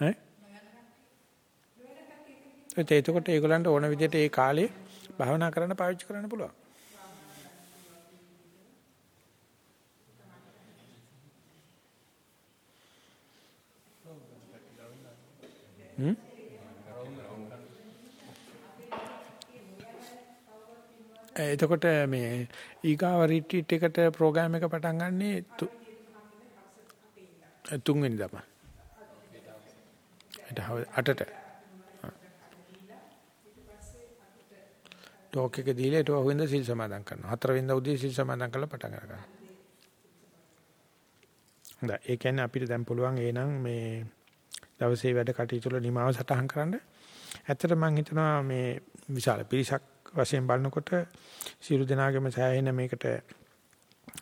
ඈ ඒත් එතකොට ඒගොල්ලන්ට ඕන විදිහට ඒ කාලේ භාවනා කරන්න පාවිච්චි කරන්න පුළුවන්. හ්ම් එතකොට මේ ඊගාව රිට්‍රීට් එකට ප්‍රෝග්‍රෑම් එක පටන් ගන්නේ තුන්වෙනිදා. එතහව 8ට ටෝක් එක දීලා ඊට වහුවෙන්ද සිල් සමාදන් කරනවා. හතර වෙනිදා උදේ සිල් සමාදන් කරලා පටන් ගන්නවා. හොඳයි. ඒ කියන්නේ අපිට දැන් පුළුවන් එනං මේ දවසේ වැඩ කටයුතු වල නිමාව සටහන් කරන්න. ඇත්තට මම හිතනවා මේ විශාල පිරිසක් වශයෙන් බලනකොට සියලු දෙනාගේම සෑහෙන මේකට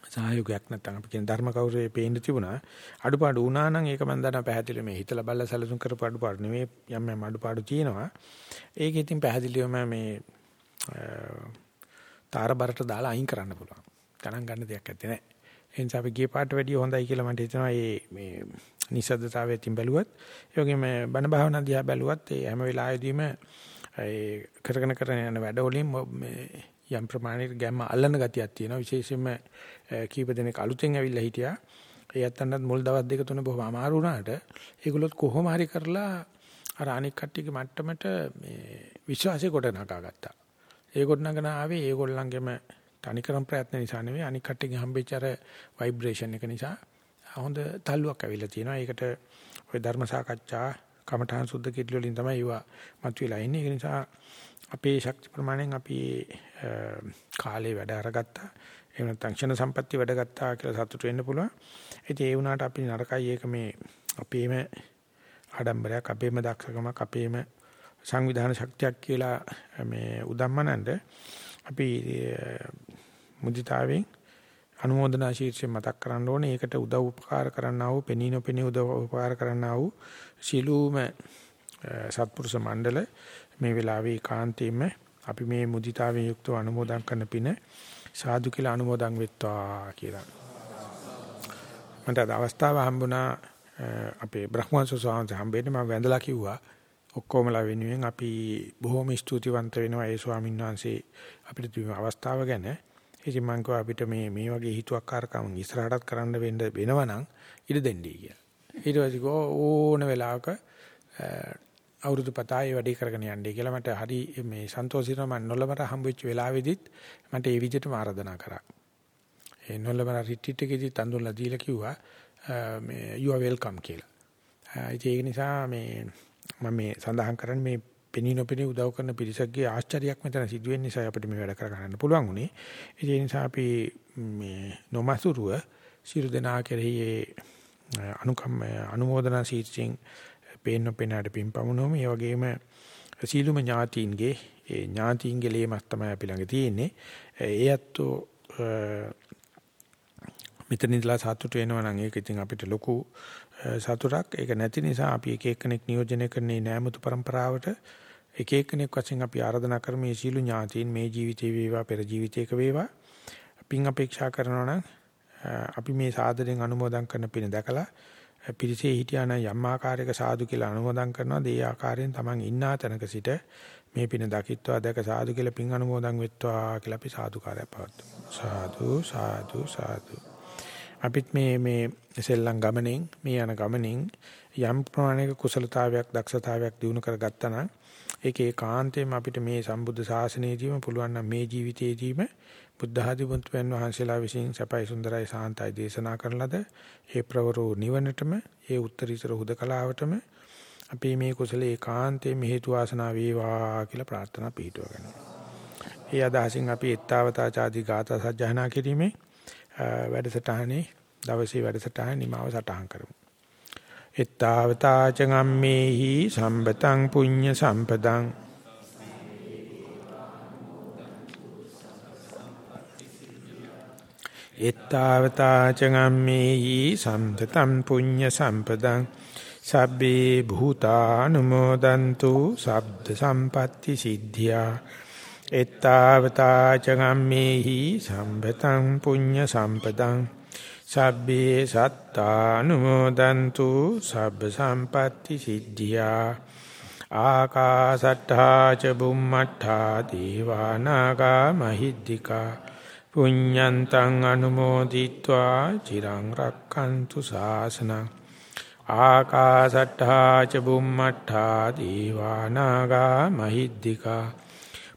සහයෝගයක් නැත්නම් අපි කියන ධර්ම කෞරේ පේන්න තිබුණා. අඩුපාඩු වුණා නම් ඒක මම දන්නා පැහැදිලි මේ හිතලා බලලා සැලසුම් කරපු අඩුපාඩු නෙවෙයි යම් යම් අඩුපාඩු තියෙනවා. ඒක ඉතින් පැහැදිලිවම මේ තාරබරට දාලා අයින් කරන්න පුළුවන්. ගණන් ගන්න දෙයක් නැත්තේ නෑ. ඒ නිසා අපි ගිය පාට වැඩිය හොඳයි කියලා මට හිතෙනවා මේ මේ නිසද්දතාවයෙන් තින් බැලුවත් ඒ වගේම බණ භාවනා දිහා බැලුවත් ඒ හැම වෙලාවෙදීම ඒ කරගෙන කරගෙන යන වැඩ වලින් මේ යම් ප්‍රමාණයක ගැම්ම අල්ලන ගතියක් තියෙනවා විශේෂයෙන්ම කීප දෙනෙක් අලුතෙන් ඇවිල්ලා හිටියා ඒ අත්තන්ට මුල් දවස් දෙක තුන බොහොම අමාරු වුණාට ඒගොල්ලොත් කොහොම හරි කරලා අර අනික් කට්ටියගේ මට්ටමට මේ විශ්වාසය කොට නගා ගත්තා ඒ ගොඩනගන ආවේ ඒගොල්ලන්ගේම තනිකරම් ප්‍රයත්න නිසා නෙවෙයි අනික් කට්ටියගේ හම්බෙච්ච අර ভাইබ්‍රේෂන් එක නිසා හොඳ තල්ලුවක් ඇවිල්ලා තියෙනවා. ඒකට ওই ධර්ම සාකච්ඡා කමඨාන් සුද්ධ කිරිලි වලින් තමයි ඒවා මතුවලා ඉන්නේ. ඒ නිසා අපේ ශක්ති ප්‍රමාණයෙන් අපි කාලේ වැඩ අරගත්තා. එහෙම නැත්නම් ක්ෂණ සම්පatti වැඩ ගත්තා කියලා සතුට වෙන්න පුළුවන්. ඉතින් ඒ වුණාට අපි නරකයි ඒක මේ අපේම ආඩම්බරයක් අපේම දක්ෂකමක් අපේම සංවිධාන ශක්තියක් කියලා මේ උදම්මනන්ද අපි මුදිතාවෙන් අනුමೋದනා ශීර්ෂයෙන් මතක් කරන්න ඕනේ. ඒකට උදව් උපකාර කරන්නා වූ පෙනී නොපෙනී උදව් උපකාර කරන්නා වූ සිළුම සත්පුරුෂ මණ්ඩල මේ වෙලාවේ කාන්තේම අපි මේ මුදිතාවෙන් යුක්තව අනුමෝදන් කරන පින සාදු කියලා අනුමෝදන් වෙත්වා කියලා. මට අද අවස්ථාව හම්බුණා අපේ බ්‍රහ්මවංශ ස්වාමීන් හම්බෙන්නේ මම වැඳලා කිව්වා ඔක්කොමලා වෙනුවෙන් අපි බොහොම ස්තුතිවන්ත වෙනවා ඒ ස්වාමීන් වහන්සේ අපිට තිබෙන අවස්ථාව ගැන. ඉතින් මම කිව්වා අපිට මේ මේ වගේ හිතුවක්කාරකම් ඉස්සරහටත් කරන්න වෙන්න වෙනවනම් ඉඩ දෙන්නයි කියලා. ඊට පස්සේ ඕන වෙලාවක අවුරුදු පතයි වැඩි කරගෙන යන්නේ කියලා මට හරි මේ සන්තෝෂිතව මම නොලමර හම්බෙච්ච වෙලාවෙදිත් මට ඒ විදිහටම ආරාධනා කරා. ඒ නොලමර රිට්‍රීට් එකේදී තඳුල්ලා දීලා කිව්වා මේ you are welcome කියලා. ඒක නිසා මේ මම මේ සඳහන් කරන්නේ මේ පෙනී නොපෙනී උදව් කරන පිරිසක්ගේ ආශ්චර්යයක් මෙතන සිදුවෙන නිසා අපිට මේ වැඩ කර ගන්න පුළුවන් උනේ. ඒ නිසා අපි මේ නොමසුරුව සියලු දෙනා කෙරෙහි අනුකම්ම අනුමೋದනා සීචෙන් පේන නොපෙනාට පින්පමුණුම ඒ වගේම සීලුම ඥාතීන්ගේ ඒ ඥාතීන්ගේ ලේමස් තමයි අපි ළඟ තියෙන්නේ. ඒ අත්ෝ මෙතන ඉඳලා සතුට වෙනවා නම් ඒක ඉතින් අපිට ලොකු සතුටක්. ඒක නැති නිසා අපි එක එක්කෙනෙක් නියෝජනය කරන්නේ නෑමුතු પરම්පරාවට එක එක්කෙනෙක් වශයෙන් අපි ආරාධනා කරමු මේ සීළු ඥාතීන් මේ ජීවිතේ වේවා පෙර ජීවිතයක වේවා. පින් අපේක්ෂා කරනවා නම් අපි මේ සාදරයෙන් අනුමෝදන් කරන පින දැකලා පිරිසේ හිටියානම් යම් ආකාරයක සාදු කියලා අනුමෝදන් කරනවා. ඒ ආකාරයෙන් Taman ඉන්නා තැනක සිට මේ පින දකිත්වා දැක සාදු කියලා පින් අනුමෝදන් වෙත්වා කියලා අපි සාදුකාරය පවත්වමු. සාදු සාදු සාදු. අපිත් මේ මේ සෙල්ලම් ගමනෙන් මේ යන ගමනෙන් යම් ප්‍රමාණයක කුසලතාවයක් දක්ෂතාවයක් දිනු කරගත්තා නම් ඒක ඒකාන්තයෙන්ම අපිට මේ සම්බුද්ධ ශාසනයේදීම පුළුවන් නම් මේ ජීවිතයේදීම බුද්ධ ආදී බුදුන් වහන්සේලා විසින් සපයි සුන්දරයි සාන්තයි දේශනා කරන ලද ඒ ප්‍රවරෝ නිවනටම ඒ උත්තරීතර හුදකලාවටම අපි මේ කුසල ඒකාන්තයෙන් හේතු වාසනා වේවා කියලා ප්‍රාර්ථනා පිටව ගන්නවා. ඒ අදහසින් අපි ඊත්තාවතා ചാදි ගාථා සජ්ජහනා කිරීමේ වැඩසටහනේ දවසේ වැඩසටහන නිමාව සටහන් කරමු. එත්තාවතා චගම්මේහි සම්බතං පුඤ්ඤ සම්පදං එත්තාවතා චගම්මේහි සම්පතං පුඤ්ඤ සම්පදං සබ්බේ භූතානුමෝදන්තු සබ්ද සම්පatti සිද්ධියා එත්තාවතා චගම්මේහි සම්පතං පුඤ්ඤ සම්පතං සබ්බේ සත්තානුමෝදන්තු සබ්බ සම්පatti සිද්ධියා ආකාසට්ඨා ච බුම්මට්ඨා දීවානාගා මහිද්దికා පුඤ්ඤන්තං අනුමෝදිත්වා චිරං රක්칸තු ශාසනං ආකාසට්ඨා ච බුම්මට්ඨා දීවානාගා මහිද්దికා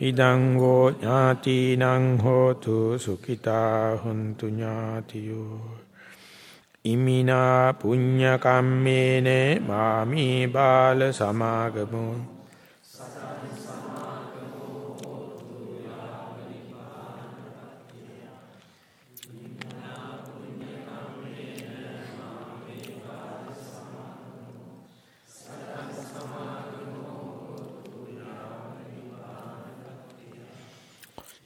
ඉදං වූ ඥාතිනං හෝතු සුඛිතා හොන්තු ඥාතියෝ ඉමිනා පුඤ්ඤ කම්මේන මාමි බාල සමාගමෝ